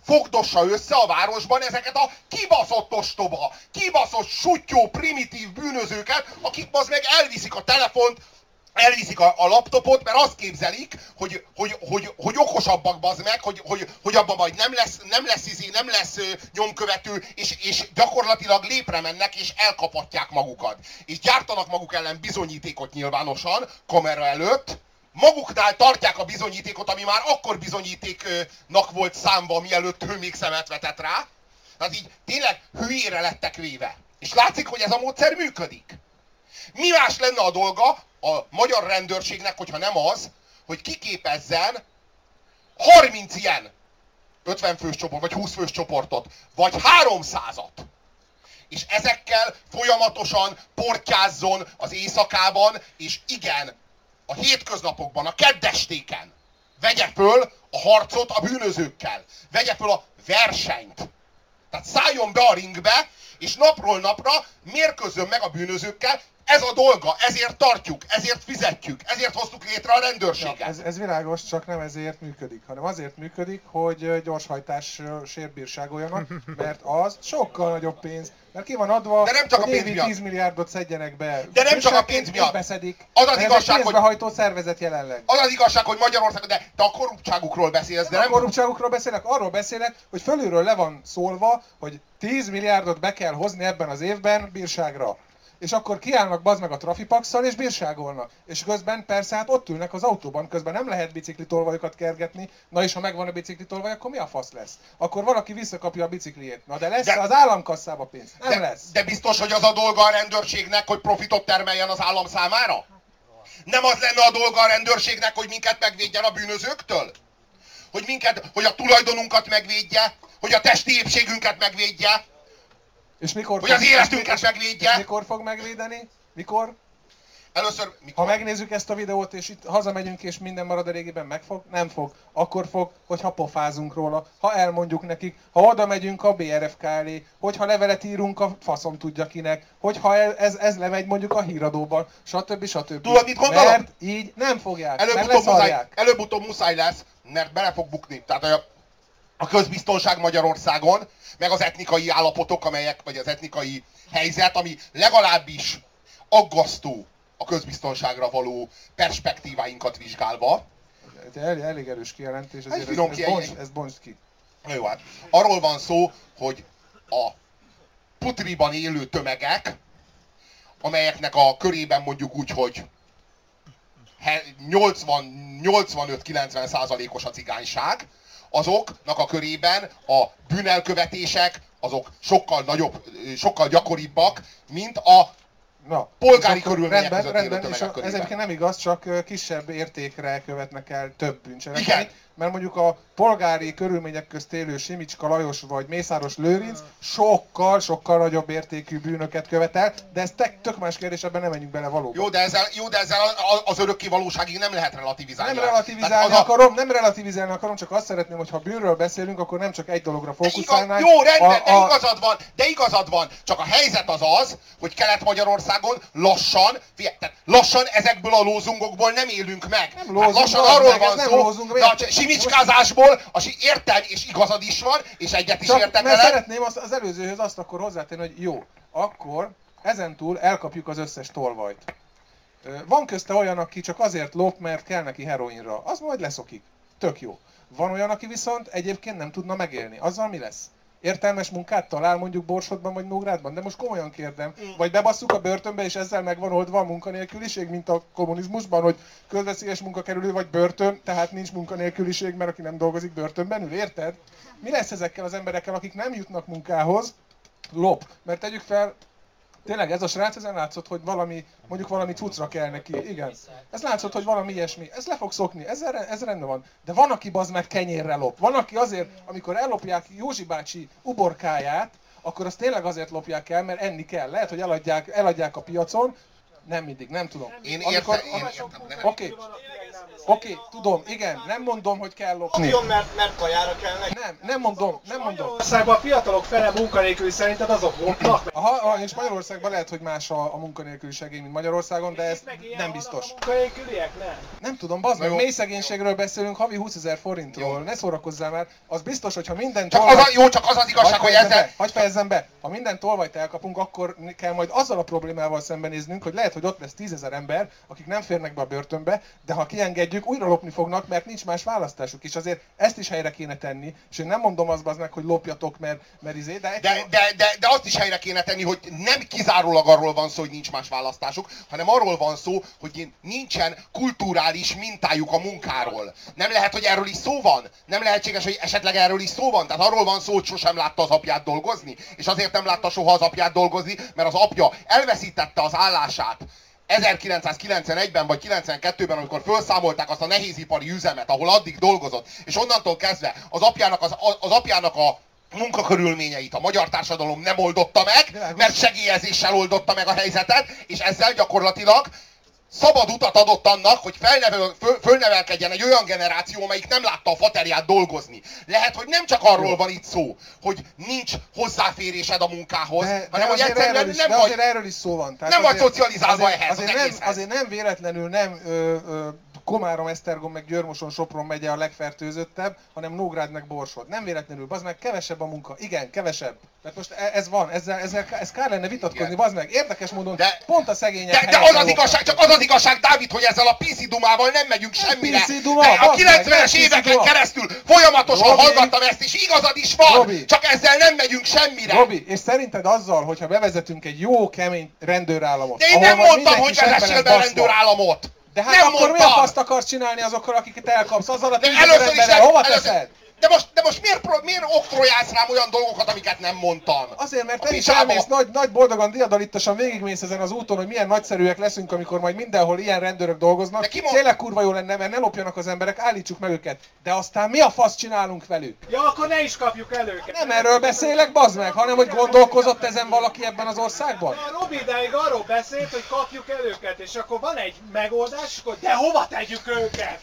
fogdossa össze a városban ezeket a kibaszott ostoba, kibaszott sutyó, primitív bűnözőket, akik az meg elviszik a telefont, elviszik a, a laptopot, mert azt képzelik, hogy, hogy, hogy, hogy okosabbak bazd meg, hogy, hogy, hogy abban majd nem lesz, nem lesz izé, nem lesz ö, nyomkövető, és, és gyakorlatilag lépre mennek, és elkapatják magukat. És gyártanak maguk ellen bizonyítékot nyilvánosan, kamera előtt, maguknál tartják a bizonyítékot, ami már akkor bizonyítéknak volt számva, mielőtt ő még szemet vetett rá. Tehát így tényleg hülyére lettek véve. És látszik, hogy ez a módszer működik. Mi más lenne a dolga a magyar rendőrségnek, hogyha nem az, hogy kiképezzen 30 ilyen 50 fős csoport, vagy 20 fős csoportot, vagy 300-at, és ezekkel folyamatosan portyázzon az éjszakában, és igen, a hétköznapokban, a keddestéken vegye föl a harcot a bűnözőkkel, vegye föl a versenyt. Tehát szálljon be a ringbe, és napról napra mérkőzzön meg a bűnözőkkel, ez a dolga, ezért tartjuk, ezért fizetjük, ezért hoztuk létre a rendőrséget. Ja, ez, ez világos, csak nem ezért működik, hanem azért működik, hogy gyorshajtás sérbírságoljanak, mert az sokkal nagyobb pénz, mert ki van adva, De nem csak hogy a pénz miatt. 10 milliárdot szedjenek be. De nem csak a pénz miatt. Beszedik. Az az igazság, hogy- pénzbehajtó szervezet jelenleg. Az az igazság, hogy Magyarországon, de te a korruptságukról beszélsz, de nem nem... korruptságokról beszélek, arról beszélek, hogy fölülről le van szólva, hogy 10 milliárdot be kell hozni ebben az évben bírságra. És akkor kiállnak bazd meg a trafipaxal és bírságolnak. És közben persze hát ott ülnek az autóban, közben nem lehet biciklitolvajokat kergetni. Na és ha megvan a biciklitolvaj, akkor mi a fasz lesz? Akkor valaki visszakapja a bicikliét. Na de lesz de, az államkasszába pénz? Nem De, lesz. de biztos, hogy az a dolga a rendőrségnek, hogy profitot termeljen az állam számára? Nem az lenne a dolga a rendőrségnek, hogy minket megvédjen a bűnözőktől? Hogy, minket, hogy a tulajdonunkat megvédje? Hogy a testi épségünket megvédje? És mikor Hogy az fog- életünket és- megvédje? és Mikor fog megvédeni? Mikor? Először... Ha Mikor? megnézzük ezt a videót, és itt hazamegyünk, és minden marad a régiben, megfog? Nem fog. Akkor fog, hogyha pofázunk róla, ha elmondjuk nekik, ha oda megyünk a BRFK elé, hogyha levelet írunk a faszom tudja kinek, hogyha ez, ez, lemegy mondjuk a híradóban, stb. stb. Tudod, mit gondolok? Mert így nem fogják, Előbb-utóbb muszáj, előbb-utóbb muszáj lesz, mert bele fog bukni. Tehát a, közbiztonság Magyarországon, meg az etnikai állapotok, amelyek, vagy az etnikai helyzet, ami legalábbis aggasztó a közbiztonságra való perspektíváinkat vizsgálva. De el, elég erős kijelentés, ezért ez, ez, kijelentés. bonts, ez bonts ki. Na jó, hát arról van szó, hogy a putriban élő tömegek, amelyeknek a körében mondjuk úgy, hogy he- 80 85-90 százalékos a cigányság, azoknak a körében a bűnelkövetések azok sokkal nagyobb, sokkal gyakoribbak, mint a Na, Polgári körülmények rendben, között rendben, és a, ez egyébként nem igaz, csak kisebb értékre követnek el több bűncselekményt. Mert mondjuk a polgári körülmények közt élő Simicska Lajos vagy Mészáros Lőrinc sokkal, sokkal nagyobb értékű bűnöket követel, de ez tök, tök más kérdés, ebben nem menjünk bele valóban. jó, de ezzel, jó, de ezzel az örökké valóságig nem lehet relativizálni. Nem relativizálni az a- akarom, nem relativizálni akarom, csak azt szeretném, hogy ha bűnről beszélünk, akkor nem csak egy dologra De igaz, fókuszálnánk. jó, rendben, a, de a, igazad van, de igazad van. Csak a helyzet az az, hogy Kelet-Magyarországon lassan, figyelj, lassan ezekből a lózungokból nem élünk meg. Nem Hát lózunk, lassan bazd arról van nem szó, lózunk, de a? Simicskázásból, a si, értem, és igazad is van, és egyet is Csak értek mert szeretném azt, az előzőhöz azt akkor hozzátenni, hogy jó, akkor ezentúl elkapjuk az összes tolvajt. Van közte olyan, aki csak azért lop, mert kell neki heroinra. Az majd leszokik. Tök jó. Van olyan, aki viszont egyébként nem tudna megélni. Azzal mi lesz? Értelmes munkát talál mondjuk Borsodban vagy Nógrádban? De most komolyan kérdem. Vagy bebasszuk a börtönbe, és ezzel megvan oldva a munkanélküliség, mint a kommunizmusban, hogy közveszélyes munkakerülő vagy börtön, tehát nincs munkanélküliség, mert aki nem dolgozik börtönben ül, érted? Mi lesz ezekkel az emberekkel, akik nem jutnak munkához? Lop. Mert tegyük fel, Tényleg ez a srác ezen látszott, hogy valami, mondjuk valami cuccra kell neki. Igen. Ez látszott, hogy valami ilyesmi. Ez le fog szokni, ez, ez rendben van. De van, aki bazd meg kenyérre lop. Van, aki azért, amikor ellopják Józsi bácsi uborkáját, akkor azt tényleg azért lopják el, mert enni kell. Lehet, hogy eladják, eladják a piacon, nem mindig, nem tudom. Én Amikor- értem, én értem. de- Oké, oké, tudom, igen, nem mondom, hogy kell lopni. Lopjon, mert, mert kajára kell neki. Nem, nem mondom, nem mondom. Magyarországban a fiatalok fele munkanélküli szerinted azok lopnak? Aha, aha, és Magyarországban lehet, hogy más a, a munkanélküli segély, mint Magyarországon, de ez nem biztos. A munkanélküliek nem. Nem tudom, bazd meg, mély szegénységről beszélünk, havi 20 ezer forintról, Jó. ne szórakozzál már. Az biztos, hogy ha minden Csak az tolvaj... a, jó, csak az az igazság, hogy ezzel... be, hagyj fejezzem be. Ha minden tolvajt elkapunk, akkor kell majd azzal a problémával szembenéznünk, hogy lehet, hogy ott lesz tízezer ember, akik nem férnek be a börtönbe, de ha kiengedjük, újra lopni fognak, mert nincs más választásuk. És azért ezt is helyre kéne tenni. És én nem mondom azt bazd meg, hogy lopjatok, mert, mert izé, de, De, de, de, de azt is helyre kéne tenni, hogy nem kizárólag arról van szó, hogy nincs más választásuk, hanem arról van szó, hogy nincsen kulturális mintájuk a munkáról. Nem lehet, hogy erről is szó van? Nem lehetséges, hogy esetleg erről is szó van? Tehát arról van szó, hogy sosem látta az apját dolgozni? És azért nem látta soha az apját dolgozni, mert az apja elveszítette az állását 1991-ben vagy 92-ben, amikor felszámolták azt a nehézipari üzemet, ahol addig dolgozott, és onnantól kezdve az apjának, az, az apjának a munkakörülményeit a magyar társadalom nem oldotta meg, mert segélyezéssel oldotta meg a helyzetet, és ezzel gyakorlatilag szabad utat adott annak, hogy felnevel, föl, fölnevelkedjen egy olyan generáció, amelyik nem látta a faterját dolgozni. Lehet, hogy nem csak arról van itt szó, hogy nincs hozzáférésed a munkához, De, hanem de hogy egyszerűen is, nem de vagy... erről is szó van. Tehát nem vagy azért- szocializálva azért, ehhez, azért az nem, egészhez. azért nem véletlenül nem ö, ö, Komárom, Esztergom, meg Györmoson, Sopron megye a legfertőzöttebb, hanem Nógrád meg Borsod. Nem véletlenül, bazd meg, kevesebb a munka. Igen, kevesebb. Mert most e- ez van, ezzel, ezzel ez kár lenne vitatkozni, bazd meg. Érdekes módon De- pont a szegények De, de az az igazság, csak az az igazság, Dávid, hogy ezzel a PC dumával nem megyünk semmire. PC duma, De a bazd meg, 90-es PC éveken duma. keresztül folyamatosan Robi. hallgattam ezt, és igazad is van, Robi. csak ezzel nem megyünk semmire. Robi, és szerinted azzal, hogyha bevezetünk egy jó, kemény rendőrállamot, De én nem mondtam, hogy vezessél be rendőrállamot. De hát nem akkor mondtam. mi a faszt akarsz csinálni azokkal, akiket elkapsz? Azzal a is emberrel hova teszed? De most, de most miért, pro- miért oktrojálsz rám olyan dolgokat, amiket nem mondtam? Azért, mert te is elmész nagy, nagy boldogan, diadalittasan végigmész ezen az úton, hogy milyen nagyszerűek leszünk, amikor majd mindenhol ilyen rendőrök dolgoznak. De ki mond- Tényleg kurva jó lenne, mert ne lopjanak az emberek, állítsuk meg őket. De aztán mi a fasz csinálunk velük? Ja, akkor ne is kapjuk el őket. Nem erről beszélek, bazd meg, hanem hogy gondolkozott ezen valaki ebben az országban? A Robi idáig arról beszélt, hogy kapjuk el őket, és akkor van egy megoldás, akkor de hova tegyük őket?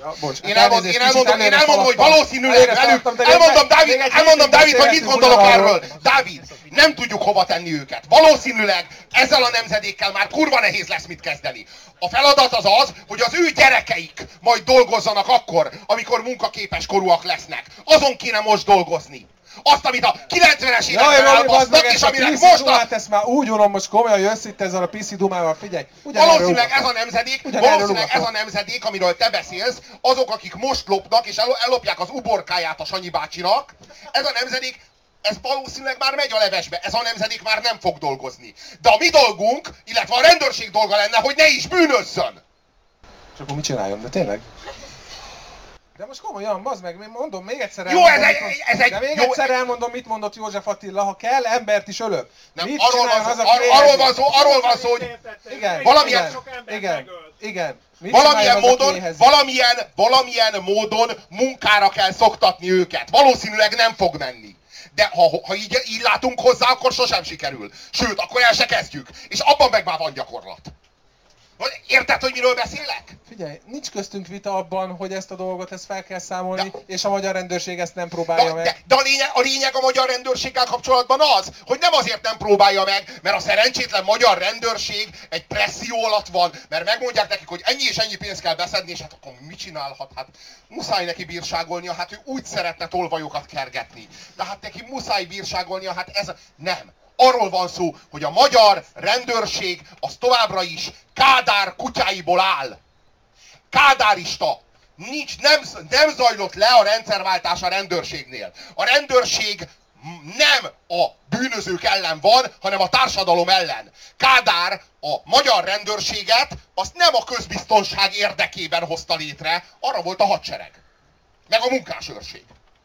Ja, bocs, Én elnézést, én elmondom, én elmondom, hogy. Valószínűleg még elmondom, Dávid, elmondom, Dávid, hogy mit gondolok erről. Dávid, nem tudjuk hova tenni őket. Valószínűleg ezzel a nemzedékkel már kurva nehéz lesz mit kezdeni. A feladat az az, hogy az ő gyerekeik majd dolgozzanak akkor, amikor munkaképes korúak lesznek. Azon kéne most dolgozni. Azt, amit a 90-es Jaj, években elbasztak, és aminek most a ezt már úgy unom, most komolyan jössz itt ezzel a PC dumával, figyelj. Valószínűleg ez a nemzedék, valószínűleg ez a nemzedék, amiről te beszélsz, azok, akik most lopnak, és el- ellopják az uborkáját a Sanyi bácsinak, ez a nemzedék, ez valószínűleg már megy a levesbe, ez a nemzedék már nem fog dolgozni. De a mi dolgunk, illetve a rendőrség dolga lenne, hogy ne is bűnözzön! És akkor mit csináljon, de tényleg? De most komolyan, bazd meg, mondom, még egyszer Jó, elmondom, ez mit egy- ez egy- De még jó, egyszer elmondom, mit mondott József Attila, ha kell, embert is ölök. Nem, mit arról van, szó, ar- arról van szó, arról van szó, hogy Igen, Valamilyen- igen, igen, megölt. igen. Mit valamilyen módon, valamilyen, valamilyen módon munkára kell szoktatni őket. Valószínűleg nem fog menni. De ha, ha így, így látunk hozzá, akkor sosem sikerül. Sőt, akkor el se kezdjük. És abban meg már van gyakorlat. Vagy Érted, hogy miről beszélek? Figyelj, nincs köztünk vita abban, hogy ezt a dolgot ezt fel kell számolni, De- és a magyar rendőrség ezt nem próbálja De, meg. de, de a, lényeg, a lényeg a magyar rendőrséggel kapcsolatban az, hogy nem azért nem próbálja meg, mert a szerencsétlen magyar rendőrség egy presszió alatt van, mert megmondják nekik, hogy ennyi és ennyi pénzt kell beszedni, és hát akkor mit csinálhat? Hát muszáj neki bírságolnia, hát ő úgy szeretne tolvajokat kergetni. De hát neki muszáj bírságolnia, hát ez nem. Arról van szó, hogy a magyar rendőrség az továbbra is Kádár kutyáiból áll kádárista. Nincs, nem, nem zajlott le a rendszerváltás a rendőrségnél. A rendőrség nem a bűnözők ellen van, hanem a társadalom ellen. Kádár a magyar rendőrséget azt nem a közbiztonság érdekében hozta létre, arra volt a hadsereg. Meg a munkásőrség.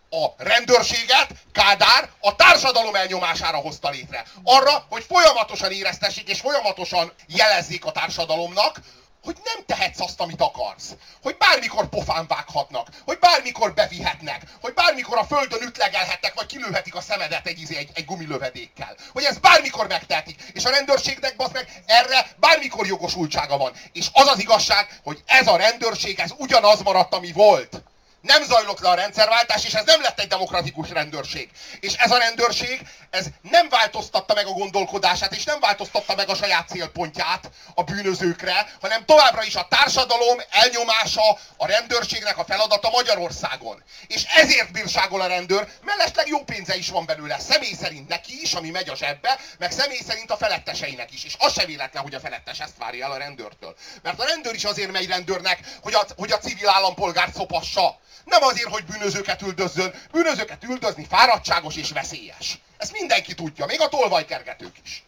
A rendőrséget Kádár a társadalom elnyomására hozta létre. Arra, hogy folyamatosan éreztessék és folyamatosan jelezzék a társadalomnak, hogy nem tehetsz azt, amit akarsz. Hogy bármikor pofán vághatnak, hogy bármikor bevihetnek, hogy bármikor a földön ütlegelhetnek, vagy kilőhetik a szemedet egy, izé- egy, egy gumilövedékkel. Hogy ez bármikor megtehetik. És a rendőrségnek basz meg erre bármikor jogosultsága van. És az az igazság, hogy ez a rendőrség, ez ugyanaz maradt, ami volt. Nem zajlott le a rendszerváltás, és ez nem lett egy demokratikus rendőrség. És ez a rendőrség, ez nem változtatta meg a gondolkodását, és nem változtatta meg a saját célpontját a bűnözőkre, hanem továbbra is a társadalom elnyomása a rendőrségnek a feladata Magyarországon. És ezért bírságol a rendőr, mellesleg jó pénze is van belőle. Személy szerint neki is, ami megy a zsebbe, meg személy szerint a feletteseinek is. És az se véletlen, hogy a felettes ezt várja el a rendőrtől. Mert a rendőr is azért megy rendőrnek, hogy a, hogy a civil állampolgárt szopassa. Nem azért, hogy bűnözőket üldözzön. Bűnözőket üldözni fáradtságos és veszélyes. Ezt mindenki tudja, még a tolvajkergetők is.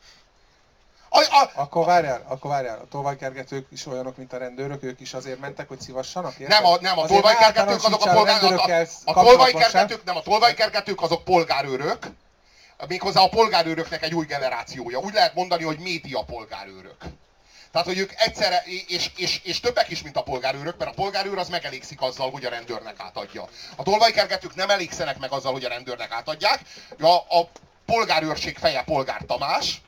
A, a, Akkor várjál, akkor várjál, a tolvajkergetők is olyanok, mint a rendőrök, ők is azért mentek, hogy szívassanak, érted? nem a, nem a tolvajkergetők azok a általánosítsál polgár, a, a, a tolvajkergetők, nem a tolvajkergetők azok polgárőrök. Méghozzá a polgárőröknek egy új generációja. Úgy lehet mondani, hogy média polgárőrök. Tehát, hogy ők egyszerre, és, és, és többek is, mint a polgárőrök, mert a polgárőr az megelégszik azzal, hogy a rendőrnek átadja. A tolvajkergetők nem elégszenek meg azzal, hogy a rendőrnek átadják. A, a polgárőrség feje polgár Tamás,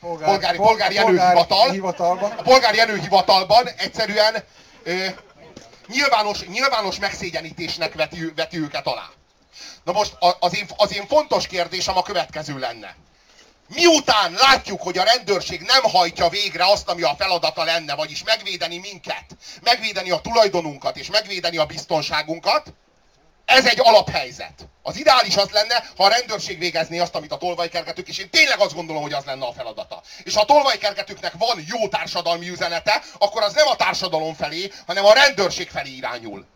polgár, polgári, polgári előhivatal, a polgári előhivatalban egyszerűen ö, nyilvános, nyilvános megszégyenítésnek veti, veti őket alá. Na most az én, az én fontos kérdésem a következő lenne. Miután látjuk, hogy a rendőrség nem hajtja végre azt, ami a feladata lenne, vagyis megvédeni minket, megvédeni a tulajdonunkat és megvédeni a biztonságunkat, ez egy alaphelyzet. Az ideális az lenne, ha a rendőrség végezné azt, amit a tolvajkergetők, és én tényleg azt gondolom, hogy az lenne a feladata. És ha a tolvajkergetőknek van jó társadalmi üzenete, akkor az nem a társadalom felé, hanem a rendőrség felé irányul.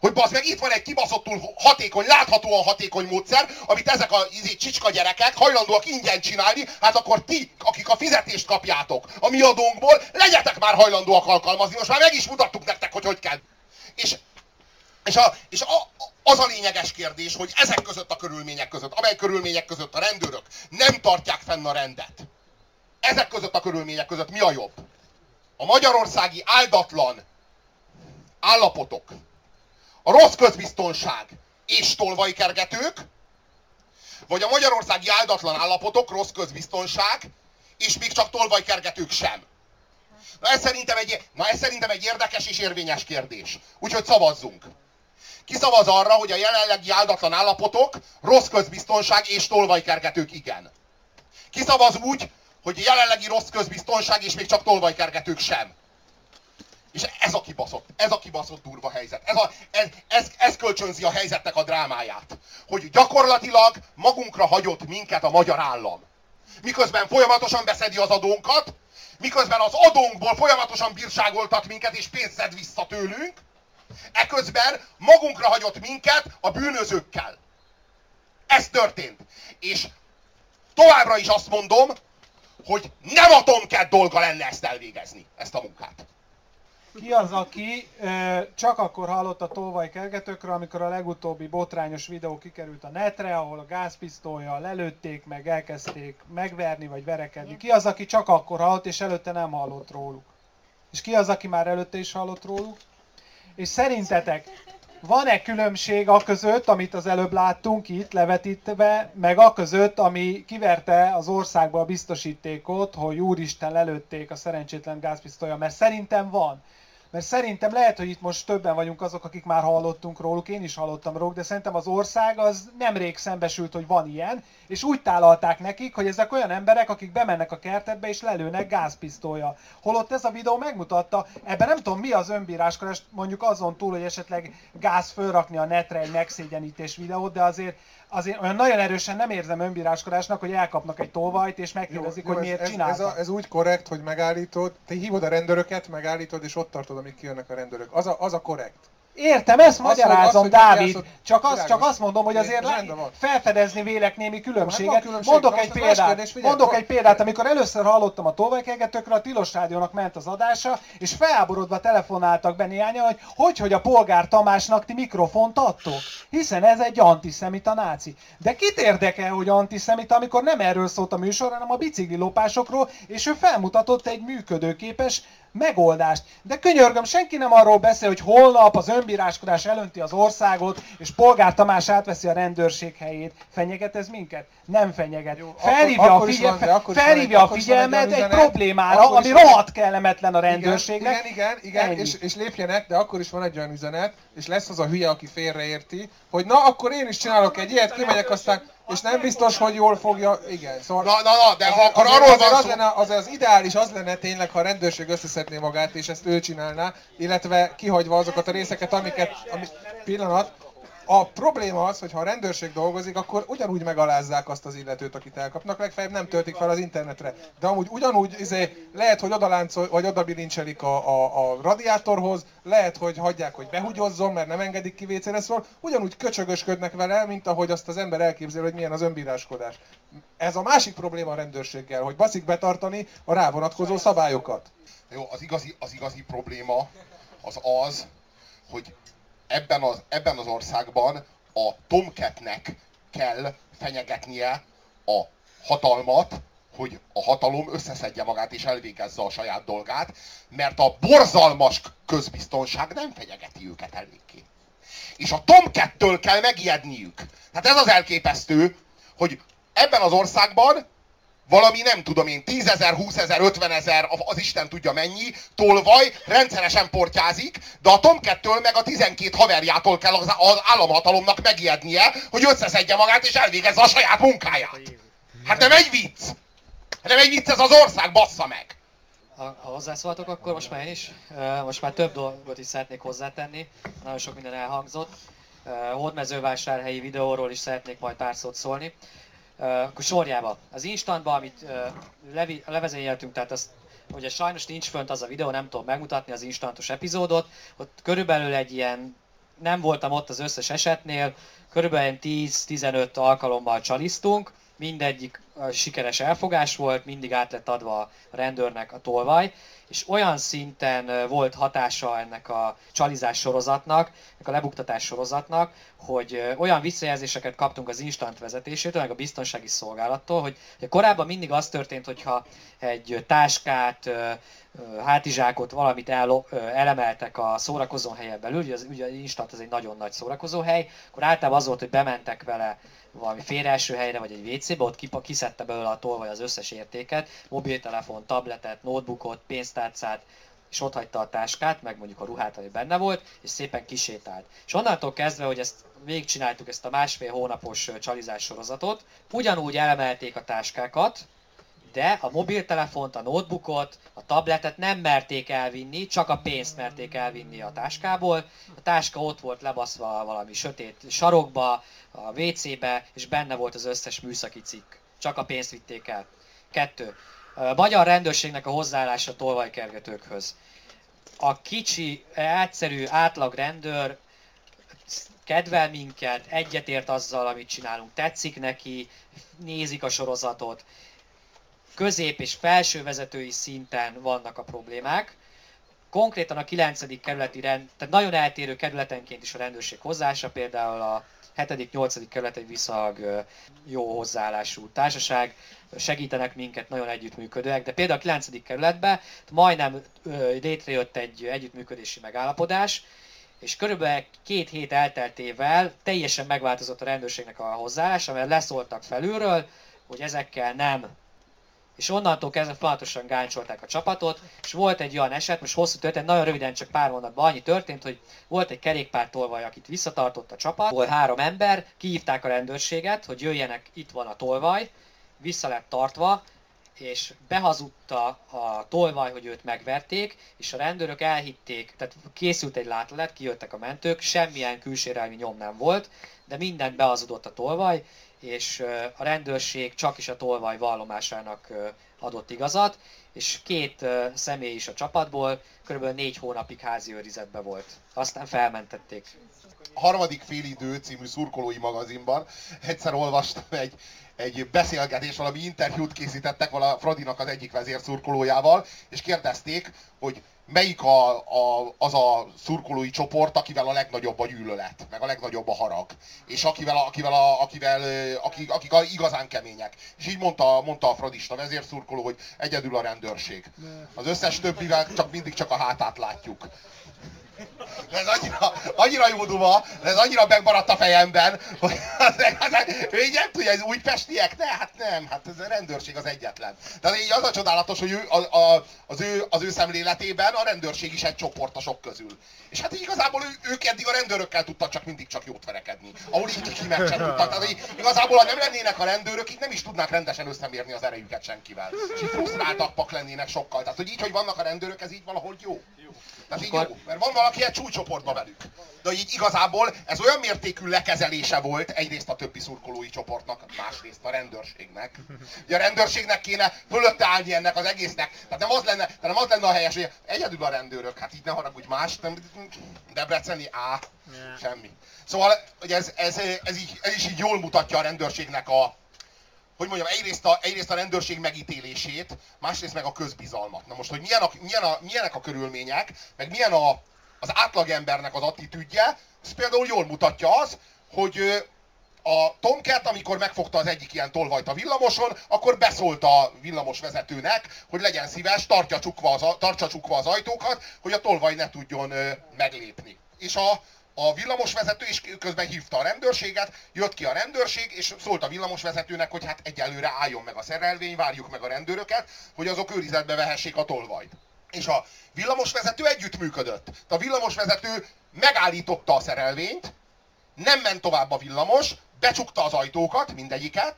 Hogy az meg itt van egy kibaszottul hatékony, láthatóan hatékony módszer, amit ezek a izé, csicska gyerekek hajlandóak ingyen csinálni, hát akkor ti, akik a fizetést kapjátok a mi adónkból, legyetek már hajlandóak alkalmazni. Most már meg is mutattuk nektek, hogy hogy kell. És, és, a, és a, az a lényeges kérdés, hogy ezek között a körülmények között, amely körülmények között a rendőrök nem tartják fenn a rendet. Ezek között a körülmények között mi a jobb? A magyarországi áldatlan állapotok, a rossz közbiztonság és tolvajkergetők, vagy a magyarországi áldatlan állapotok, rossz közbiztonság, és még csak tolvajkergetők sem. Na ez, szerintem egy, na ez szerintem egy érdekes és érvényes kérdés. Úgyhogy szavazzunk. Ki szavaz arra, hogy a jelenlegi áldatlan állapotok, rossz közbiztonság és tolvajkergetők igen. Ki szavaz úgy, hogy a jelenlegi rossz közbiztonság és még csak tolvajkergetők sem. És ez a kibaszott, ez a kibaszott durva helyzet. Ez, a, ez, ez, ez kölcsönzi a helyzetnek a drámáját. Hogy gyakorlatilag magunkra hagyott minket a magyar állam. Miközben folyamatosan beszedi az adónkat, miközben az adónkból folyamatosan bírságoltat minket és pénzt szed vissza tőlünk, eközben magunkra hagyott minket a bűnözőkkel. Ez történt. És továbbra is azt mondom, hogy nem a Tomcat dolga lenne ezt elvégezni, ezt a munkát. Ki az, aki ö, csak akkor hallott a tolvaj kergetőkről, amikor a legutóbbi botrányos videó kikerült a netre, ahol a gázpisztolya lelőtték, meg elkezdték megverni vagy verekedni. Ki az, aki csak akkor hallott, és előtte nem hallott róluk? És ki az, aki már előtte is hallott róluk? És szerintetek van-e különbség a között, amit az előbb láttunk itt levetítve, meg a között, ami kiverte az országba a biztosítékot, hogy úristen lelőtték a szerencsétlen gázpisztolya, mert szerintem van. Mert szerintem lehet, hogy itt most többen vagyunk azok, akik már hallottunk róluk, én is hallottam róluk, de szerintem az ország az nemrég szembesült, hogy van ilyen, és úgy tálalták nekik, hogy ezek olyan emberek, akik bemennek a kertetbe és lelőnek gázpisztolya. Holott ez a videó megmutatta, ebben nem tudom mi az önbíráskodás, mondjuk azon túl, hogy esetleg gáz fölrakni a netre egy megszégyenítés videót, de azért azért olyan nagyon erősen nem érzem önbíráskodásnak, hogy elkapnak egy tolvajt, és megkérdezik, hogy miért ez, csináltak. Ez, a, ez, úgy korrekt, hogy megállítod, te hívod a rendőröket, megállítod, és ott tartod, amíg kijönnek a rendőrök. Az a, az a korrekt. Értem, ezt magyarázom, az, Dávid. Az, csak, az, csak azt mondom, hogy azért le, felfedezni vélek némi különbséget. Hát különbség, mondok egy példát, kérdés, figyelj, mondok egy példát, amikor először hallottam a tolvajkergetőkről, a Tilos Rádiónak ment az adása, és felháborodva telefonáltak be néhányan, hogy hogy, hogy a polgár Tamásnak ti mikrofont adtok, hiszen ez egy antiszemita náci. De kit érdekel, hogy antiszemita, amikor nem erről szólt a műsor, hanem a bicikli lopásokról, és ő felmutatott egy működőképes megoldást. De könyörgöm, senki nem arról beszél, hogy holnap az önbíráskodás elönti az országot, és Polgár Tamás átveszi a rendőrség helyét. Fenyeget ez minket? Nem fenyeget. Jó, felhívja akkor, a, figyel, van, felhívja a figyelmet egy, egy problémára, ami rohadt kellemetlen a rendőrségnek. Igen, igen, igen és, és lépjenek, de akkor is van egy olyan üzenet, és lesz az a hülye, aki félreérti, hogy na, akkor én is csinálok egy ilyet, kimegyek, aztán és nem biztos, hogy jól fogja, igen, szóval... Na, na, na, de ha akkor arról van az, szó... lenne, az, az ideális az lenne tényleg, ha a rendőrség összeszedné magát, és ezt ő csinálná, illetve kihagyva azokat a részeket, amiket... Ami, pillanat, a probléma az, hogy ha a rendőrség dolgozik, akkor ugyanúgy megalázzák azt az illetőt, akit elkapnak, legfeljebb nem töltik fel az internetre. De amúgy ugyanúgy izé, lehet, hogy odaláncol, vagy oda bilincselik a, a, a radiátorhoz, lehet, hogy hagyják, hogy behugyozzon, mert nem engedik ki WC-re, szóval ugyanúgy köcsögösködnek vele, mint ahogy azt az ember elképzel, hogy milyen az önbíráskodás. Ez a másik probléma a rendőrséggel, hogy baszik betartani a rá vonatkozó szabályokat. Jó, az igazi, az igazi probléma az az, hogy ebben az, ebben az országban a Tomketnek kell fenyegetnie a hatalmat, hogy a hatalom összeszedje magát és elvégezze a saját dolgát, mert a borzalmas közbiztonság nem fenyegeti őket eléggé. És a Tomkettől kell megijedniük. Tehát ez az elképesztő, hogy ebben az országban valami nem tudom én, 10 ezer, 20 ezer, 50 ezer, az Isten tudja mennyi, tolvaj, rendszeresen portyázik, de a Tomkettől meg a 12 haverjától kell az, az államhatalomnak megijednie, hogy összeszedje magát és elvégezze a saját munkáját. Hát nem egy vicc! Hát nem egy vicc ez az ország, bassza meg! Ha, ha hozzászólhatok, akkor most már én is. Most már több dolgot is szeretnék hozzátenni. Nagyon sok minden elhangzott. Hódmezővásárhelyi videóról is szeretnék majd pár szót szólni. Akkor sorjába. Az instantban, amit levi, levezényeltünk, tehát az ugye sajnos nincs fönt az a videó, nem tudom megmutatni az instantos epizódot. Ott körülbelül egy ilyen, nem voltam ott az összes esetnél, körülbelül 10-15 alkalommal csalisztunk, mindegyik sikeres elfogás volt, mindig át lett adva a rendőrnek a tolvaj, és olyan szinten volt hatása ennek a csalizás sorozatnak, ennek a lebuktatás sorozatnak, hogy olyan visszajelzéseket kaptunk az instant vezetésétől, meg a biztonsági szolgálattól, hogy korábban mindig az történt, hogyha egy táskát, hátizsákot, valamit el, elemeltek a szórakozó helyen belül, ugye az, ugye az instant az egy nagyon nagy szórakozó hely, akkor általában az volt, hogy bementek vele valami félreeső helyre, vagy egy WC-be, ott kiszedte belőle a tolvaj az összes értéket, mobiltelefon, tabletet, notebookot, pénztárcát, és ott hagyta a táskát, meg mondjuk a ruhát, ami benne volt, és szépen kisétált. És onnantól kezdve, hogy ezt végigcsináltuk ezt a másfél hónapos csalizás sorozatot, ugyanúgy elemelték a táskákat, de a mobiltelefont, a notebookot, a tabletet nem merték elvinni, csak a pénzt merték elvinni a táskából. A táska ott volt lebaszva valami sötét sarokba, a WC-be, és benne volt az összes műszaki cikk. Csak a pénzt vitték el. Kettő. A magyar rendőrségnek a hozzáállása tolvajkergetőkhöz. A kicsi, egyszerű, átlag rendőr kedvel minket, egyetért azzal, amit csinálunk, tetszik neki, nézik a sorozatot, közép- és felső vezetői szinten vannak a problémák. Konkrétan a 9. kerületi rend, tehát nagyon eltérő kerületenként is a rendőrség hozzása, például a 7.-8. kerület egy viszag jó hozzáállású társaság, segítenek minket, nagyon együttműködőek, de például a 9. kerületben majdnem létrejött egy együttműködési megállapodás, és körülbelül két hét elteltével teljesen megváltozott a rendőrségnek a hozzáállása, mert leszóltak felülről, hogy ezekkel nem és onnantól kezdve folyamatosan gáncsolták a csapatot, és volt egy olyan eset, most hosszú történet, nagyon röviden csak pár mondatban annyi történt, hogy volt egy kerékpártolvaj, akit visszatartott a csapat, volt három ember, kihívták a rendőrséget, hogy jöjjenek, itt van a tolvaj, vissza lett tartva, és behazudta a tolvaj, hogy őt megverték, és a rendőrök elhitték, tehát készült egy látlelet, kijöttek a mentők, semmilyen külsérelmi nyom nem volt, de mindent behazudott a tolvaj, és a rendőrség csak is a tolvaj vallomásának adott igazat, és két személy is a csapatból kb. négy hónapig házi őrizetbe volt. Aztán felmentették. A harmadik félidő című szurkolói magazinban egyszer olvastam egy, egy beszélgetés, valami interjút készítettek vala Fradinak az egyik vezérszurkolójával, és kérdezték, hogy melyik a, a, az a szurkolói csoport, akivel a legnagyobb a gyűlölet, meg a legnagyobb a harag, és akivel, akivel, a, akivel akik, akik a igazán kemények. És így mondta, mondta a fradista vezérszurkoló, hogy egyedül a rendőrség. Az összes többivel csak mindig csak a hátát látjuk. Ez annyira, annyira jó duma, ez annyira megmaradt a fejemben, hogy így nem tudja, hogy pestiek? Ne, hát nem, hát ez a rendőrség az egyetlen. Tehát így az a csodálatos, hogy ő, a, a, az, ő, az ő szemléletében a rendőrség is egy csoport a sok közül. És hát igazából ő, ők eddig a rendőrökkel tudtak csak mindig csak jót verekedni. Ahol így kiki meccset tudtak. Tehát így, igazából, ha nem lennének a rendőrök, így nem is tudnák rendesen összemérni az erejüket senkivel. És így frusztráltak lennének sokkal. Tehát, hogy így, hogy vannak a rendőrök, ez így valahogy jó. Tehát így jó, mert van valaki egy csúcscsoportban velük. De így igazából ez olyan mértékű lekezelése volt egyrészt a többi szurkolói csoportnak, másrészt a rendőrségnek. Ugye a rendőrségnek kéne fölötte állni ennek az egésznek. Tehát nem az lenne, tehát nem az lenne a helyes, hogy egyedül a rendőrök, hát így ne haragudj más, nem, Debreceni, á, semmi. Szóval, hogy ez, ez, ez, így, ez is így jól mutatja a rendőrségnek a, hogy mondjam, egyrészt a, egyrészt a rendőrség megítélését, másrészt meg a közbizalmat. Na most, hogy milyen a, milyen a, milyenek a körülmények, meg milyen a, az átlagembernek az attitűdje, ez például jól mutatja az, hogy a, Tomcat, amikor megfogta az egyik ilyen tolvajt a villamoson, akkor beszólt a villamos vezetőnek, hogy legyen szíves, tartja csukva az, tartsa csukva az ajtókat, hogy a tolvaj ne tudjon meglépni. És a, a villamosvezető is közben hívta a rendőrséget, jött ki a rendőrség, és szólt a villamosvezetőnek, hogy hát egyelőre álljon meg a szerelvény, várjuk meg a rendőröket, hogy azok őrizetbe vehessék a tolvajt. És a villamosvezető együttműködött. A villamosvezető megállította a szerelvényt, nem ment tovább a villamos, becsukta az ajtókat, mindegyiket,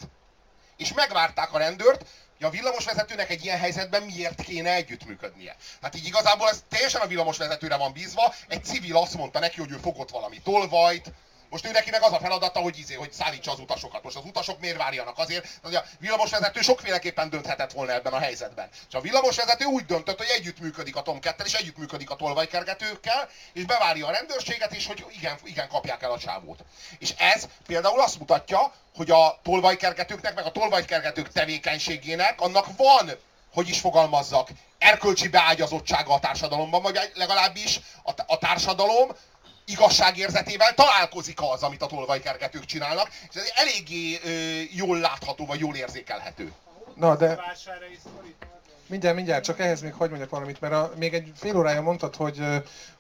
és megvárták a rendőrt, hogy a villamosvezetőnek egy ilyen helyzetben miért kéne együttműködnie. Hát így igazából ez teljesen a villamosvezetőre van bízva, egy civil azt mondta neki, hogy ő fogott valami tolvajt, most ő neki meg az a feladata, hogy, izé, hogy szállítsa az utasokat. Most az utasok miért várjanak azért? Hogy a villamosvezető sokféleképpen dönthetett volna ebben a helyzetben. És a villamosvezető úgy döntött, hogy együttműködik a Tom 2 és együttműködik a tolvajkergetőkkel, és bevárja a rendőrséget, és hogy igen, igen kapják el a csávót. És ez például azt mutatja, hogy a tolvajkergetőknek, meg a tolvajkergetők tevékenységének annak van hogy is fogalmazzak, erkölcsi beágyazottsága a társadalomban, vagy legalábbis a, a társadalom igazságérzetével találkozik az, amit a tolvajkergetők csinálnak, és ez eléggé ö, jól látható, vagy jól érzékelhető. Na, de mindjárt, mindjárt, csak ehhez még hagyd mondjak valamit, mert a, még egy fél órája mondtad, hogy,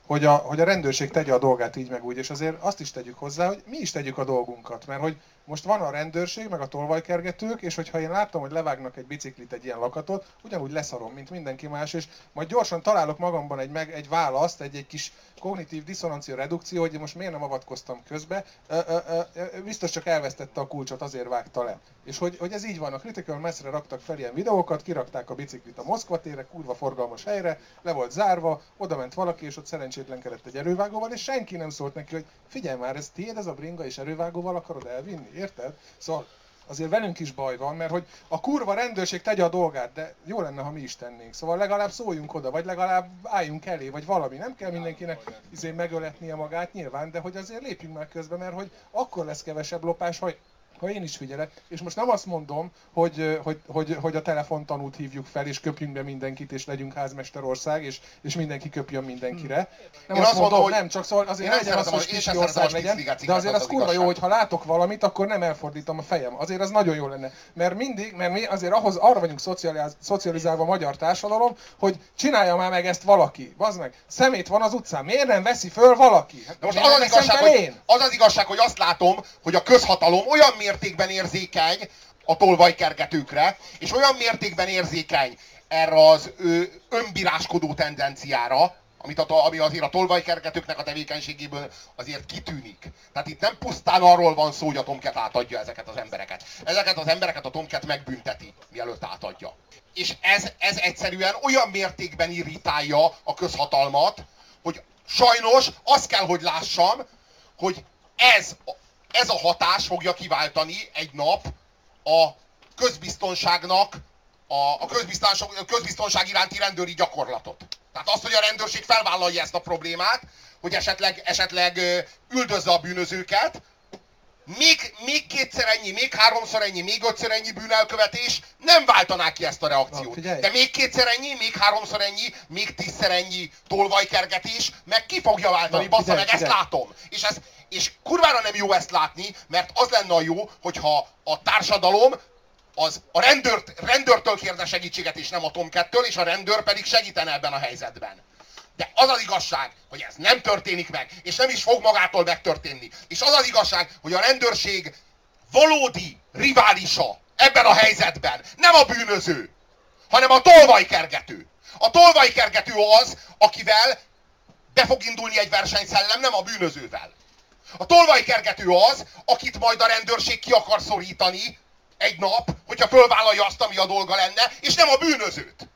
hogy, a, hogy a rendőrség tegye a dolgát így meg úgy, és azért azt is tegyük hozzá, hogy mi is tegyük a dolgunkat, mert hogy most van a rendőrség, meg a tolvajkergetők, és hogyha én látom, hogy levágnak egy biciklit, egy ilyen lakatot, ugyanúgy leszarom, mint mindenki más, és majd gyorsan találok magamban egy, meg, egy választ, egy, egy kis kognitív diszonancia redukció, hogy most miért nem avatkoztam közbe, ö, ö, ö, biztos csak elvesztette a kulcsot, azért vágta le. És hogy, hogy ez így van, a Critical Mass-re raktak fel ilyen videókat, kirakták a biciklit a Moszkva térre, kurva forgalmas helyre, le volt zárva, oda ment valaki, és ott szerencsétlenkedett egy erővágóval, és senki nem szólt neki, hogy figyelj már, ez tiéd ez a bringa, és erővágóval akarod elvinni, érted? Szóval azért velünk is baj van, mert hogy a kurva rendőrség tegye a dolgát, de jó lenne, ha mi is tennénk. Szóval legalább szóljunk oda, vagy legalább álljunk elé, vagy valami. Nem kell mindenkinek izé megöletnie magát nyilván, de hogy azért lépjünk meg közben, mert hogy akkor lesz kevesebb lopás, hogy ha én is figyelek, és most nem azt mondom, hogy, hogy, hogy, hogy a telefontanút hívjuk fel, és köpjünk be mindenkit, és legyünk házmesterország, és, és mindenki köpjön mindenkire. Nem Én azt, azt mondom, mondom, hogy- nem, csak szóval azért legyen az, hogy kicsi ország legyen, de azért az az kurva jó, hogy ha látok valamit, akkor nem elfordítom a fejem. Azért az nagyon jó lenne. Mert mindig, mert mi azért ahhoz arra vagyunk szocializ- szocializálva a magyar társadalom, hogy csinálja már meg ezt valaki. Bazd meg, szemét van az utcán, miért nem veszi föl valaki? Hát De most az az, igazság, hogy, az az igazság, hogy azt látom, hogy a közhatalom olyan mértékben érzékeny a tolvajkergetőkre, és olyan mértékben érzékeny erre az ö, önbíráskodó tendenciára, amit a, ami azért a tolvajkergetőknek a tevékenységéből azért kitűnik. Tehát itt nem pusztán arról van szó, hogy a Tomcat átadja ezeket az embereket. Ezeket az embereket a Tomcat megbünteti, mielőtt átadja. És ez, ez egyszerűen olyan mértékben irritálja a közhatalmat, hogy sajnos azt kell, hogy lássam, hogy ez, ez a hatás fogja kiváltani egy nap a közbiztonságnak, a, a, közbiztonság, a közbiztonság iránti rendőri gyakorlatot. Tehát azt, hogy a rendőrség felvállalja ezt a problémát, hogy esetleg, esetleg üldözze a bűnözőket, még, még kétszer ennyi, még háromszor ennyi, még ötször ennyi bűnelkövetés nem váltaná ki ezt a reakciót. De még kétszer ennyi, még háromszor ennyi, még tízszer ennyi tolvajkergetés, meg ki fogja váltani, Na, bassza figyelj, meg, ezt látom. És, ez, és kurvára nem jó ezt látni, mert az lenne a jó, hogyha a társadalom az a rendőrt, rendőrtől kérne segítséget, és nem a Tomkettől, és a rendőr pedig segítene ebben a helyzetben. De az az igazság, hogy ez nem történik meg, és nem is fog magától megtörténni. És az az igazság, hogy a rendőrség valódi riválisa ebben a helyzetben nem a bűnöző, hanem a tolvajkergető. A tolvajkergető az, akivel be fog indulni egy versenyszellem, nem a bűnözővel. A tolvajkergető az, akit majd a rendőrség ki akar szorítani egy nap, hogyha fölvállalja azt, ami a dolga lenne, és nem a bűnözőt.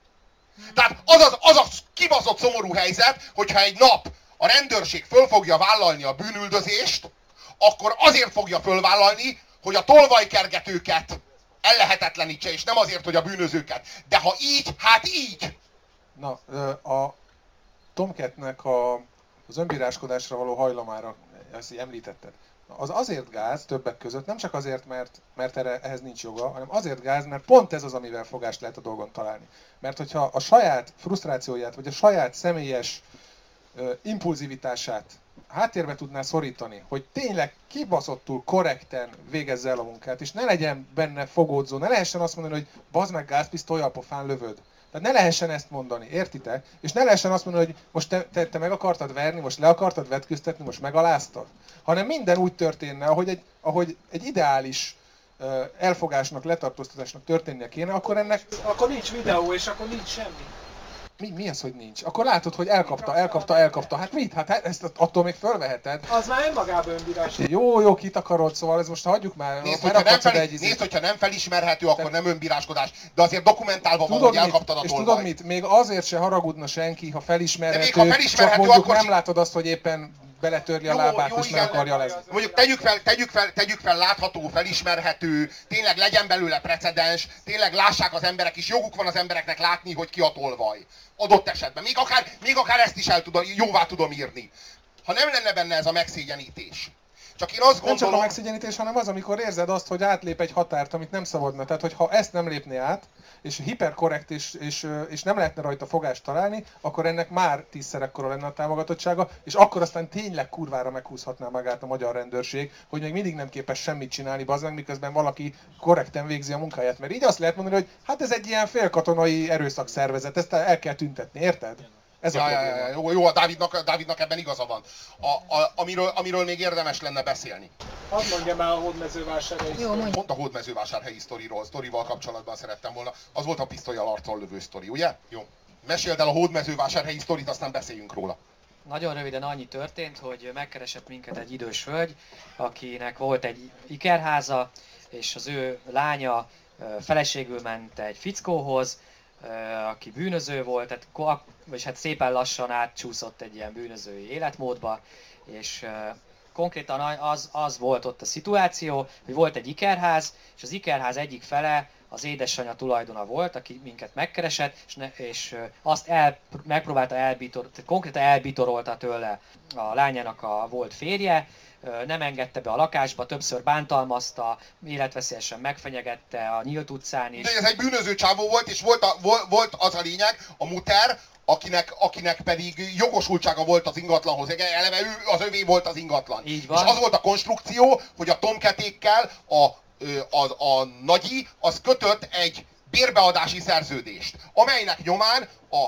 Tehát az az, az a kibaszott szomorú helyzet, hogyha egy nap a rendőrség föl fogja vállalni a bűnüldözést, akkor azért fogja fölvállalni, hogy a tolvajkergetőket ellehetetlenítse, és nem azért, hogy a bűnözőket. De ha így, hát így. Na, a Tomcatnek a, az önbíráskodásra való hajlamára, ezt így említetted. Az azért gáz többek között, nem csak azért, mert, mert erre, ehhez nincs joga, hanem azért gáz, mert pont ez az, amivel fogást lehet a dolgon találni. Mert hogyha a saját frusztrációját, vagy a saját személyes ö, impulzivitását háttérbe tudná szorítani, hogy tényleg kibaszottul korrekten végezze el a munkát, és ne legyen benne fogódzó, ne lehessen azt mondani, hogy bazd meg gázpisztoly a pofán lövöd. Tehát ne lehessen ezt mondani, értitek? És ne lehessen azt mondani, hogy most te, te, te meg akartad verni, most le akartad vetköztetni, most megaláztad. Hanem minden úgy történne, ahogy egy, ahogy egy ideális elfogásnak, letartóztatásnak történnie kéne, akkor ennek... Akkor nincs videó, és akkor nincs semmi. Mi, mi az, hogy nincs? Akkor látod, hogy elkapta, elkapta, elkapta. Hát mit? Hát ezt attól még fölveheted. Az már önmagában önbírás. Jó, jó, kit akarod, szóval ez most hagyjuk már. Nézd, hogyha nem, fel, egy nézd, hogyha nem felismerhető, akkor nem önbíráskodás. De azért dokumentálva van, hogy elkaptad a És tudod mit? Még azért se haragudna senki, ha felismerhető, De még ha felismerhető, csak mondjuk akkor nem látod azt, hogy éppen beletörli a lábát, és meg akarja lesz. Mondjuk tegyük fel, tegyük, fel, tegyük fel látható, felismerhető, tényleg legyen belőle precedens, tényleg lássák az emberek is, joguk van az embereknek látni, hogy ki a tolvaj. Adott esetben. Még akár, még akár ezt is el tudom, jóvá tudom írni. Ha nem lenne benne ez a megszégyenítés. Csak én azt Nem csak a gondolom... megszégyenítés, hanem az, amikor érzed azt, hogy átlép egy határt, amit nem szabadna. Tehát, hogy ha ezt nem lépné át, és hiperkorrekt, és, és, és nem lehetne rajta fogást találni, akkor ennek már tízszer ekkora lenne a támogatottsága, és akkor aztán tényleg kurvára meghúzhatná magát a magyar rendőrség, hogy még mindig nem képes semmit csinálni, bazd meg, miközben valaki korrekten végzi a munkáját. Mert így azt lehet mondani, hogy hát ez egy ilyen félkatonai erőszakszervezet, ezt el kell tüntetni, érted? Ez a Ja, ja, jó, jó, a Dávidnak, a Dávidnak ebben igaza van. A, a, amiről, amiről még érdemes lenne beszélni. Hadd mondjam el a hódmezővásárhelyi Jó, mondj. Pont a hódmezővásárhelyi sztoriról, sztorival kapcsolatban szerettem volna. Az volt a pisztolyjal arccal lövő sztori, ugye? Jó. Meséld el a hódmezővásárhelyi sztorit, aztán beszéljünk róla. Nagyon röviden annyi történt, hogy megkeresett minket egy idős hölgy, akinek volt egy ikerháza, és az ő lánya feleségül ment egy fickóhoz, aki bűnöző volt, tehát, vagyis hát szépen lassan átcsúszott egy ilyen bűnözői életmódba, és konkrétan az, az volt ott a szituáció, hogy volt egy ikerház, és az ikerház egyik fele az édesanyja tulajdona volt, aki minket megkeresett, és, ne, és azt el, megpróbálta elbitor, tehát konkrétan elbitorolta tőle a lányának a volt férje, nem engedte be a lakásba, többször bántalmazta, életveszélyesen megfenyegette a nyílt utcán is. De ez egy bűnöző csávó volt, és volt, a, vol- volt az a lényeg, a muter, akinek, akinek pedig jogosultsága volt az ingatlanhoz. Eleve ő, az övé volt az ingatlan. Így van. És az volt a konstrukció, hogy a tomketékkel a, a, a nagyi az kötött egy bérbeadási szerződést, amelynek nyomán a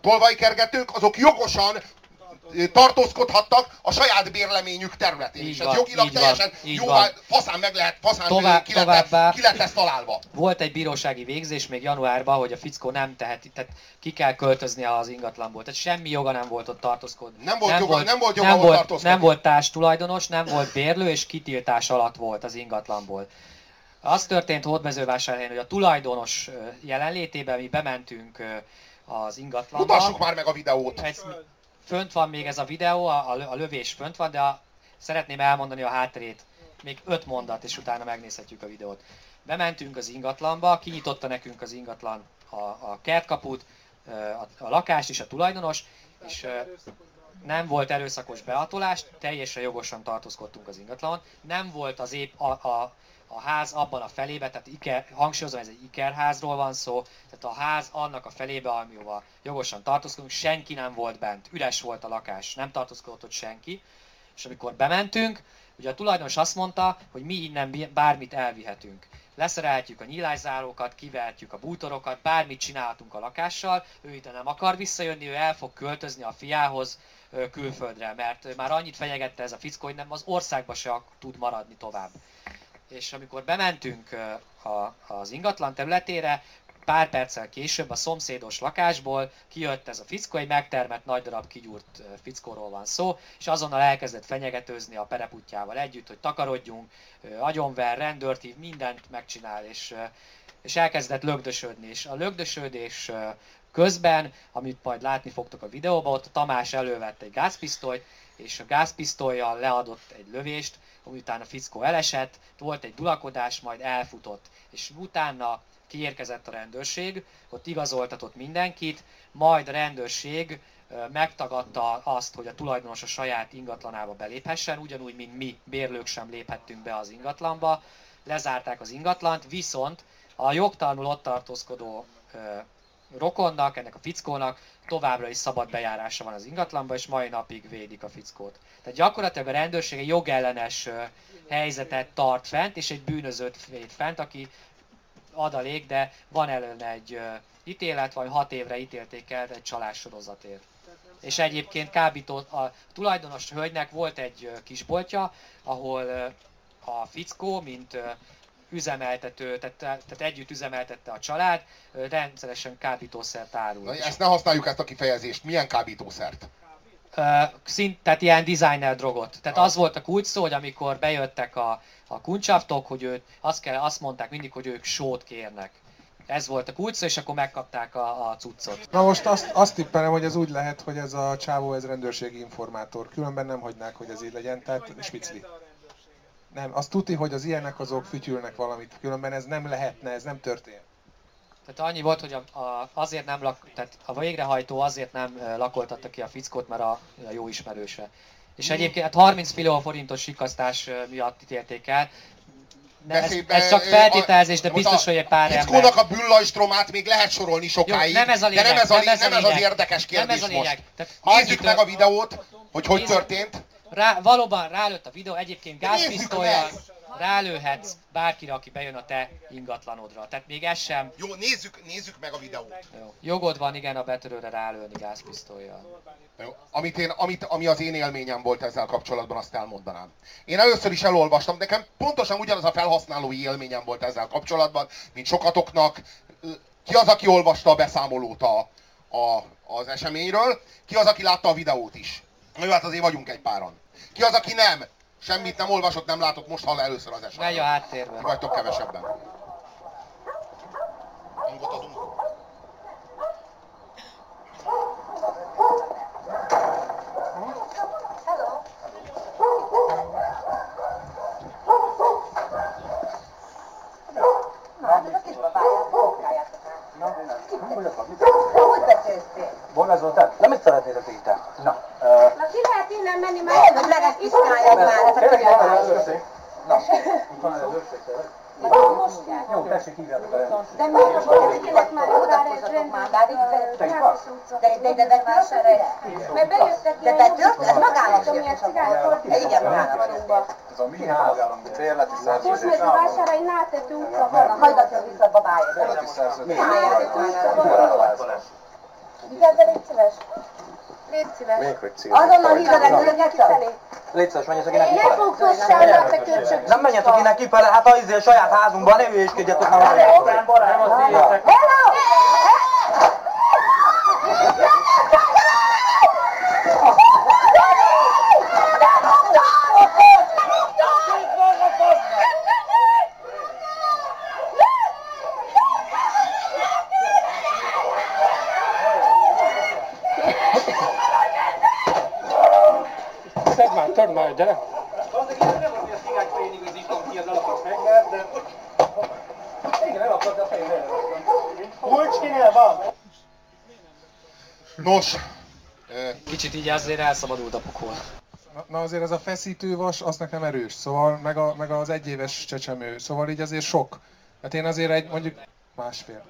tolvajkergetők azok jogosan tartózkodhattak a saját bérleményük területén. Így és ez van, jogilag így van, teljesen így van. faszán meg lehet, faszán Tovább- ki, továbbá- ki lett ez találva. Volt egy bírósági végzés még januárban, hogy a fickó nem teheti, tehát ki kell költöznie az ingatlanból. Tehát semmi joga nem volt ott tartózkodni. Nem volt joga- nem volt joga nem volt, tartózkodni. nem volt társtulajdonos, nem volt bérlő, és kitiltás alatt volt az ingatlanból. Az történt Hódmezővásárhelyen, hogy a tulajdonos jelenlétében mi bementünk az ingatlanba. Mutassuk már meg a videót. Ez, fönt van még ez a videó, a, a lö- a lövés fönt van, de a, szeretném elmondani a hátterét. Még öt mondat, és utána megnézhetjük a videót. Bementünk az ingatlanba, kinyitotta nekünk az ingatlan a, a kertkaput, a, a lakást és a tulajdonos, és nem volt erőszakos behatolás, teljesen jogosan tartózkodtunk az ingatlanon, nem volt az épp a, a, a ház abban a felébe, tehát iker, hangsúlyozom, ez egy ikerházról van szó, tehát a ház annak a felébe, amióval jogosan tartózkodunk, senki nem volt bent, üres volt a lakás, nem tartózkodott ott senki, és amikor bementünk, ugye a tulajdonos azt mondta, hogy mi innen bármit elvihetünk. Leszerelhetjük a nyílászárókat, kivehetjük a bútorokat, bármit csinálhatunk a lakással, ő itt nem akar visszajönni, ő el fog költözni a fiához külföldre, mert már annyit fenyegette ez a fickó, hogy nem az országba se tud maradni tovább. És amikor bementünk a, az ingatlan területére, pár perccel később a szomszédos lakásból kijött ez a fickó, egy megtermett nagy darab kigyúrt fickóról van szó, és azonnal elkezdett fenyegetőzni a pereputjával együtt, hogy takarodjunk, agyonver, rendőrt hív, mindent megcsinál, és, és elkezdett lögdösödni. És a lögdösödés közben, amit majd látni fogtok a videóban, ott a Tamás elővette egy gázpisztolyt, és a gázpisztolyjal leadott egy lövést, ami után a fickó elesett, volt egy dulakodás, majd elfutott. És utána kiérkezett a rendőrség, ott igazoltatott mindenkit, majd a rendőrség megtagadta azt, hogy a tulajdonos a saját ingatlanába beléphessen, ugyanúgy, mint mi bérlők sem léphettünk be az ingatlanba, lezárták az ingatlant, viszont a jogtalanul ott tartózkodó rokonnak, ennek a fickónak továbbra is szabad bejárása van az ingatlanba, és mai napig védik a fickót. Tehát gyakorlatilag a rendőrség egy jogellenes helyzetet tart fent, és egy bűnözőt véd fent, aki adalék, de van ellene egy ítélet, vagy hat évre ítélték el egy csalássorozatért. És egyébként kábító, a tulajdonos hölgynek volt egy kisboltja, ahol a fickó, mint üzemeltető, tehát, tehát együtt üzemeltette a család, rendszeresen kábítószert árul. Na, ezt ne használjuk ezt a kifejezést. Milyen kábítószert? szint, tehát ilyen designer drogot. Tehát az volt a kulcs szó, hogy amikor bejöttek a, a kuncsaftok, hogy őt, azt, kell, azt mondták mindig, hogy ők sót kérnek. Ez volt a kulcs és akkor megkapták a, a cuccot. Na most azt, azt tippelem, hogy ez úgy lehet, hogy ez a csávó, ez rendőrségi informátor. Különben nem hagynák, hogy ez így legyen, tehát spicli. Nem, azt tuti, hogy az ilyenek azok fütyülnek valamit, különben ez nem lehetne, ez nem történt. Tehát annyi volt, hogy a, a, azért nem lak, tehát a végrehajtó azért nem lakoltatta ki a fickót, mert a, a jó ismerőse. És egyébként hát 30 millió forintos sikasztás miatt ítélték el. Ne, ez, ez, csak feltételezés, de biztos, hogy egy pár ember. a bűnlajstromát még lehet sorolni sokáig, Jó, nem ez a lényeg, de nem ez, a, nem ez, a nem ez az érdekes kérdés nem ez a lényeg. most. Tehát nézzük meg a videót, hogy hogy történt. Rá, valóban rálőtt a videó, egyébként gázpisztolyjal rálőhetsz bárkire, aki bejön a te ingatlanodra. Tehát még ez sem... Jó, nézzük, nézzük meg a videót. Jó. Jogod van, igen, a betörőre rálőni gázpisztolyjal. Jó. Amit én, amit, ami az én élményem volt ezzel kapcsolatban, azt elmondanám. Én először is elolvastam, nekem pontosan ugyanaz a felhasználói élményem volt ezzel kapcsolatban, mint sokatoknak. Ki az, aki olvasta a beszámolót a, a, az eseményről, ki az, aki látta a videót is. Jó, hát azért vagyunk egy páran. Ki az, aki nem? Semmit nem olvasott, nem látott, most hall először az esetben. Megy a háttérben. Vagytok kevesebben. Hangot adunk. Volna Zoltán, nem mit szeretnél a Na, Na ki lehet innen menni, mert nem lehet iszkálják már. Na, itt van az őrség, jó, tessék, hívjátok a rendőrséget. De miért most kezdjenek már órára egy rendőr? De de de betörtek? Mert bejöttek De betört? Ez magának Igen, magának. Ez a mi házállam, bérleti szerződés. Kusmezővásárhelyi Nátető utca van. Hallgatja vissza babája. Bérleti szerződés. Nátető utca van. Vigyázz, légy szíves. Légy szíves. Még hogy szíves. Azonnal hívd a rendőröket kifelé. Légy szíves, menjetek innen Ne kifele. fogsz hozzá, te köcsög. Nem menjetek innen kifele, hát az izé a saját házunkban, ne hülyéskedjetek már. Hello! Szedd már, törd már, gyere! Nos, ö, Kicsit így azért elszabadult a pokol. Na, na azért ez a feszítővas, az nekem erős, szóval meg, a, meg az egyéves csecsemő, szóval így azért sok. Hát én azért egy mondjuk másfél.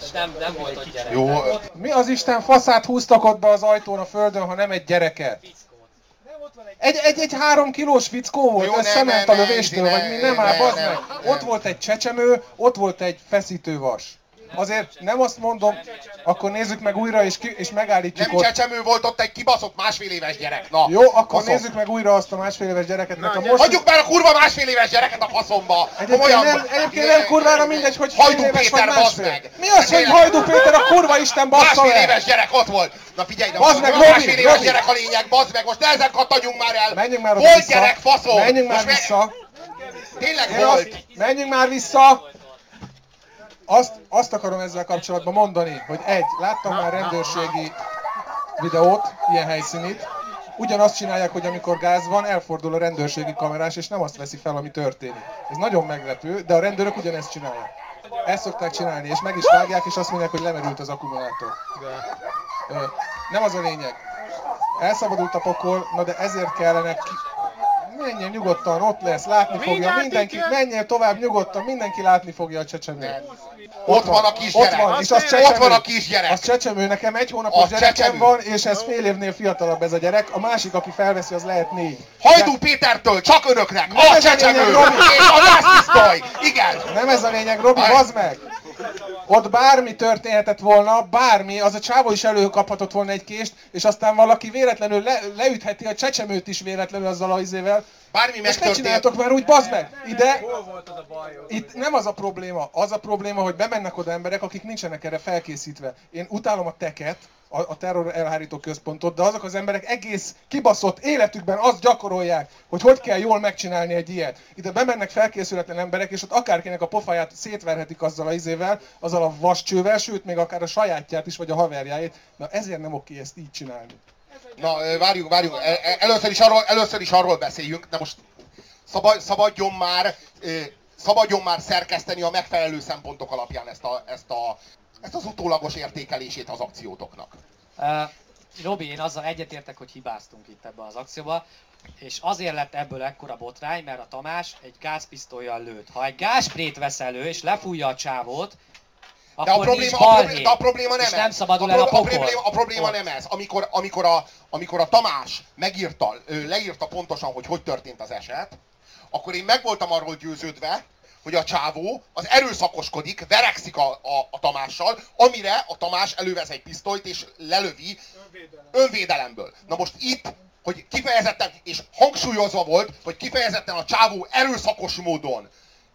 És nem, nem volt ott gyerek. jó, Mi az Isten faszát húztak ott be az ajtón a földön, ha nem egy gyereket? Egy, egy, egy három kilós fickó volt, Jó, ez szement a lövéstől, vagy mi, nem ne, áll, ne, ne. Ott volt egy csecsemő, ott volt egy feszítővas. Azért nem azt mondom, akkor nézzük meg újra, és, ki, és megállítjuk nem ott. csecsemő volt ott egy kibaszott másfél éves gyerek. Na, Jó, akkor faszom. nézzük meg újra azt a másfél éves gyereket, mert a most... Hagyjuk már a kurva másfél éves gyereket a faszomba! Egyébként nem, egyébként nem kurvára mindegy, hogy fél Hajdú éves vagy Péter, másfél. meg! Mi az, hogy Hajdú Péter a kurva Isten bassza Másfél éves gyerek ott volt! Na figyelj, de Bazd meg, Robi, másfél éves Robi! gyerek a lényeg, bazd meg, most nehezen kattanjunk már el! Menjünk már oda Volt vissza. gyerek, faszom! Menjünk már vissza. Tényleg Én volt! menjünk már vissza! Azt, azt akarom ezzel kapcsolatban mondani, hogy egy, láttam már rendőrségi videót, ilyen helyszínit, ugyanazt csinálják, hogy amikor gáz van, elfordul a rendőrségi kamerás, és nem azt veszi fel, ami történik. Ez nagyon meglepő, de a rendőrök ugyanezt csinálják. Ezt szokták csinálni, és meg is vágják, és azt mondják, hogy lemerült az akkumulátor. Ö, Nem az a lényeg. Elszabadult a pokol, na de ezért kellene. Menjen nyugodtan, ott lesz, látni fogja, mindenki, menjél tovább nyugodtan, mindenki látni fogja a csecsemőt. Ott van a kisgyerek. Ott van, és az Ott csecsemő. van a kisgyerek. Az csecsemő, nekem egy hónapos Az gyerekem csecsemő. van, és ez fél évnél fiatalabb ez a gyerek. A másik, aki felveszi, az lehet négy. Hajdú Pétertől csak önöknek. A csecsemő lényeg, Robi. és a. Igen. Nem ez a lényeg, Robi, bazd meg! Ott bármi történhetett volna, bármi, az a csávó is előkaphatott volna egy kést, és aztán valaki véletlenül le, leütheti a csecsemőt is véletlenül azzal az izével. Bármi Most ne csináljátok már úgy, bazd meg! Ide, itt nem az a probléma, az a probléma, hogy bemennek oda emberek, akik nincsenek erre felkészítve. Én utálom a teket, a, a terror elhárító központot, de azok az emberek egész kibaszott életükben azt gyakorolják, hogy hogy kell jól megcsinálni egy ilyet. Ide bemennek felkészületlen emberek, és ott akárkinek a pofáját szétverhetik azzal a izével, azzal a vascsővel, sőt, még akár a sajátját is, vagy a haverjáét. Na ezért nem oké ezt így csinálni. Na, várjunk, várjunk. El- el- Először is arról, először is arról beszéljünk, de most szabad, szabadjon már, szabadjon már szerkeszteni a megfelelő szempontok alapján ezt, a, ezt, a, ezt az utólagos értékelését az akciótoknak. Uh, Robi, én azzal egyetértek, hogy hibáztunk itt ebben az akcióban, és azért lett ebből ekkora botrány, mert a Tamás egy gázpisztolyjal lőtt. Ha egy gázsprét vesz elő és lefújja a csávót, De a probléma, nincs a, probléma, de a probléma nem és ez. nem szabadul a, el a pro- a pokol. probléma, a probléma Ott. nem ez. Amikor, amikor, a, amikor a Tamás megírta, leírta pontosan, hogy hogy történt az eset, akkor én meg voltam arról győződve, hogy a csávó az erőszakoskodik, verekszik a, a, a Tamással, amire a Tamás elővesz egy pisztolyt és lelövi önvédelemből. Na most itt, hogy kifejezetten, és hangsúlyozva volt, hogy kifejezetten a csávó erőszakos módon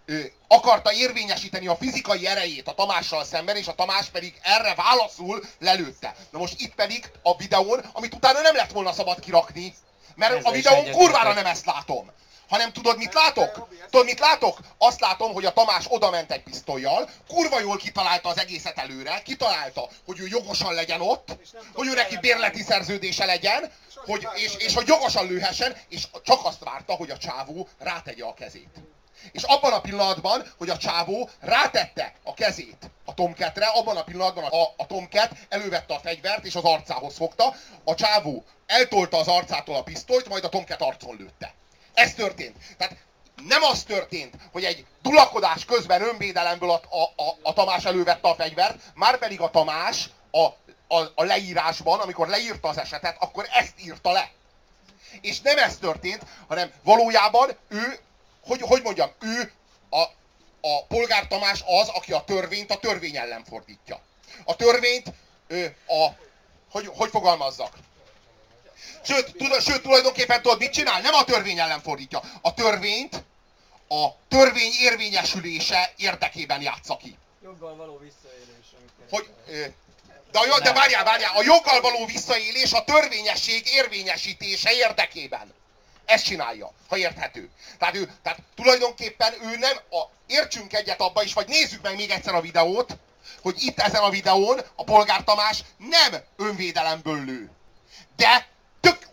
ö, akarta érvényesíteni a fizikai erejét a Tamással szemben, és a Tamás pedig erre válaszul lelőtte. Na most itt pedig a videón, amit utána nem lett volna szabad kirakni, mert Ezzel a videón kurvára nem ezt látom. Hanem tudod, mit látok? Tudod, mit látok? Azt látom, hogy a Tamás oda ment egy pisztolyjal, kurva jól kitalálta az egészet előre, kitalálta, hogy ő jogosan legyen ott, hogy ő neki bérleti szerződése legyen, hogy, és, és hogy jogosan lőhessen, és csak azt várta, hogy a csávó rátegye a kezét. És abban a pillanatban, hogy a csávó rátette a kezét a Tomketre, abban a pillanatban a, a Tomket elővette a fegyvert és az arcához fogta, a csávó eltolta az arcától a pisztolyt, majd a Tomket arcon lőtte. Ez történt. Tehát nem az történt, hogy egy dulakodás közben önvédelemből a, a, a, a Tamás elővette a fegyvert, már pedig a Tamás a, a, a leírásban, amikor leírta az esetet, akkor ezt írta le. És nem ez történt, hanem valójában ő, hogy, hogy mondjam, ő a, a polgár Tamás az, aki a törvényt a törvény ellen fordítja. A törvényt ő, a, hogy, hogy fogalmazzak? Sőt, tud, sőt, tulajdonképpen tudod, mit csinál? Nem a törvény ellen fordítja. A törvényt a törvény érvényesülése érdekében játsza ki. Joggal való visszaélés. Hogy, de, a, de várjál, várjál, a joggal való visszaélés a törvényesség érvényesítése érdekében. Ezt csinálja, ha érthető. Tehát, ő, tehát tulajdonképpen ő nem, a, értsünk egyet abba is, vagy nézzük meg még egyszer a videót, hogy itt ezen a videón a polgár Tamás nem önvédelemből lő. De tök,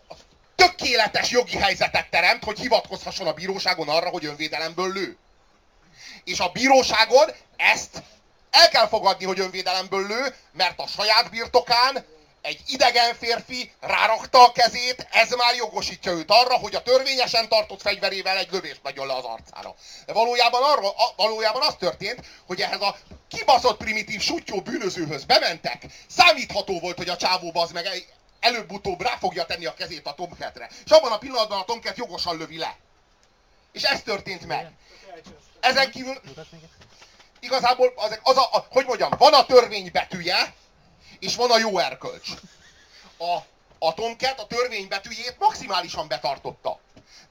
tökéletes jogi helyzetet teremt, hogy hivatkozhasson a bíróságon arra, hogy önvédelemből lő. És a bíróságon ezt el kell fogadni, hogy önvédelemből lő, mert a saját birtokán egy idegen férfi rárakta a kezét, ez már jogosítja őt arra, hogy a törvényesen tartott fegyverével egy lövést megöl le az arcára. De valójában, arról, a, valójában az történt, hogy ehhez a kibaszott primitív sutyó bűnözőhöz bementek, számítható volt, hogy a csávó az meg előbb-utóbb rá fogja tenni a kezét a Tomketre. És abban a pillanatban a Tomket jogosan lövi le. És ez történt meg. Ezen kívül igazából az, az a, a, hogy mondjam, van a törvény betűje, és van a jó erkölcs. A, a Tomcat a törvény betűjét maximálisan betartotta.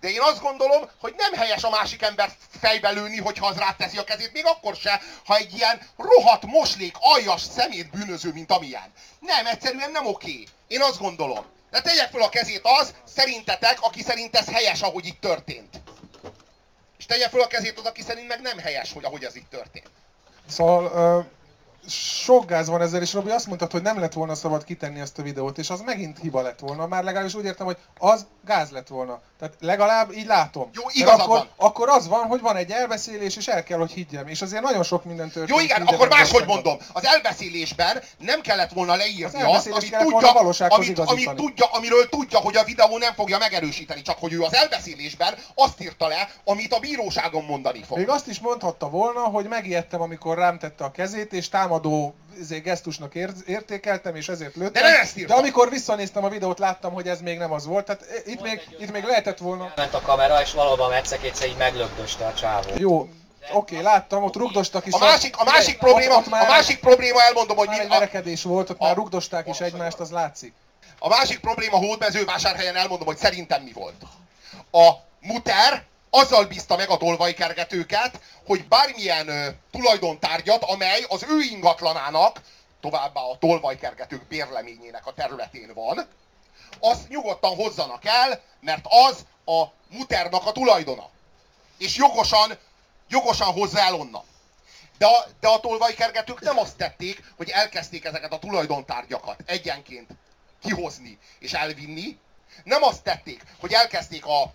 De én azt gondolom, hogy nem helyes a másik ember fejbe lőni, hogyha az ráteszi a kezét, még akkor se, ha egy ilyen rohadt moslék, aljas szemét bűnöző, mint amilyen. Nem, egyszerűen nem oké. Én azt gondolom. De tegye fel a kezét az, szerintetek, aki szerint ez helyes, ahogy itt történt. És tegye fel a kezét az, aki szerint meg nem helyes, hogy ahogy ez itt történt. Szóval ö, sok gáz van ezzel, és Robi azt mondtad, hogy nem lett volna szabad kitenni ezt a videót, és az megint hiba lett volna. Már legalábbis úgy értem, hogy az gáz lett volna. Tehát legalább így látom. Jó, igazad akkor, van. akkor az van, hogy van egy elbeszélés, és el kell, hogy higgyem. És azért nagyon sok minden történt. Jó, igen, akkor máshogy az mondom. Az elbeszélésben nem kellett volna Az leírni azt, elbeszélést amit tudja, amit, amit tudja, amiről tudja, hogy a videó nem fogja megerősíteni, csak hogy ő az elbeszélésben azt írta le, amit a bíróságon mondani fog. Még azt is mondhatta volna, hogy megijedtem, amikor rám tette a kezét, és támadó izé, gesztusnak ér- értékeltem, és ezért lőttem. De nem ezt. De amikor visszanéztem a videót, láttam, hogy ez még nem az volt. Tehát eh, itt még, itt még lehetett volna... Ment a kamera, és valóban egyszer-kétszer így meglögdöste a csávó. Jó, oké, láttam, ott rugdostak is. A másik, a másik probléma, ott, ott már, a másik probléma elmondom, hogy már mi, verekedés volt, ott a- már rugdosták is egymást, az látszik. a másik probléma Hódmezővásárhelyen elmondom, hogy szerintem mi volt. A muter azzal bízta meg a tolvajkergetőket, hogy bármilyen ö, tulajdontárgyat, amely az ő ingatlanának, továbbá a tolvajkergetők bérleményének a területén van, azt nyugodtan hozzanak el, mert az a muternak a tulajdona. És jogosan, jogosan hozza el onnan. De a, de a tolvajkergetők nem azt tették, hogy elkezdték ezeket a tulajdontárgyakat egyenként kihozni és elvinni. Nem azt tették, hogy elkezdték a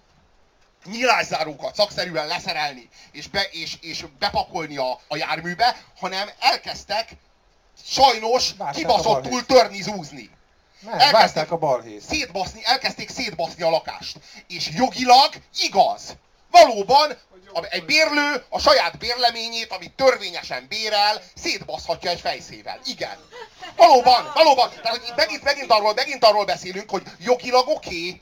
nyílászárókat szakszerűen leszerelni és, be, és, és bepakolni a, a járműbe, hanem elkezdtek sajnos kibaszottul törni, zúzni. Nem, Elkezdték- a balhét. Szétbaszni, elkezdték szétbaszni a lakást. És jogilag igaz. Valóban a- egy bérlő a saját bérleményét, amit törvényesen bérel, szétbaszhatja egy fejszével. Igen. Valóban, valóban. Tehát hogy megint, megint, arról, megint arról beszélünk, hogy jogilag oké, okay,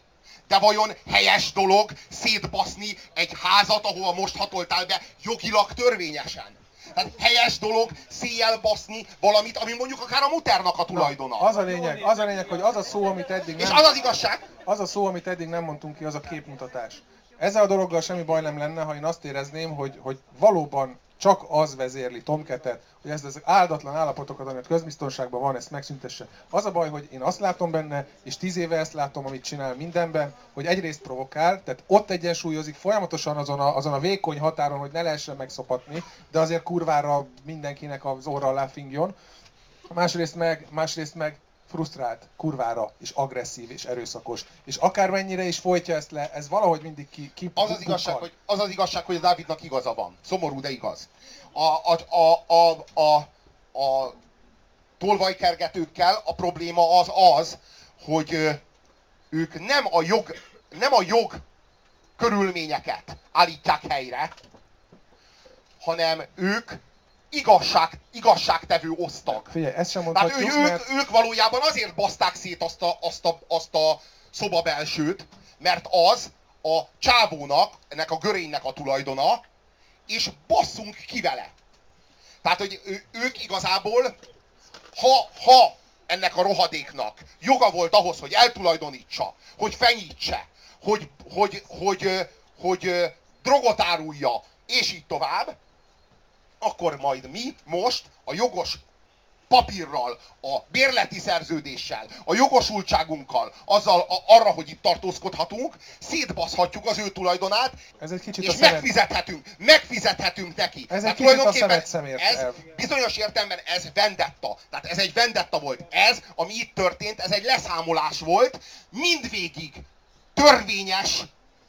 de vajon helyes dolog szétbaszni egy házat, ahova most hatoltál be jogilag törvényesen? Tehát helyes dolog széjjel baszni valamit, ami mondjuk akár a muternak a tulajdona. Az a lényeg, az a lényeg, hogy az a szó, amit eddig És nem... az az igazság, Az a szó, amit eddig nem mondtunk ki, az a képmutatás. Ezzel a dologgal semmi baj nem lenne, ha én azt érezném, hogy, hogy valóban csak az vezérli Tomketet, hogy ezt az áldatlan állapotokat, amit közbiztonságban van, ezt megszüntesse. Az a baj, hogy én azt látom benne, és tíz éve ezt látom, amit csinál mindenben, hogy egyrészt provokál, tehát ott egyensúlyozik folyamatosan azon a, azon a vékony határon, hogy ne lehessen megszopatni, de azért kurvára mindenkinek az orra alá. Másrészt meg, másrészt meg frusztrált, kurvára, és agresszív, és erőszakos. És akármennyire is folytja ezt le, ez valahogy mindig ki, ki az az igazság, hogy, az az igazság, hogy a Dávidnak igaza van. Szomorú, de igaz. A, a, a, a, a, a tolvajkergetőkkel a probléma az az, hogy ők nem a jog, nem a jog körülményeket állítják helyre, hanem ők igazság, igazságtevő osztag. Figyelj, ezt sem Tehát ő, mondhatjuk, ők, mert ők valójában azért baszták szét azt a, azt, a, azt a szoba belsőt, mert az a csávónak, ennek a görénynek a tulajdona, és basszunk ki vele. Tehát, hogy ő, ők igazából, ha, ha ennek a rohadéknak joga volt ahhoz, hogy eltulajdonítsa, hogy fenyítse, hogy, hogy, hogy, hogy, hogy, hogy drogot árulja, és így tovább, akkor majd mi most a jogos papírral, a bérleti szerződéssel, a jogosultságunkkal, azzal a, arra, hogy itt tartózkodhatunk, szétbaszhatjuk az ő tulajdonát, ez egy kicsit és megfizethetünk, megfizethetünk neki. Ez egy Tehát kicsit a szemért ez elv. bizonyos értelemben ez vendetta. Tehát ez egy vendetta volt. Ez, ami itt történt, ez egy leszámolás volt, mindvégig törvényes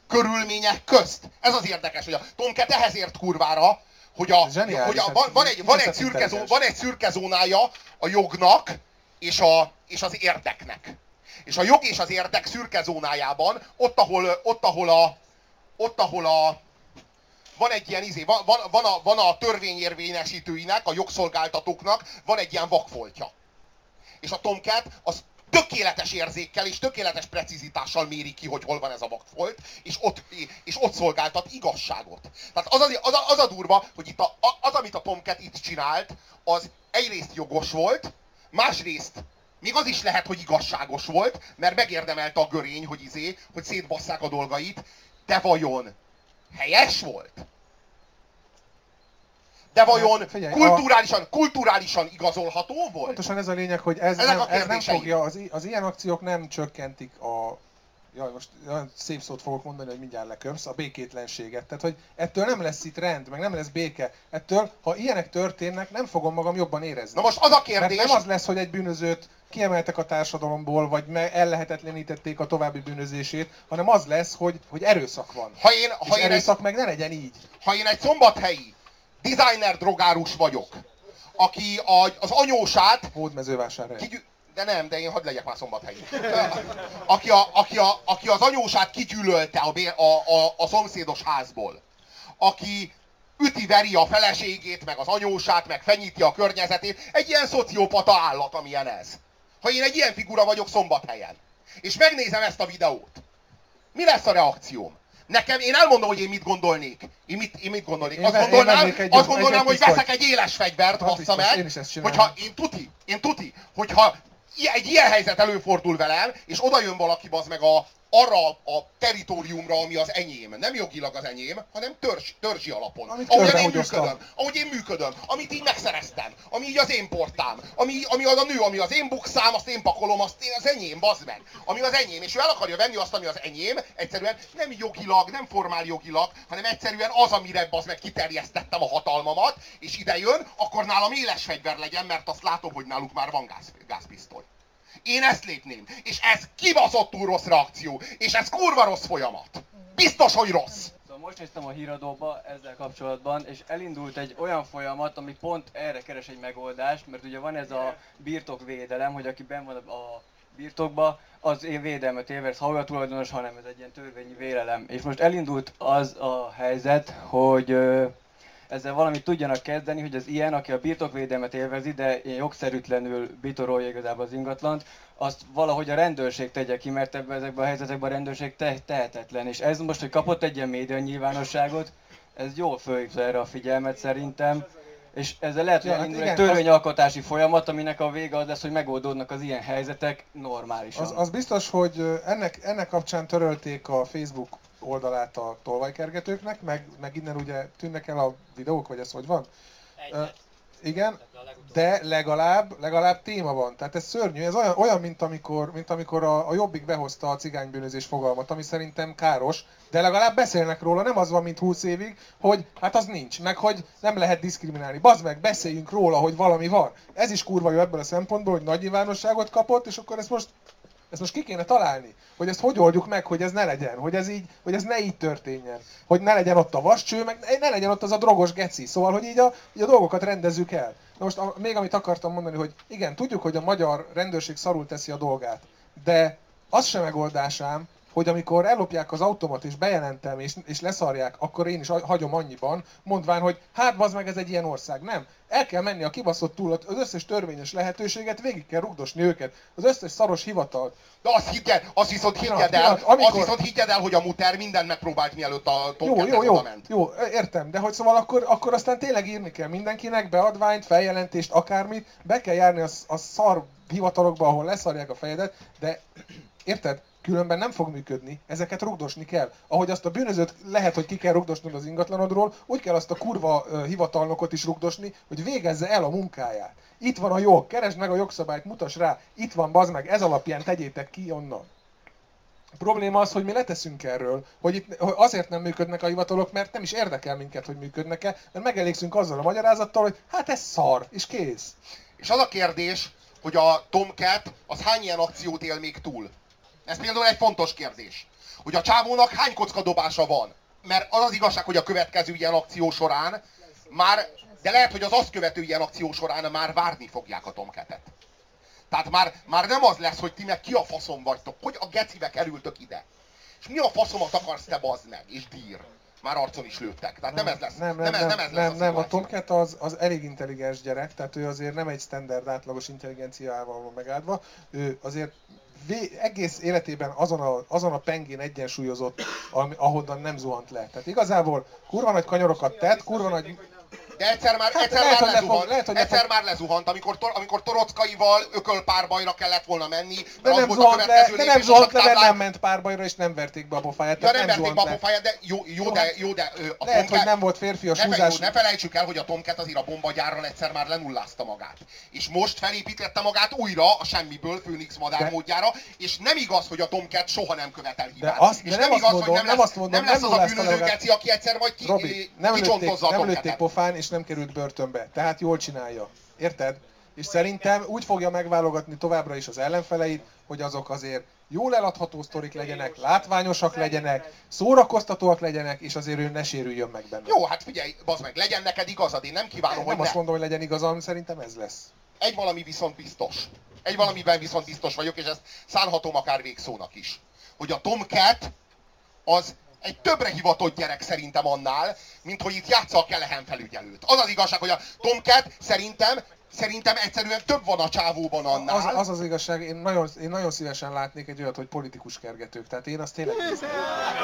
körülmények közt. Ez az érdekes, hogy a Tomcat ehhez ért kurvára, hogy, a, Zseniális, hogy a, hát van, van, egy, van, egy szürke, zó, van egy szürke zónája a jognak és, a, és az érdeknek. És a jog és az érdek szürke zónájában, ott ahol, ott, ahol a, ott, ahol a, van egy ilyen izé, van, van, van, a, van a törvényérvényesítőinek, a jogszolgáltatóknak, van egy ilyen vakfoltja. És a Tomcat az tökéletes érzékkel és tökéletes precizitással méri ki, hogy hol van ez a vakfolt, és ott, és ott szolgáltat igazságot. Tehát az a, az a, az a durva, hogy itt a- az, amit a Tomcat itt csinált, az egyrészt jogos volt, másrészt még az is lehet, hogy igazságos volt, mert megérdemelte a görény, hogy izé, hogy szétbasszák a dolgait, de vajon helyes volt? De vajon Hát, figyelj, a- kulturálisan, kulturálisan igazolható volt? Pontosan ez a lényeg, hogy ez, Ezek nem, ez nem fogja, az, az ilyen akciók nem csökkentik a jaj, most olyan szép szót fogok mondani, hogy mindjárt leköpsz, a békétlenséget. Tehát, hogy ettől nem lesz itt rend, meg nem lesz béke. Ettől, ha ilyenek történnek, nem fogom magam jobban érezni. Na most az a Mert kérdés, nem az lesz, hogy egy bűnözőt kiemeltek a társadalomból, vagy ellehetetlenítették a további bűnözését, hanem az lesz, hogy, hogy erőszak van. ha én, És ha én, egy, erőszak meg ne legyen így. ha én egy szombathelyi designer drogárus vagyok, aki a, az anyósát Hódmezővásárhely. kigyü... De nem, de én hadd legyek már szombathelyi. Aki, a, aki, a, aki az anyósát kigyűlölte a, a, a, a szomszédos házból. Aki üti-veri a feleségét, meg az anyósát, meg fenyíti a környezetét. Egy ilyen szociopata állat, amilyen ez. Ha én egy ilyen figura vagyok szombathelyen, és megnézem ezt a videót, mi lesz a reakcióm? Nekem, én elmondom, hogy én mit gondolnék. Én mit, én mit gondolnék? Én Azt én gondolnám, vennék egy- azt gondolnám hogy veszek egy éles fegyvert, bassza meg, én is hogyha én tuti, én tuti, hogyha egy ilyen helyzet előfordul velem, és oda jön valaki az meg a, arra a teritoriumra, ami az enyém. Nem jogilag az enyém, hanem törzs, törzsi alapon. Amit Ahogyan én működöm, ahogy én működöm, amit így megszereztem, ami így az én portám, ami, ami az a nő, ami az én bukszám, azt én pakolom, azt én az enyém, bazd meg. Ami az enyém, és ő el akarja venni azt, ami az enyém, egyszerűen nem jogilag, nem formál jogilag, hanem egyszerűen az, amire bazd meg kiterjesztettem a hatalmamat, és ide jön, akkor nálam éles fegyver legyen, mert azt látom, hogy náluk már van gáz, gázpisztoly. Én ezt lépném. És ez kibaszottul rossz reakció. És ez kurva rossz folyamat. Biztos, hogy rossz. Szóval most néztem a híradóba ezzel kapcsolatban, és elindult egy olyan folyamat, ami pont erre keres egy megoldást, mert ugye van ez a birtokvédelem, hogy aki benn van a birtokba, az én védelmet élvez, ha olyan tulajdonos, hanem ez egy ilyen törvényi vélelem. És most elindult az a helyzet, hogy ezzel valamit tudjanak kezdeni, hogy az ilyen, aki a birtokvédelmet élvezi, de jogszerűtlenül bitorolja igazából az ingatlant, azt valahogy a rendőrség tegye ki, mert ebben ezekben a helyzetekben a rendőrség te- tehetetlen. És ez most, hogy kapott egy ilyen média nyilvánosságot, ez jól fölhívta erre a figyelmet szerintem. És ezzel lehet, hogy Ja, hát elindul igen, egy törvényalkotási folyamat, aminek a vége az lesz, hogy megoldódnak az ilyen helyzetek normálisan. Az, az biztos, hogy ennek, ennek kapcsán törölték a Facebook oldalát a tolvajkergetőknek, meg, meg innen ugye tűnnek el a videók, vagy ez hogy van? Ö, igen, de legalább, legalább téma van. Tehát ez szörnyű, ez olyan, olyan mint amikor, mint amikor a, a Jobbik behozta a cigánybűnözés fogalmat, ami szerintem káros, de legalább beszélnek róla, nem az van, mint 20 évig, hogy hát az nincs, meg hogy nem lehet diszkriminálni. Bazd meg, beszéljünk róla, hogy valami van. Ez is kurva jó ebből a szempontból, hogy nagy nyilvánosságot kapott, és akkor ezt most ezt most ki kéne találni, hogy ezt hogy oldjuk meg, hogy ez ne legyen, hogy ez így, hogy ez ne így történjen, hogy ne legyen ott a vascső, meg ne legyen ott az a drogos geci, szóval, hogy így a, így a dolgokat rendezzük el. Na most a, még amit akartam mondani, hogy igen, tudjuk, hogy a magyar rendőrség szarul teszi a dolgát, de az sem megoldásám, hogy amikor ellopják az automat és bejelentem és, és leszarják, akkor én is hagyom annyiban, mondván, hogy hát bazd meg ez egy ilyen ország. Nem. El kell menni a kibaszott túl az összes törvényes lehetőséget, végig kell rugdosni őket, az összes szaros hivatalt. De azt higgyed, azt viszont higgyed el, pillanat, amikor- azt viszont higgyed el, hogy a muter mindent megpróbált, mielőtt a Jó, Tomcat jó, jó, ment. jó, értem, de hogy szóval akkor, akkor aztán tényleg írni kell mindenkinek, beadványt, feljelentést, akármit, be kell járni a, a szar hivatalokba, ahol leszarják a fejedet, de érted? Különben nem fog működni, ezeket rugdosni kell. Ahogy azt a bűnözőt lehet, hogy ki kell rugdosnod az ingatlanodról, úgy kell azt a kurva hivatalnokot is rugdosni, hogy végezze el a munkáját. Itt van a jog, keresd meg a jogszabályt, mutas rá, itt van, bazd meg, ez alapján tegyétek ki onnan. A probléma az, hogy mi leteszünk erről, hogy itt hogy azért nem működnek a hivatalok, mert nem is érdekel minket, hogy működnek-e, mert megelégszünk azzal a magyarázattal, hogy hát ez szar, és kész. És az a kérdés, hogy a Tomcat az hány ilyen akciót él még túl? Ez például egy fontos kérdés. Hogy a csávónak hány kockadobása van? Mert az az igazság, hogy a következő ilyen akció során már, de lehet, hogy az azt követő ilyen akció során már várni fogják a Tomcatet. Tehát már, már nem az lesz, hogy ti meg ki a faszom vagytok, hogy a gecibe kerültök ide. És mi a faszomat akarsz te bazd meg, és dír. Már arcon is lőttek. Tehát nem ez lesz. Nem, nem, ez, nem, nem, ez lesz nem, a nem, a. Tomcat az, az elég intelligens gyerek, tehát ő azért nem egy standard átlagos intelligenciával van megáldva, ő azért egész életében azon a, azon a pengén egyensúlyozott, ahonnan nem zuhant le. Tehát igazából kurva nagy kanyarokat tett, kurva nagy... De egyszer már, Hát egyszer lehet, már lezuhant, fog- lehet, egyszer fog- már lezuhant, amikor, tor, amikor Torockaival ökölpárbajra kellett volna menni, De nem zuhant le, de nem zuhant le, mert nem ment párbajra, és nem verték be a pofáját. Ja, tehát nem verték be a pofáját, de jó, jó, de, jó, de ö, a Lehet, Tomcat- hogy nem volt férfias ne, húzás. ne felejtsük el, hogy a Tomcat azért a bombagyárral egyszer már lenullázta magát. És most felépítette magát újra a semmiből Phoenix madár De- módjára, és nem igaz, hogy a Tomcat soha nem követel hibát. azt- és de nem, nem igaz, mondom, hogy nem nem lesz, azt mondom, nem nem lesz az a bűnöző geci, aki egyszer majd ki, Robi, nem lőtték, kicsontozza a nem Tomcatet. lőtték pofán, és nem került börtönbe. Tehát jól csinálja. Érted? És szerintem úgy fogja megválogatni továbbra is az ellenfeleit, hogy azok azért jól eladható sztorik legyenek, látványosak legyenek, szórakoztatóak legyenek, és azért ő ne sérüljön meg benne. Jó, hát figyelj, bazd meg, legyen neked igazad, én nem kívánom, nem hogy azt ne. mondom, hogy legyen igazam, szerintem ez lesz. Egy valami viszont biztos. Egy valamiben viszont biztos vagyok, és ezt szánhatom akár végszónak is. Hogy a Tomcat az egy többre hivatott gyerek szerintem annál, mint hogy itt játsza a Kelehen felügyelőt. Az az igazság, hogy a Tomcat szerintem, szerintem egyszerűen több van a csávóban annál. Az, az az igazság, én nagyon, én nagyon szívesen látnék egy olyat, hogy politikus kergetők. Tehát én azt tényleg.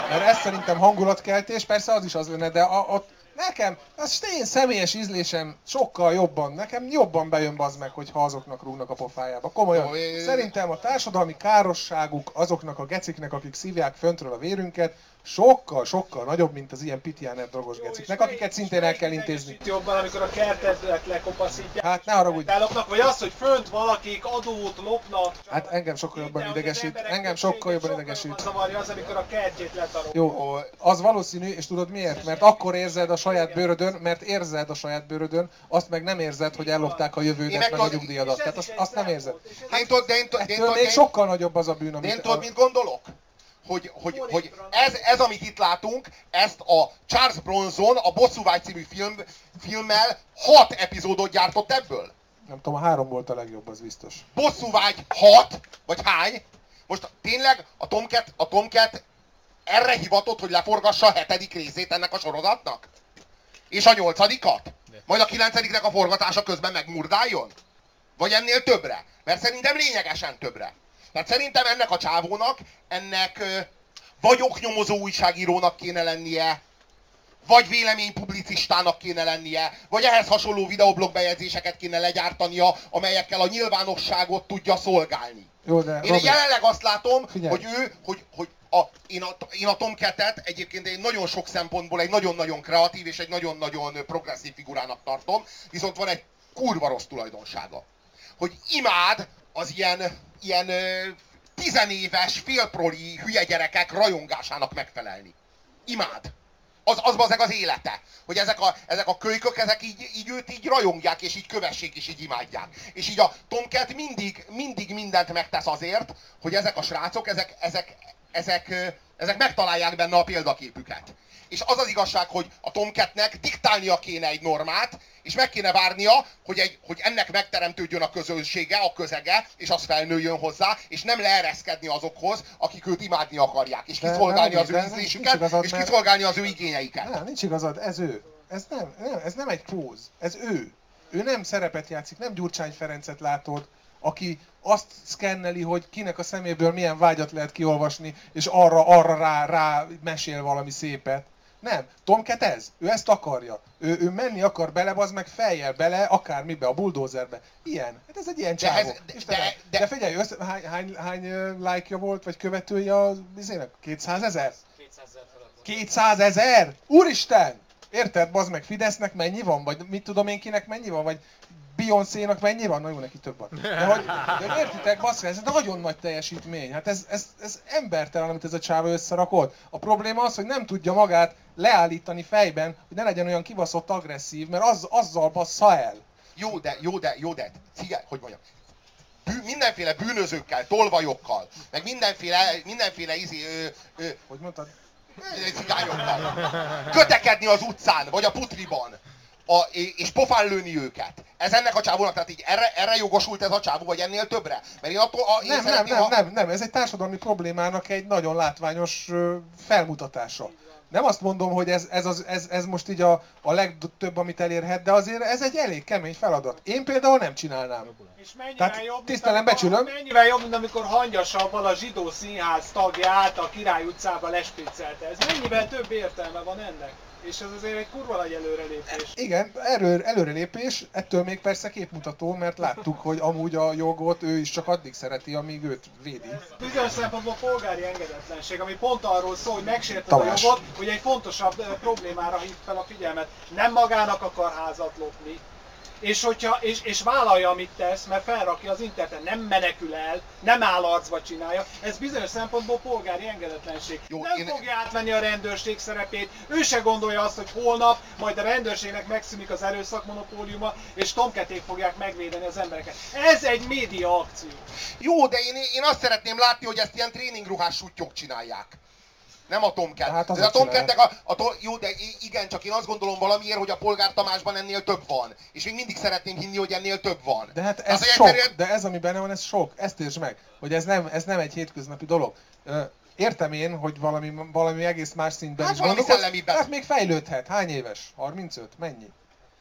Mert ez szerintem hangulatkeltés, persze az is az lenne, de a, ott nekem, az én személyes ízlésem sokkal jobban, nekem jobban bejön bazd meg, hogyha azoknak rúgnak a pofájába. Komolyan. Jó, é- Szerintem a társadalmi károsságuk azoknak a geciknek, akik szívják föntről a vérünket, sokkal, sokkal nagyobb, mint az ilyen pitjáner drogos geciknek, akiket szintén el kell intézni. Jobban, amikor a kertet lekopaszítják. Hát ne haragudj. Táloknak, vagy az, hogy fönt valakik adót lopnak. Hát engem sokkal jobban hogy az idegesít, engem sokkal jobban idegesít. zavarja az, amikor a kertjét letarol. Jó, az valószínű, és tudod miért? Mert akkor érzed a saját bőrödön, mert érzed a saját bőrödön, azt meg nem érzed, hogy ellopták a jövődet, meg a nyugdíjadat. Tehát azt, azt nem érzed. De én de én de én tudod, még sokkal nagyobb az a bűn, amit... én tudod, mit gondolok? Hogy, hogy, hogy ez, ez, amit itt látunk, ezt a Charles Bronson a Bosszúvágy című film, filmmel hat epizódot gyártott ebből. Nem tudom, a három volt a legjobb, az biztos. Bosszúvágy hat, vagy hány? Most tényleg a Tomcat, a Tomcat erre hivatott, hogy leforgassa a hetedik részét ennek a sorozatnak? És a nyolcadikat? Majd a kilencediknek a forgatása közben megmurdáljon? Vagy ennél többre? Mert szerintem lényegesen többre. Tehát szerintem ennek a csávónak, ennek vagy oknyomozó újságírónak kéne lennie, vagy véleménypublicistának kéne lennie, vagy ehhez hasonló videoblog bejegyzéseket kéne legyártania, amelyekkel a nyilvánosságot tudja szolgálni. Jó, de Én Robi, jelenleg azt látom, Figyelj. hogy ő, hogy, hogy a, én, a, én a Tomcat-et egyébként egy nagyon sok szempontból egy nagyon-nagyon kreatív és egy nagyon-nagyon progresszív figurának tartom, viszont van egy kurva rossz tulajdonsága. Hogy imád az ilyen, ilyen tizenéves, félproli hülye gyerekek rajongásának megfelelni. Imád. Az, az bazeg az élete. Hogy ezek a, ezek a kölykök, ezek így, így őt így rajongják, és így kövessék, és így imádják. És így a Tomcat mindig, mindig mindent megtesz azért, hogy ezek a srácok, ezek, ezek, ezek, ezek megtalálják benne a példaképüket. És az az igazság, hogy a Tomcatnek diktálnia kéne egy normát, és meg kéne várnia, hogy, egy, hogy ennek megteremtődjön a közönsége, a közege, és az felnőjön hozzá, és nem leereszkedni azokhoz, akik őt imádni akarják, és kiszolgálni az ő ízlésüket, és kiszolgálni az ő igényeiket. nem, nincs igazad, ez ő. Ez nem, nem, ez nem egy póz, ez ő. Ő nem szerepet játszik, nem Gyurcsány Ferencet látod, aki azt szkenneli, hogy kinek a szeméből milyen vágyat lehet kiolvasni, és arra, arra rá, rá mesél valami szépet. Nem, Tomcat ez, ő ezt akarja. Ő, ő menni akar bele, az meg fejjel bele, akármibe, a bulldozerbe. Ilyen, hát ez egy ilyen De csávó. ez- de- Istenem. de- de, de- figyelj, össze, hány, hány, hány like-ja volt, vagy követője az izének? 200 ezer? 200 ezer? Úristen! Érted, bazd meg, Fidesznek mennyi van? Vagy mit tudom én kinek mennyi van? Vagy Beyoncé-nak mennyi van? Na jó, neki több van. De hogy, de értitek, basszus, ez egy nagyon nagy teljesítmény. Hát ez, ez, ez embertelen, amit ez a csáva összerakott. A probléma az, hogy nem tudja magát leállítani fejben, hogy ne legyen olyan kibaszott agresszív, mert az, azzal bassza el. Jó, de, jó, de, jó, de, cige, hogy mondjam, bű, mindenféle bűnözőkkel, tolvajokkal, meg mindenféle, mindenféle izé, ö, ö, Hogy mondtad? cigányokkal. Kötekedni az utcán, vagy a putriban. A, és pofán lőni őket. Ez ennek a csávónak, tehát így erre, erre jogosult ez a csávó, vagy ennél többre? Mert én attól, a, én Nem, nem, nem, ha- nem, nem, ez egy társadalmi problémának egy nagyon látványos felmutatása. Nem azt mondom, hogy ez, ez, az, ez, ez most így a, a legtöbb, amit elérhet, de azért ez egy elég kemény feladat. Én például nem csinálnám. És mennyivel Tehát jobb, tisztelem, amikor- becsülöm. Mennyivel jobb, mint amikor hangyasabban a zsidó színház tagját a Király utcába lespiccelte. Ez mennyivel több értelme van ennek? És ez azért egy kurva nagy előrelépés. Igen, erő, előrelépés, ettől még persze képmutató, mert láttuk, hogy amúgy a jogot ő is csak addig szereti, amíg őt védi. Bizonyos szempontból polgári engedetlenség, ami pont arról szól, hogy megsérted a jogot, hogy egy fontosabb problémára hív fel a figyelmet. Nem magának akar házat lopni, és, hogyha, és, és vállalja, amit tesz, mert felrakja az interneten, nem menekül el, nem áll arcba csinálja, ez bizonyos szempontból polgári engedetlenség. Jó, nem én- fogja átvenni a rendőrség szerepét, ő se gondolja azt, hogy holnap majd a rendőrségnek megszűnik az erőszakmonopóliuma, és tomketék fogják megvédeni az embereket. Ez egy média akció. Jó, de én, én azt szeretném látni, hogy ezt ilyen tréningruhás sutyok csinálják. Nem a Tomcat. Hát de azok a Tomcatnek a, a to, jó, de igen, csak én azt gondolom valamiért, hogy a Polgár Tamásban ennél több van. És még mindig szeretném hinni, hogy ennél több van. De hát Az, ez hogy sok, egyszerűen- de ez, ami benne van, ez sok. Ezt értsd meg, hogy ez nem, ez nem egy hétköznapi dolog. Értem én, hogy valami, valami egész más szintben Hát is valami szellemiben. Hát még fejlődhet. Hány éves? 35? Mennyi?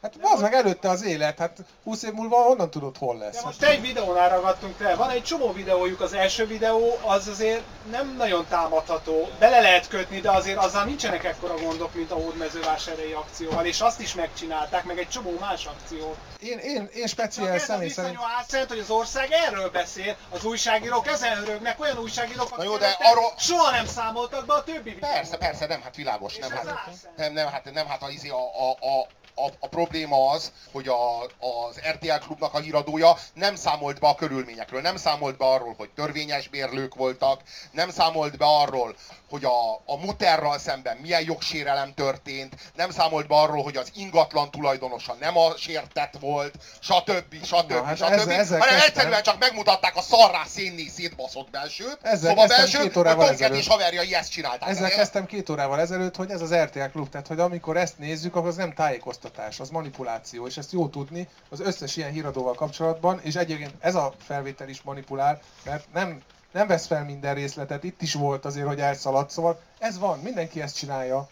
Hát az meg előtte az élet, hát 20 év múlva honnan tudod, hol lesz? De most egy videónál ragadtunk le, van egy csomó videójuk, az első videó az azért nem nagyon támadható, bele lehet kötni, de azért azzal nincsenek ekkora gondok, mint a hódmezővásárhelyi akcióval, és azt is megcsinálták, meg egy csomó más akciót. Én, én, én speciál ez a személy szerint... álszent, hogy az ország erről beszél, az újságírók ezen örögnek, olyan újságírók, akik jó, de arról- soha nem számoltak be a többi videóban. Persze, persze, nem, hát világos, nem, És ez hát, nem, nem, hát, nem, hát a, izé, a, a, a, a, a probléma az, hogy a, az RTL klubnak a híradója nem számolt be a körülményekről, nem számolt be arról, hogy törvényes bérlők voltak, nem számolt be arról, hogy a, a muterral szemben milyen jogsérelem történt, nem számolt be arról, hogy az ingatlan tulajdonosa nem a sértett volt, stb. stb. Na, hát stb. ezzel- ezzel hanem kezdtem. egyszerűen csak megmutatták a szarrá szénné szétbaszott belsőt, Ezzel kezdtem belsőt, két órával ezelőtt. és haverjai ezt csinálták. Ezzel Tehát kezdtem két órával ezelőtt, hogy ez az RTL klub, tehát hogy amikor ezt nézzük, akkor az nem tájékoztatás, az manipuláció, és ezt jó tudni az összes ilyen híradóval kapcsolatban, és egyébként ez a felvétel is manipulál, mert nem, nem vesz fel minden részletet, itt is volt azért, hogy elszaladt, szóval ez van, mindenki ezt csinálja.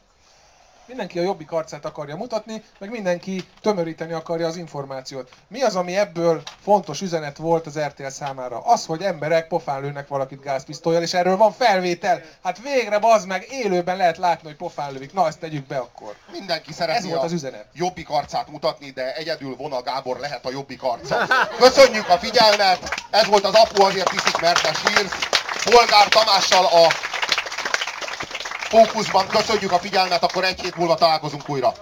Mindenki a jobbik arcát akarja mutatni, meg mindenki tömöríteni akarja az információt. Mi az, ami ebből fontos üzenet volt az RTL számára? Az, hogy emberek pofán lőnek valakit gázpisztolyjal, és erről van felvétel. Hát végre bazd meg, élőben lehet látni, hogy pofán lövik. Na, ezt tegyük be akkor. Mindenki Ez szereti volt a az üzenet. jobbik arcát mutatni, de egyedül Vona Gábor lehet a jobbik arca. Köszönjük a figyelmet! Ez volt az Apu azért hiszik, mert te sírsz. Polgár Tamással a fókuszban. Köszönjük a figyelmet, akkor egy hét múlva találkozunk újra.